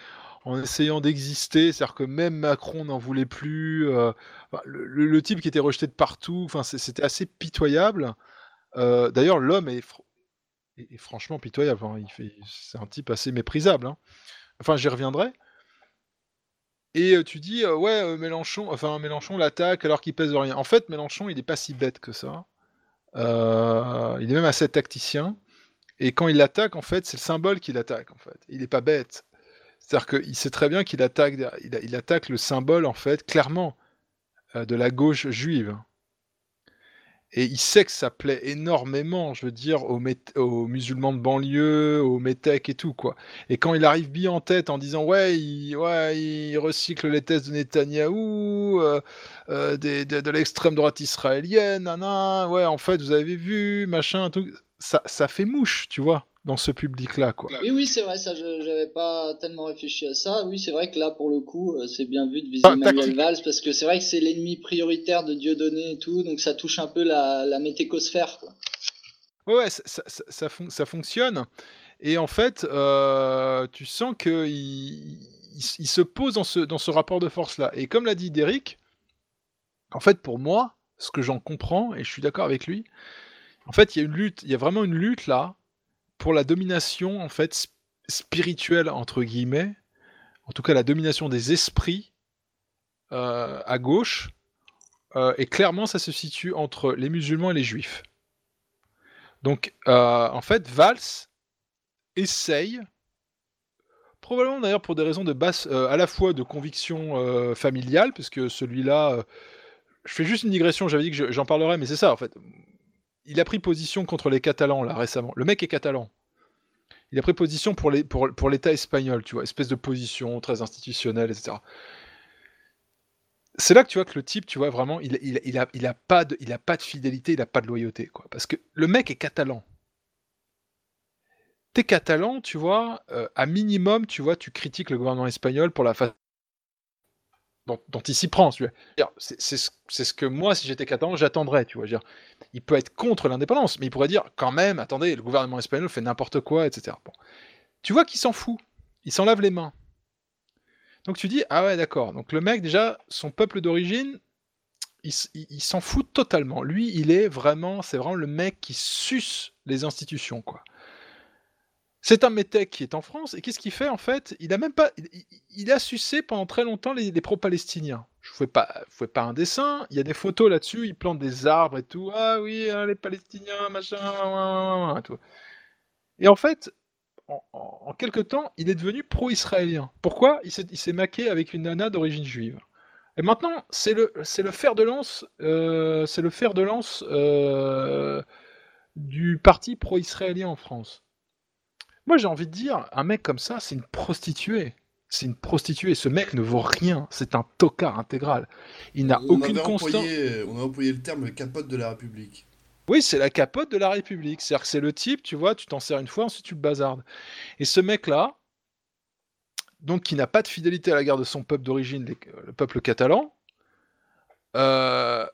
en essayant d'exister. C'est-à-dire que même Macron n'en voulait plus. Euh, le, type qui était rejeté de partout, c'était assez pitoyable. Euh, d'ailleurs, l'homme est, franchement pitoyable. fait, c'est un type assez méprisable. Hein. Enfin, j'y reviendrai. Et tu dis, ouais, Mélenchon, enfin Mélenchon l'attaque alors qu'il pèse rien. En fait, Mélenchon, il n'est pas si bête que ça. il est même assez tacticien. Et quand il l'attaque, en fait, c'est le symbole qu'il attaque, en fait. Il n'est pas bête. C'est-à-dire qu'il sait très bien qu'il attaque, il, attaque le symbole, en fait, clairement, de la gauche juive. Et il sait que ça plaît énormément, je veux dire, aux, musulmans de banlieue, aux métèques et tout, quoi. Et quand il arrive bien en tête en disant, ouais, il, ouais, il recycle les thèses de Netanyahou, euh, euh, de, l'extrême droite israélienne, nan, ouais, en fait, vous avez vu, machin, tout, ça, ça fait mouche, tu vois dans ce public-là. Quoi. Oui, oui, c'est vrai, ça, je n'avais pas tellement réfléchi à ça. Oui, c'est vrai que là, pour le coup, euh, c'est bien vu de viser Manuel Valls, parce que c'est vrai que c'est l'ennemi prioritaire de Dieudonné et tout, donc ça touche un peu la, la métécosphère. Quoi. Ouais, ça, ça, ça, ça, fonctionne. Et en fait, euh, tu sens qu'il il, il, se pose dans ce, dans ce rapport de force-là. Et comme l'a dit Derek, en fait, pour moi, ce que j'en comprends, et je suis d'accord avec lui, en fait, il y a une lutte, il y a vraiment une lutte là pour la domination en fait spirituelle entre guillemets, en tout cas la domination des esprits euh, à gauche, euh, et clairement ça se situe entre les musulmans et les juifs. Donc euh, en fait Valls essaye, probablement d'ailleurs pour des raisons de basse, à la fois de conviction familiale, puisque celui-là, je fais juste une digression, j'avais dit que j'en parlerai, mais c'est ça en fait il a pris position contre les Catalans là récemment. Le mec est catalan. Il a pris position pour l'État espagnol, tu vois, espèce de position très institutionnelle, etc. C'est là que tu vois que le type, tu vois, vraiment, il, il a pas de fidélité, il a pas de loyauté, quoi. Parce que le mec est catalan. T'es catalan, tu vois, euh, à minimum, tu vois, tu critiques le gouvernement espagnol pour la façon dont, il s'y prend. C'est ce que moi, si j'étais catalan, j'attendrais. Tu vois, il peut être contre l'indépendance, mais il pourrait dire quand même, attendez, le gouvernement espagnol fait n'importe quoi, etc. Tu vois qu'il s'en fout. Il s'en lave les mains. Donc tu dis, ah ouais, d'accord. Donc le mec, déjà, son peuple d'origine, il, s'en fout totalement. Lui, il est vraiment, c'est vraiment le mec qui suce les institutions, quoi. C'est un métèque qui est en France, et qu'est-ce qu'il fait en fait? Il a même pas, il, a sucé pendant très longtemps les, pro-palestiniens. Je fais pas, fais pas un dessin. Il y a des photos là-dessus. Il plante des arbres et tout. Ah oui, hein, les Palestiniens, machin, tout. Et en fait, en, en, quelque temps, il est devenu pro-israélien. Pourquoi? Il s'est maqué avec une nana d'origine juive. Et maintenant, c'est le, c'est le fer de lance, euh, c'est le fer de lance euh, du parti pro-israélien en France. Moi, j'ai envie de dire, un mec comme ça, c'est une prostituée. C'est une prostituée. Ce mec ne vaut rien. C'est un tocard intégral. Il n'a aucune constance. On a employé le terme capote de la République. Oui, c'est la capote de la République. C'est-à-dire que c'est le type, tu vois, tu t'en sers une fois, ensuite tu le bazardes. Et ce mec-là, donc qui n'a pas de fidélité à la guerre de son peuple d'origine, le peuple catalan, euh,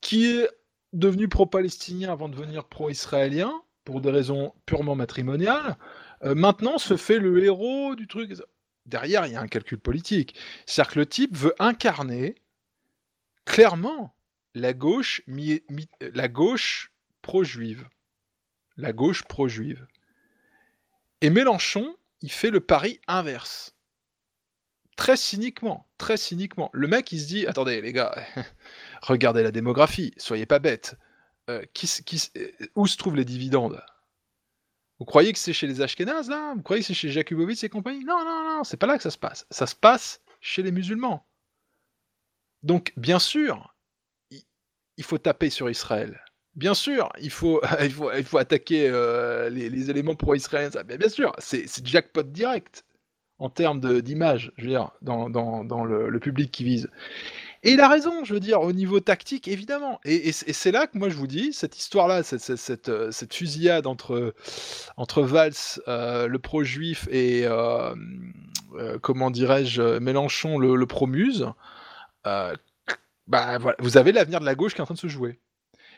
qui est devenu pro-palestinien avant de devenir pro-israélien, pour des raisons purement matrimoniales, euh, maintenant se fait le héros du truc. Derrière, il y a un calcul politique. C'est-à-dire que le type veut incarner clairement la gauche, pro-juive. La gauche pro-juive. Et Mélenchon, il fait le pari inverse. Très cyniquement, très cyniquement. Le mec, il se dit, attendez les gars, regardez la démographie, soyez pas bêtes. Euh, euh, où se trouvent les dividendes? Vous croyez que c'est chez les Ashkénazes, là? Vous croyez que c'est chez Jakubowicz et compagnie? Non, non, non, c'est pas là que ça se passe. Ça se passe chez les musulmans. Donc, bien sûr, il faut taper sur Israël. Bien sûr, il faut, il faut, attaquer euh, les, éléments pro-israéliens. Bien sûr, c'est jackpot direct en termes d'image, je veux dire, dans, le, public qui vise. Et il a raison, je veux dire, au niveau tactique, évidemment. Et, c'est là que moi je vous dis, cette histoire-là, cette, euh, fusillade entre, entre Valls, euh, le pro-juif, et, euh, comment dirais-je, Mélenchon, le, pro-muse, bah, vous avez l'avenir de la gauche qui est en train de se jouer.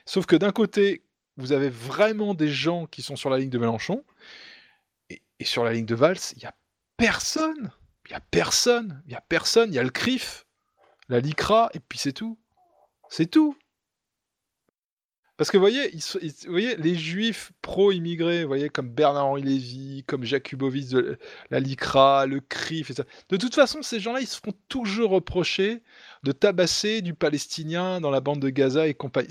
Sauf que d'un côté, vous avez vraiment des gens qui sont sur la ligne de Mélenchon, et, et sur la ligne de Valls, il n'y a personne. Il n'y a personne. Il n'y a personne. Il y a le CRIF la LICRA, et puis c'est tout. C'est tout. Parce que vous voyez, voyez les juifs pro-immigrés, voyez, comme Bernard-Henri Lévy, comme Jakubowicz de la LICRA, le CRIF, et ça. De toute façon, ces gens-là, ils se font toujours reprocher de tabasser du Palestinien dans la bande de Gaza et compagnie.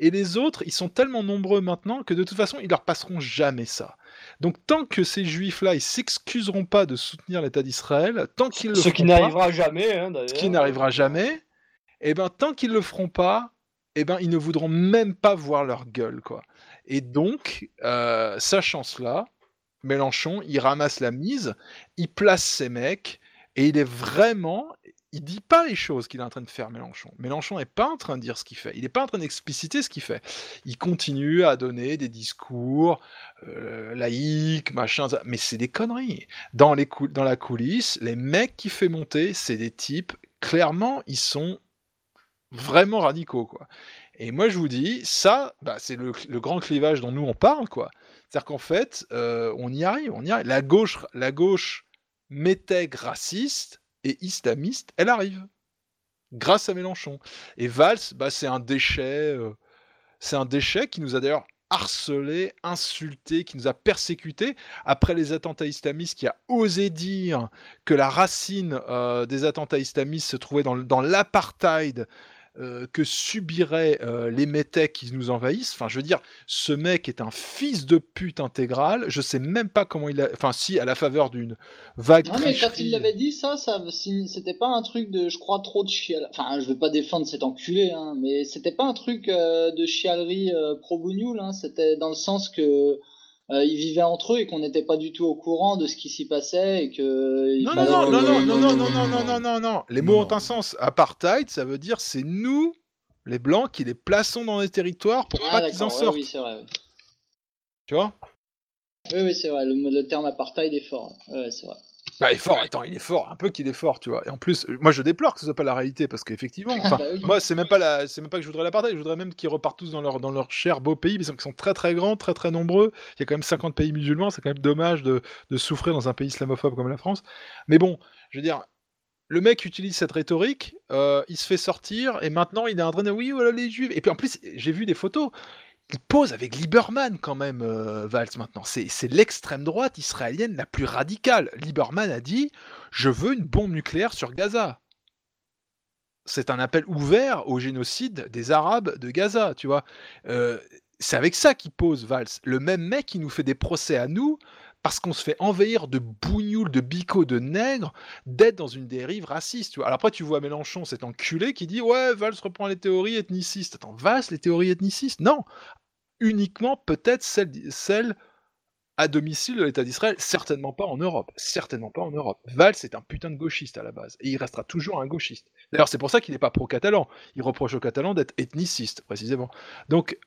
et les autres, ils sont tellement nombreux maintenant que de toute façon, ils leur passeront jamais ça. Donc tant que ces juifs-là, ils s'excuseront pas de soutenir l'État d'Israël, tant qu'ils le ce qui n'arrivera jamais, hein, ce qui n'arrivera jamais, et eh ben tant qu'ils le feront pas, et eh ben ils ne voudront même pas voir leur gueule, quoi. Et donc, euh, sachant cela, Mélenchon, il ramasse la mise, il place ses mecs, et il est vraiment, il dit pas les choses qu'il est en train de faire, Mélenchon. Mélenchon n'est pas en train de dire ce qu'il fait. Il n'est pas en train d'expliciter ce qu'il fait. Il continue à donner des discours euh, laïques, machin, mais c'est des conneries. Dans, les dans la coulisse, les mecs qui fait monter, c'est des types, clairement, ils sont vraiment radicaux, quoi. Et moi, je vous dis, ça, bah, c'est le, grand clivage dont nous on parle, quoi. C'est-à-dire qu'en fait, euh, on y arrive, on y arrive. La gauche, la gauche métègue raciste, et islamiste, elle arrive. Grâce à Mélenchon. Et Valls, bah, c'est un déchet. Euh, c'est un déchet qui nous a d'ailleurs harcelé, insulté, qui nous a persécuté après les attentats islamistes, qui a osé dire que la racine euh, des attentats islamistes se trouvait dans, dans l'apartheid euh, que subiraient euh, les métèques qui nous envahissent. Enfin, je veux dire, ce mec est un fils de pute intégral. Je sais même pas comment il a. Enfin, si, à la faveur d'une vague. Non, mais quand il l'avait dit, ça, ça c'était pas un truc de, je crois, trop de chial. Enfin, je veux pas défendre cet enculé, hein, mais c'était pas un truc euh, de chialerie pro bougnoul. Hein. C'était dans le sens que euh, ils vivaient entre eux et qu'on n'était pas du tout au courant de ce qui s'y passait et que. Non, non, non, non, non, non, non, non, non, non, non, non, Les mots ont un sens. Apartheid, ça veut dire c'est nous, les blancs, qui les plaçons dans les territoires pour pas qu'ils en sortent. Oui, c'est vrai. Tu vois? Oui, oui, c'est vrai. Le, terme apartheid est fort. Ouais, c'est vrai. Bah, il est fort, attends, il est fort, un peu qu'il est fort, tu vois. Et en plus, moi je déplore que ce soit pas la réalité, parce qu'effectivement, bah moi c'est même pas la, c'est même pas que je voudrais l'apartheid, je voudrais même qu'ils repartent tous dans leur, dans leur cher beau pays, parce qu'ils sont très très grands, très très nombreux. Il y a quand même 50 pays musulmans, c'est quand même dommage de, de souffrir dans un pays islamophobe comme la France. Mais bon, je veux dire, le mec utilise cette rhétorique, euh, il se fait sortir, et maintenant il est en train de oui, voilà les juifs. Et puis en plus, j'ai vu des photos, il pose avec Lieberman quand même, euh, Valls maintenant. C'est l'extrême droite israélienne la plus radicale. Lieberman a dit Je veux une bombe nucléaire sur Gaza. C'est un appel ouvert au génocide des Arabes de Gaza, tu vois. Euh, c'est avec ça qu'il pose Valls. Le même mec qui nous fait des procès à nous parce qu'on se fait envahir de bougnoules, de bicots, de nègres, d'être dans une dérive raciste. Tu vois. Alors après, tu vois Mélenchon, cet enculé, qui dit Ouais, Valls reprend les théories ethnicistes. Attends, Valls, les théories ethnicistes? Non uniquement peut-être celle, à domicile de l'État d'Israël, certainement pas en Europe, certainement pas en Europe. Valls est un putain de gauchiste à la base, et il restera toujours un gauchiste. D'ailleurs, c'est pour ça qu'il n'est pas pro-catalan. Il reproche aux Catalans d'être ethniciste, précisément. Donc,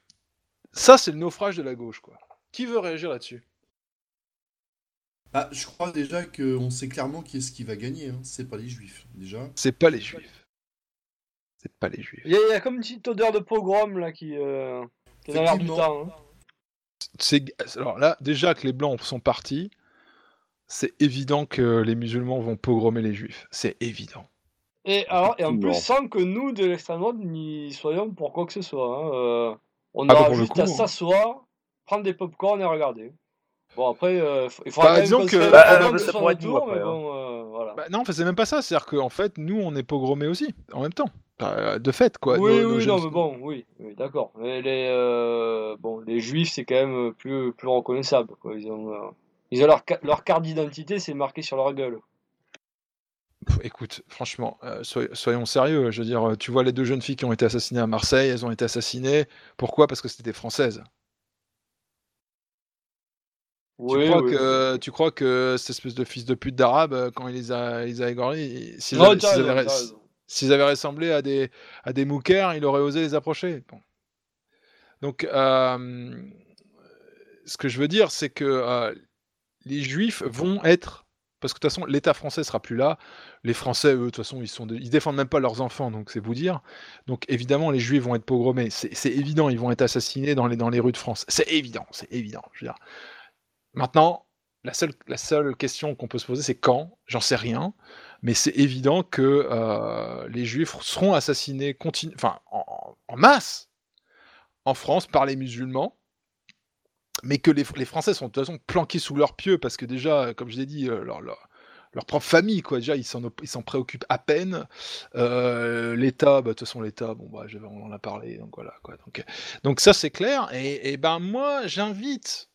ça, c'est le naufrage de la gauche, quoi. Qui veut réagir là-dessus? Ah, je crois déjà qu'on sait clairement qui est ce qui va gagner. Hein. C'est pas les juifs, déjà. C'est pas les juifs. C'est pas les juifs. Il y, a comme une petite odeur de pogrom là qui. Euh, Hein. C'est alors là déjà que les blancs sont partis, c'est évident que les musulmans vont pogromer les juifs. C'est évident. Et alors et en plus sans que nous de l'extrême droite n'y soyons pour quoi que ce soit. Hein, euh, on ah, aura juste à hein. s'asseoir, prendre des pop-corn et regarder. Bon après, euh, il faudra bah, disons que, bah, ça pourrait être mais bon, euh, voilà. bah, non, c'est même pas ça. C'est-à-dire qu'en fait, nous, on est pogromés aussi en même temps. Euh, de fait, quoi. Oui, oui, non, mais bon, oui, d'accord. Mais les, euh, bon, les juifs, c'est quand même plus, plus reconnaissable. Quoi. Ils ont, euh, ils ont leur, leur carte d'identité, c'est marqué sur leur gueule. Écoute, franchement, soyons sérieux. Je veux dire, tu vois les deux jeunes filles qui ont été assassinées à Marseille, elles ont été assassinées. Pourquoi? Parce que c'était des françaises. Oui, tu, crois que, tu crois que cette espèce de fils de pute d'arabe, quand il les a, ils a s'ils avaient, S'ils avaient ressemblé à des, à des moukers, il aurait osé les approcher. Donc, euh, ce que je veux dire, c'est que euh, les juifs vont être. Parce que de toute façon, l'État français sera plus là. Les Français, eux, de toute façon, ils sont, ils défendent même pas leurs enfants, donc c'est vous dire. Donc évidemment, les Juifs vont être pogromés. C'est évident, ils vont être assassinés dans les, dans les rues de France. C'est évident, c'est évident. Je veux dire. Maintenant, la seule, la seule question qu'on peut se poser, c'est quand? J'en sais rien mais c'est évident que euh, les juifs seront assassinés enfin, en, masse en France par les musulmans, mais que les, Français sont de toute façon planqués sous leurs pieux, parce que déjà, comme je l'ai dit, euh, leur, leur, propre famille, quoi, déjà, ils s'en préoccupent à peine. Euh, L'État, bah, de toute façon, l'État, bon, bah, on en a parlé, donc voilà, quoi. Donc, donc ça, c'est clair, et, et ben moi, j'invite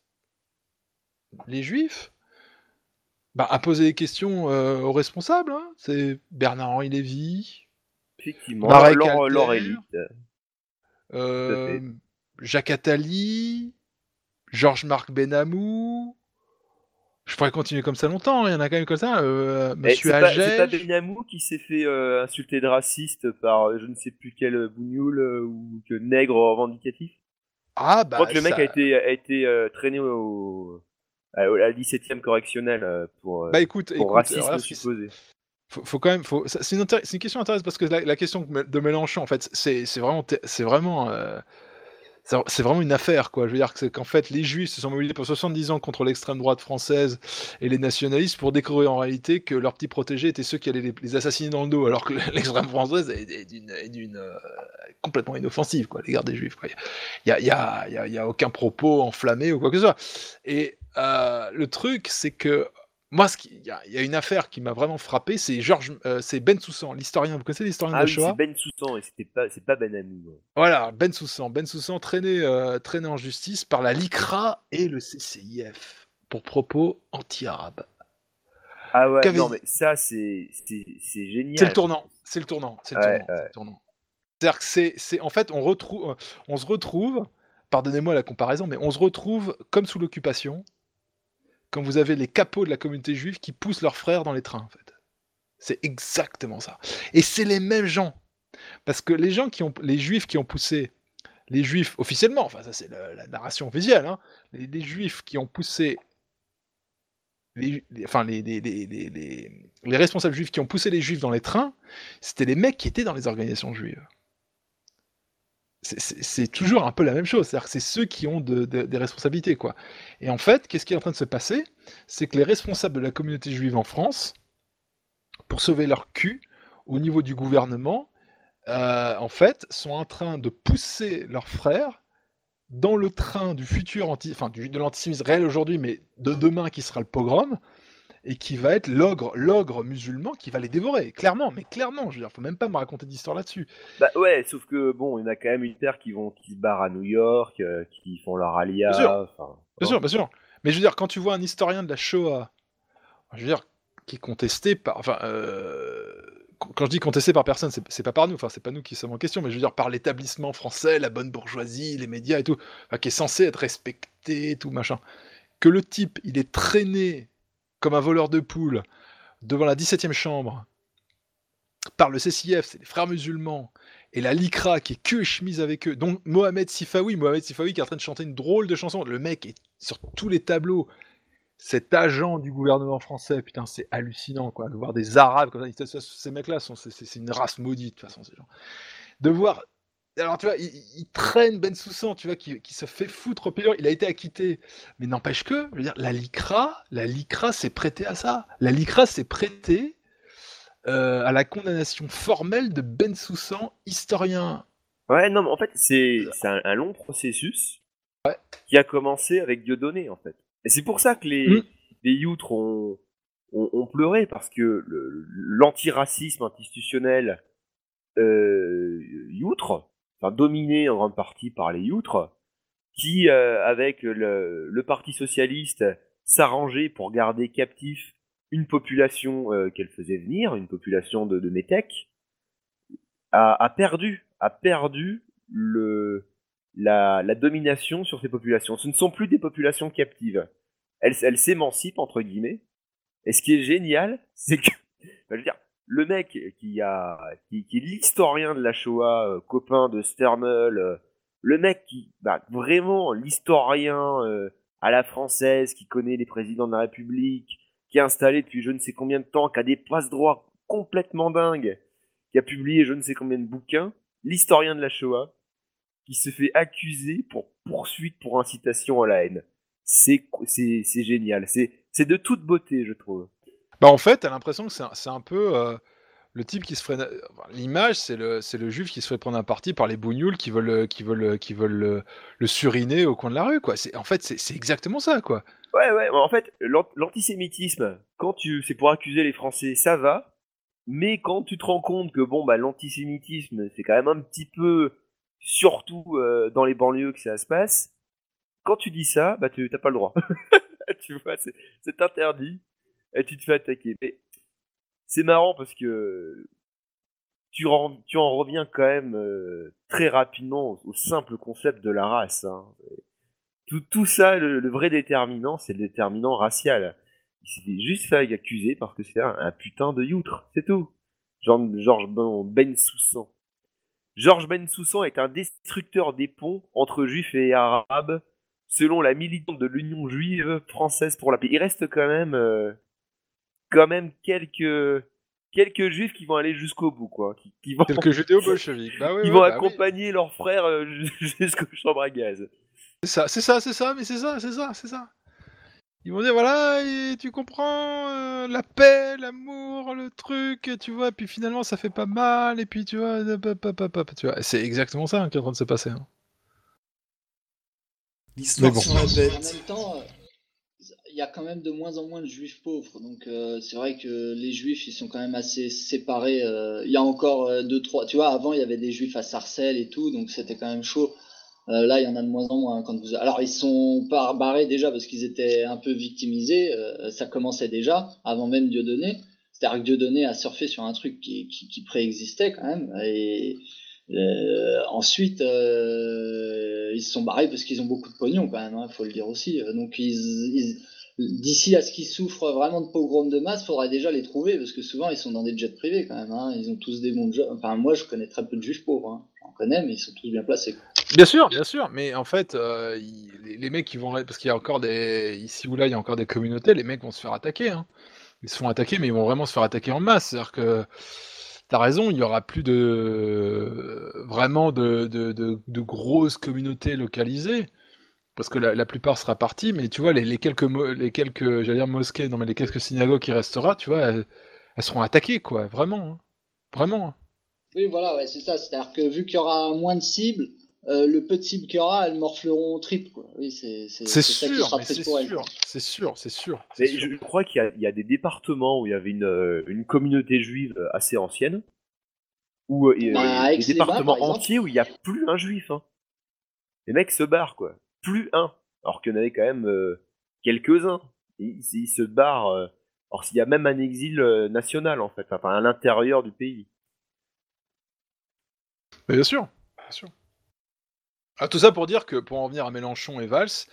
les juifs bah, à poser des questions euh, aux responsables. Hein. C'est Bernard-Henri Lévy. Effectivement, euh, Jacques Attali, Georges-Marc Benamou. Je pourrais continuer comme ça longtemps, hein. il y en a quand même comme ça. Euh, eh, Monsieur C'est pas Benamou qui s'est fait insulter de raciste par je ne sais plus quel bougnoul ou que nègre revendicatif? Ah bah. Je crois que le mec a été, a été traîné au, à la 17e correctionnelle euh, pour, euh, bah écoute, pour racisme supposé. Faut, faut, quand même, faut, c'est une, une, question intéressante parce que la, la, question de Mélenchon, en fait, c'est vraiment, c'est vraiment, euh, c'est vraiment une affaire, quoi. Je veux dire que c'est qu'en fait, les Juifs se sont mobilisés pour 70 ans contre l'extrême droite française et les nationalistes pour découvrir en réalité que leurs petits protégés étaient ceux qui allaient les, assassiner dans le dos, alors que l'extrême française est, d'une euh, complètement inoffensive, quoi, l'égard des Juifs. Il y a, y, a, y, a, y a, aucun propos enflammé ou quoi que ce soit. Et euh, le truc, c'est que moi, il y, a une affaire qui m'a vraiment frappé, c'est Georges, euh, c'est Ben Soussan, l'historien. Vous connaissez l'historien ah de la Shoah? c'est Ben Soussan et c'était pas, c'est pas Ben Ami. Voilà, Ben Soussan, Ben Soussan traîné, euh, traîné en justice par la LICRA et le CCIF pour propos anti-arabes. Ah ouais, non mais ça c'est, c'est, génial. C'est le tournant, c'est le tournant, c'est le tournant. C'est-à-dire que c'est, c'est, en fait, on retrouve, on se retrouve pardonnez-moi la comparaison, mais on se retrouve comme sous l'occupation, quand vous avez les capots de la communauté juive qui poussent leurs frères dans les trains, en fait. C'est exactement ça. Et c'est les mêmes gens. Parce que les gens qui ont, les juifs qui ont poussé, les juifs officiellement, enfin ça c'est la, narration officielle, hein, les, juifs qui ont poussé, enfin les, responsables juifs qui ont poussé les juifs dans les trains, c'était les mecs qui étaient dans les organisations juives c'est toujours un peu la même chose. C'est-à-dire que c'est ceux qui ont des responsabilités, quoi. Et en fait, qu'est-ce qui est en train de se passer? C'est que les responsables de la communauté juive en France, pour sauver leur cul au niveau du gouvernement, euh, en fait, sont en train de pousser leurs frères dans le train du futur anti, enfin de l'antisémitisme réel aujourd'hui, mais de demain qui sera le pogrom, et qui va être l'ogre, l'ogre musulman qui va les dévorer, clairement, mais clairement, je veux dire, faut même pas me raconter d'histoire là-dessus. Bah ouais, sauf que bon, il y en a quand même une paire qui vont, qui se barrent à New York, euh, qui font leur alia. Bien sûr. bien sûr, bien sûr. Mais je veux dire, quand tu vois un historien de la Shoah, je veux dire, qui est contesté par, enfin, euh, quand je dis contesté par personne, c'est pas par nous, enfin c'est pas nous qui sommes en question, mais je veux dire par l'établissement français, la bonne bourgeoisie, les médias et tout, qui est censé être respecté, tout machin. Que le type, il est traîné comme un voleur de poules devant la 17e chambre par le CCF, c'est les frères musulmans, et la LICRA qui est que chemise avec eux, donc Mohamed Sifawi, Mohamed Sifawi qui est en train de chanter une drôle de chanson, le mec est sur tous les tableaux, cet agent du gouvernement français, putain, c'est hallucinant, quoi, de voir des Arabes comme ça, ces mecs-là, c'est une race maudite, de toute façon, ces gens. De voir alors, tu vois, il, traîne Ben Soussan, tu vois, qui, se fait foutre au pire. Il a été acquitté. Mais n'empêche que, je veux dire, la LICRA, la LICRA s'est prêtée à ça. La LICRA s'est prêtée euh, à la condamnation formelle de Ben Soussan, historien. Ouais, non, mais en fait, c'est un, long processus qui a commencé avec Dieudonné, en fait. Et c'est pour ça que les, mmh. les Youtres ont, ont, pleuré, parce que l'antiracisme institutionnel euh, Youtre, enfin dominé en grande partie par les Youtres, qui, euh, avec le, Parti socialiste, s'arrangeait pour garder captif une population euh, qu'elle faisait venir, une population de, de métèques, a, perdu, a perdu le, la, domination sur ces populations. Ce ne sont plus des populations captives. Elles, elles s'émancipent, entre guillemets. Et ce qui est génial, c'est que, le mec qui a qui, est l'historien de la Shoah, euh, copain de Sternel, euh, le mec qui bah, vraiment l'historien euh, à la française, qui connaît les présidents de la République, qui est installé depuis je ne sais combien de temps, qui a des passe droits complètement dingues, qui a publié je ne sais combien de bouquins, l'historien de la Shoah, qui se fait accuser pour poursuite pour incitation à la haine. C'est génial, c'est de toute beauté, je trouve. Bah en fait, t'as l'impression que c'est un, peu euh, le type qui se ferait. L'image, c'est le, le juif qui se ferait prendre un parti par les bougnoules qui veulent, qui veulent, qui veulent le, suriner au coin de la rue, quoi. En fait, c'est, exactement ça, quoi. Ouais, ouais. En fait, l'antisémitisme, quand tu, c'est pour accuser les Français, ça va. Mais quand tu te rends compte que bon, bah, l'antisémitisme, c'est quand même un petit peu, surtout euh, dans les banlieues que ça se passe. Quand tu dis ça, bah, tu t'as pas le droit. tu vois, c'est interdit et tu te fais attaquer. C'est marrant parce que tu, en reviens quand même euh, très rapidement au, simple concept de la race. Hein. Tout, tout, ça, le, vrai déterminant, c'est le déterminant racial. Il s'était juste fait accuser parce que c'est un, putain de youtre, c'est tout. Georges Ben Soussan. Georges Ben Soussan est un destructeur des ponts entre juifs et arabes, selon la militante de l'Union juive française pour la paix. Il reste quand même euh, quand même quelques quelques juifs qui vont aller jusqu'au bout, quoi. Qui, vont... Quelques judéo-bolcheviques. Bah ils vont bah accompagner leurs frères euh, jusqu'au chambre à gaz. C'est ça, c'est ça, c'est ça, mais c'est ça, c'est ça, c'est ça. Ils vont dire voilà, et tu comprends euh, la paix, l'amour, le truc, tu vois, puis finalement ça fait pas mal, et puis tu vois, tu vois, c'est exactement ça hein, qui est en train de se passer. Hein. L'histoire bon. il y a quand même de moins en moins de juifs pauvres. Donc euh, c'est vrai que les juifs, ils sont quand même assez séparés. Euh, il y a encore euh, deux, trois. Tu vois, avant, il y avait des juifs à Sarcelles et tout, donc c'était quand même chaud. là, il y en a de moins en moins. Quand vous... Alors, ils sont pas barrés déjà parce qu'ils étaient un peu victimisés. ça commençait déjà, avant même Dieudonné. C'est-à-dire que Dieudonné a surfé sur un truc qui, préexistait quand même. Et, ensuite, ils sont barrés parce qu'ils ont beaucoup de pognon quand même, il faut le dire aussi. Donc ils, d'ici à ce qu'ils souffrent vraiment de pogroms de masse, faudrait déjà les trouver parce que souvent ils sont dans des jets privés quand même. Hein. Ils ont tous des bons jobs. Enfin, moi je connais très peu de juges pauvres. Hein. J'en connais, mais ils sont tous bien placés. Bien sûr, bien sûr, mais en fait, euh, les, mecs qui vont parce qu'il y a encore des ici ou là, il y a encore des communautés, les mecs vont se faire attaquer. Hein. Ils se font attaquer, mais ils vont vraiment se faire attaquer en masse. C'est-à-dire que T'as raison, il y aura plus de vraiment de, grosses communautés localisées parce que la, plupart sera partie, mais tu vois les, les quelques les quelques j'allais dire mosquées, non mais les quelques synagogues qui restera, tu vois, elles, seront attaquées quoi, vraiment, hein. vraiment. Hein. Oui, voilà, ouais, c'est ça. C'est-à-dire que vu qu'il y aura moins de cibles, euh, le peu de cibles qu'il y aura, elles morfleront triple. Quoi. Oui, c'est sûr, c'est sûr, c'est sûr, c'est sûr. Je crois qu'il y, a des départements où il y avait une, euh, une communauté juive euh, assez ancienne, ou il bah, des départements entiers où il n'y a plus un juif. Hein. Les mecs se barrent, quoi. Plus un. Alors qu'il y en avait quand même quelques-uns. Ils, se barrent. alors s'il y a même un exil national, en fait, enfin à l'intérieur du pays. Bien sûr, bien sûr. Ah, tout ça pour dire que pour en venir à Mélenchon et Valls,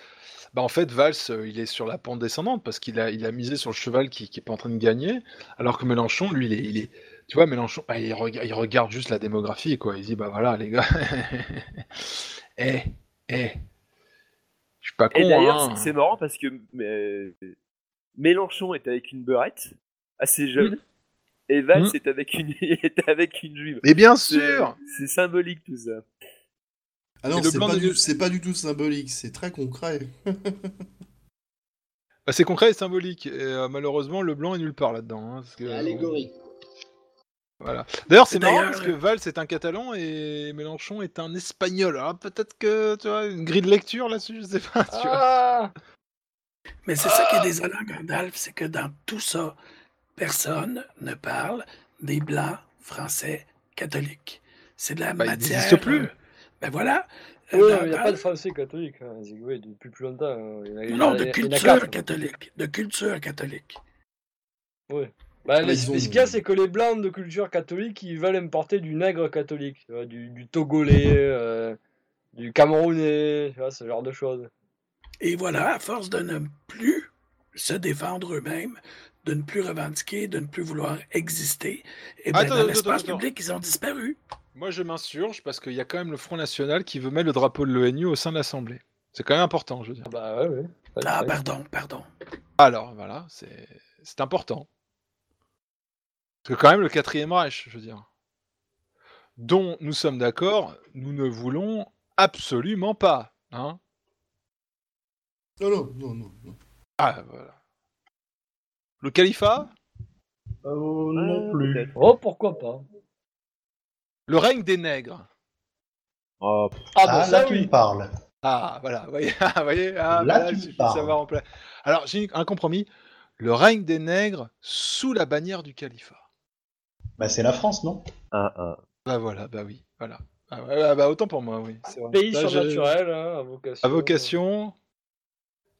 bah en fait Valls euh, il est sur la pente descendante parce qu'il a, misé sur le cheval qui, qui est pas en train de gagner, alors que Mélenchon lui il est, il tu vois Mélenchon bah, il, il regarde juste la démographie quoi, il dit bah voilà les gars, eh eh, je suis pas con. Et d'ailleurs hein. c'est marrant parce que Mélenchon est avec une beurette assez jeune. Et Valls mmh. est avec une est avec une juive. Mais bien sûr, c'est symbolique tout ça. Ah non, c'est pas, du... pas, du tout symbolique, c'est très concret. bah, c'est concret et symbolique. Et euh, malheureusement, le blanc est nulle part là-dedans. Hein, que, Allégorie. Voilà. D'ailleurs, c'est marrant parce que Valls est un catalan et Mélenchon est un espagnol. Alors peut-être que tu vois une grille de lecture là-dessus, je sais pas. Tu ah Mais c'est ça qui est désolant, Gandalf, c'est que dans tout ça, personne ne parle des blancs français catholiques. C'est de la bah, matière. Il n'existe plus. Euh, ben voilà. Oui, il n'y a pas de français catholique, hein. oui, depuis plus longtemps. Hein. Il non, de culture catholique. De culture catholique. Oui. Bah, ah, ce qu'il y a, c'est que les blancs de culture catholique, ils veulent importer du nègre catholique, du, du, togolais, euh, du camerounais, tu vois, ce genre de choses. Et voilà, à force de ne plus se défendre eux-mêmes, de ne plus revendiquer, de ne plus vouloir exister, et bien, dans l'espace public, ils ont disparu. Moi, je m'insurge parce qu'il y a quand même le Front National qui veut mettre le drapeau de l'ONU au sein de l'Assemblée. C'est quand même important, je veux dire. Bah ouais, ouais. Ah, pardon, pardon. Alors, voilà, c'est important. Que quand même, le quatrième Reich, je veux dire, dont nous sommes d'accord, nous ne voulons absolument pas. Hein non, non, non, non, Ah, voilà. Le califat? Euh, Non plus. Oh, pourquoi pas le règne des nègres. Oh, ah, bah, ah, là, tu me parles. Ah, voilà, vous voyez, ah, voyez ah, là, tu me parles. Savoir en Alors, j'ai un compromis. Le règne des nègres sous la bannière du califat. Bah, c'est la France, non? Ah, ah. Bah voilà, bah oui, voilà. Ah, bah autant pour moi, oui. Vrai. Pays bah, surnaturel, hein, à vocation. À vocation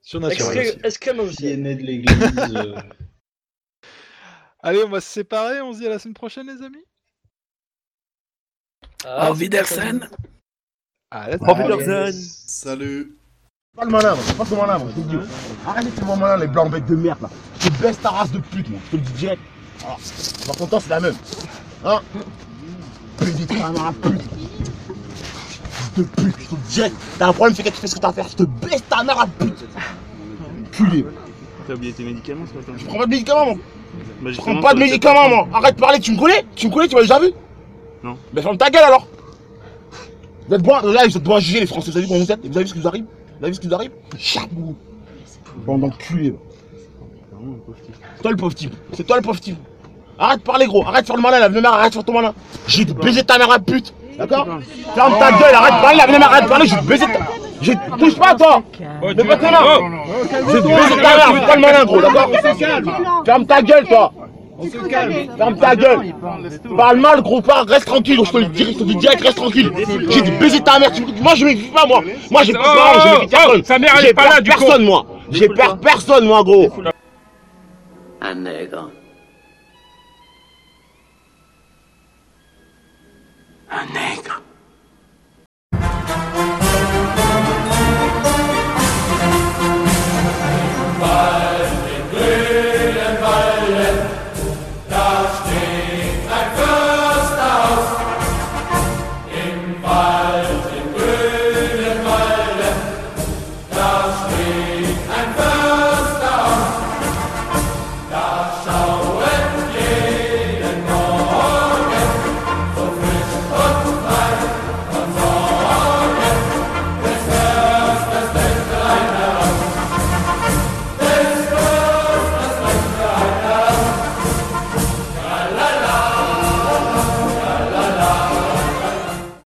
surnaturelle. Escrème aussi. Qui est né de l'église. Euh. Allez, on va se séparer, on se dit à la semaine prochaine, les amis ah, Auf Wiedersehen. Auf Wiedersehen. Salut. Pas le malin, pas le malin, je te dis. Arrête de voir malin, les blancs becs de merde, là. Je te baisse ta race de pute, moi, je te le dis direct. Alors, par ton temps, c'est la même. Hein Pute, ta mère, pute. Fils de pute, je te direct. T'as un problème, fais, fais ce que t'as à faire. Je te baisse ta mère à pute. Culé. T'as oublié tes médicaments ce matin Je prends pas de médicaments, moi. Bah, je prends pas de médicaments, moi. Arrête de parler, tu me connais Tu me connais, tu m'as déjà vu non. Mais ferme ta gueule alors Vous êtes bon, là, vous êtes bon à juger les Français, vous avez vu comment vous êtes Vous avez vu ce qui vous arrive Vous avez vu ce qui vous arrive Chapeau Bande d'enculés C'est toi le pauvre type, c'est toi le pauvre type Arrête de parler gros, arrête de faire le malin, la mère, arrête de faire ton malin J'ai baisé ta mère à pute D'accord Ferme ta gueule, arrête de parler, la mère, arrête de parler, j'ai baisé ta... Je touche pas toi Mais pas ta main J'ai baisé ta mère, fais pas le malin gros, d'accord Ferme ta gueule toi on se calme. Ferme ta gueule. Parle mal, gros pas, reste tranquille. Je te le dis, je te dis direct, reste tranquille. J'ai dit baiser ta mère. Moi, je m'évite pas, moi. Moi, j'ai pas de parents, je m'évite personne. Sa mère, elle est pas là, du coup. personne, moi. J'ai peur personne, moi, gros. Un nègre. Un nègre.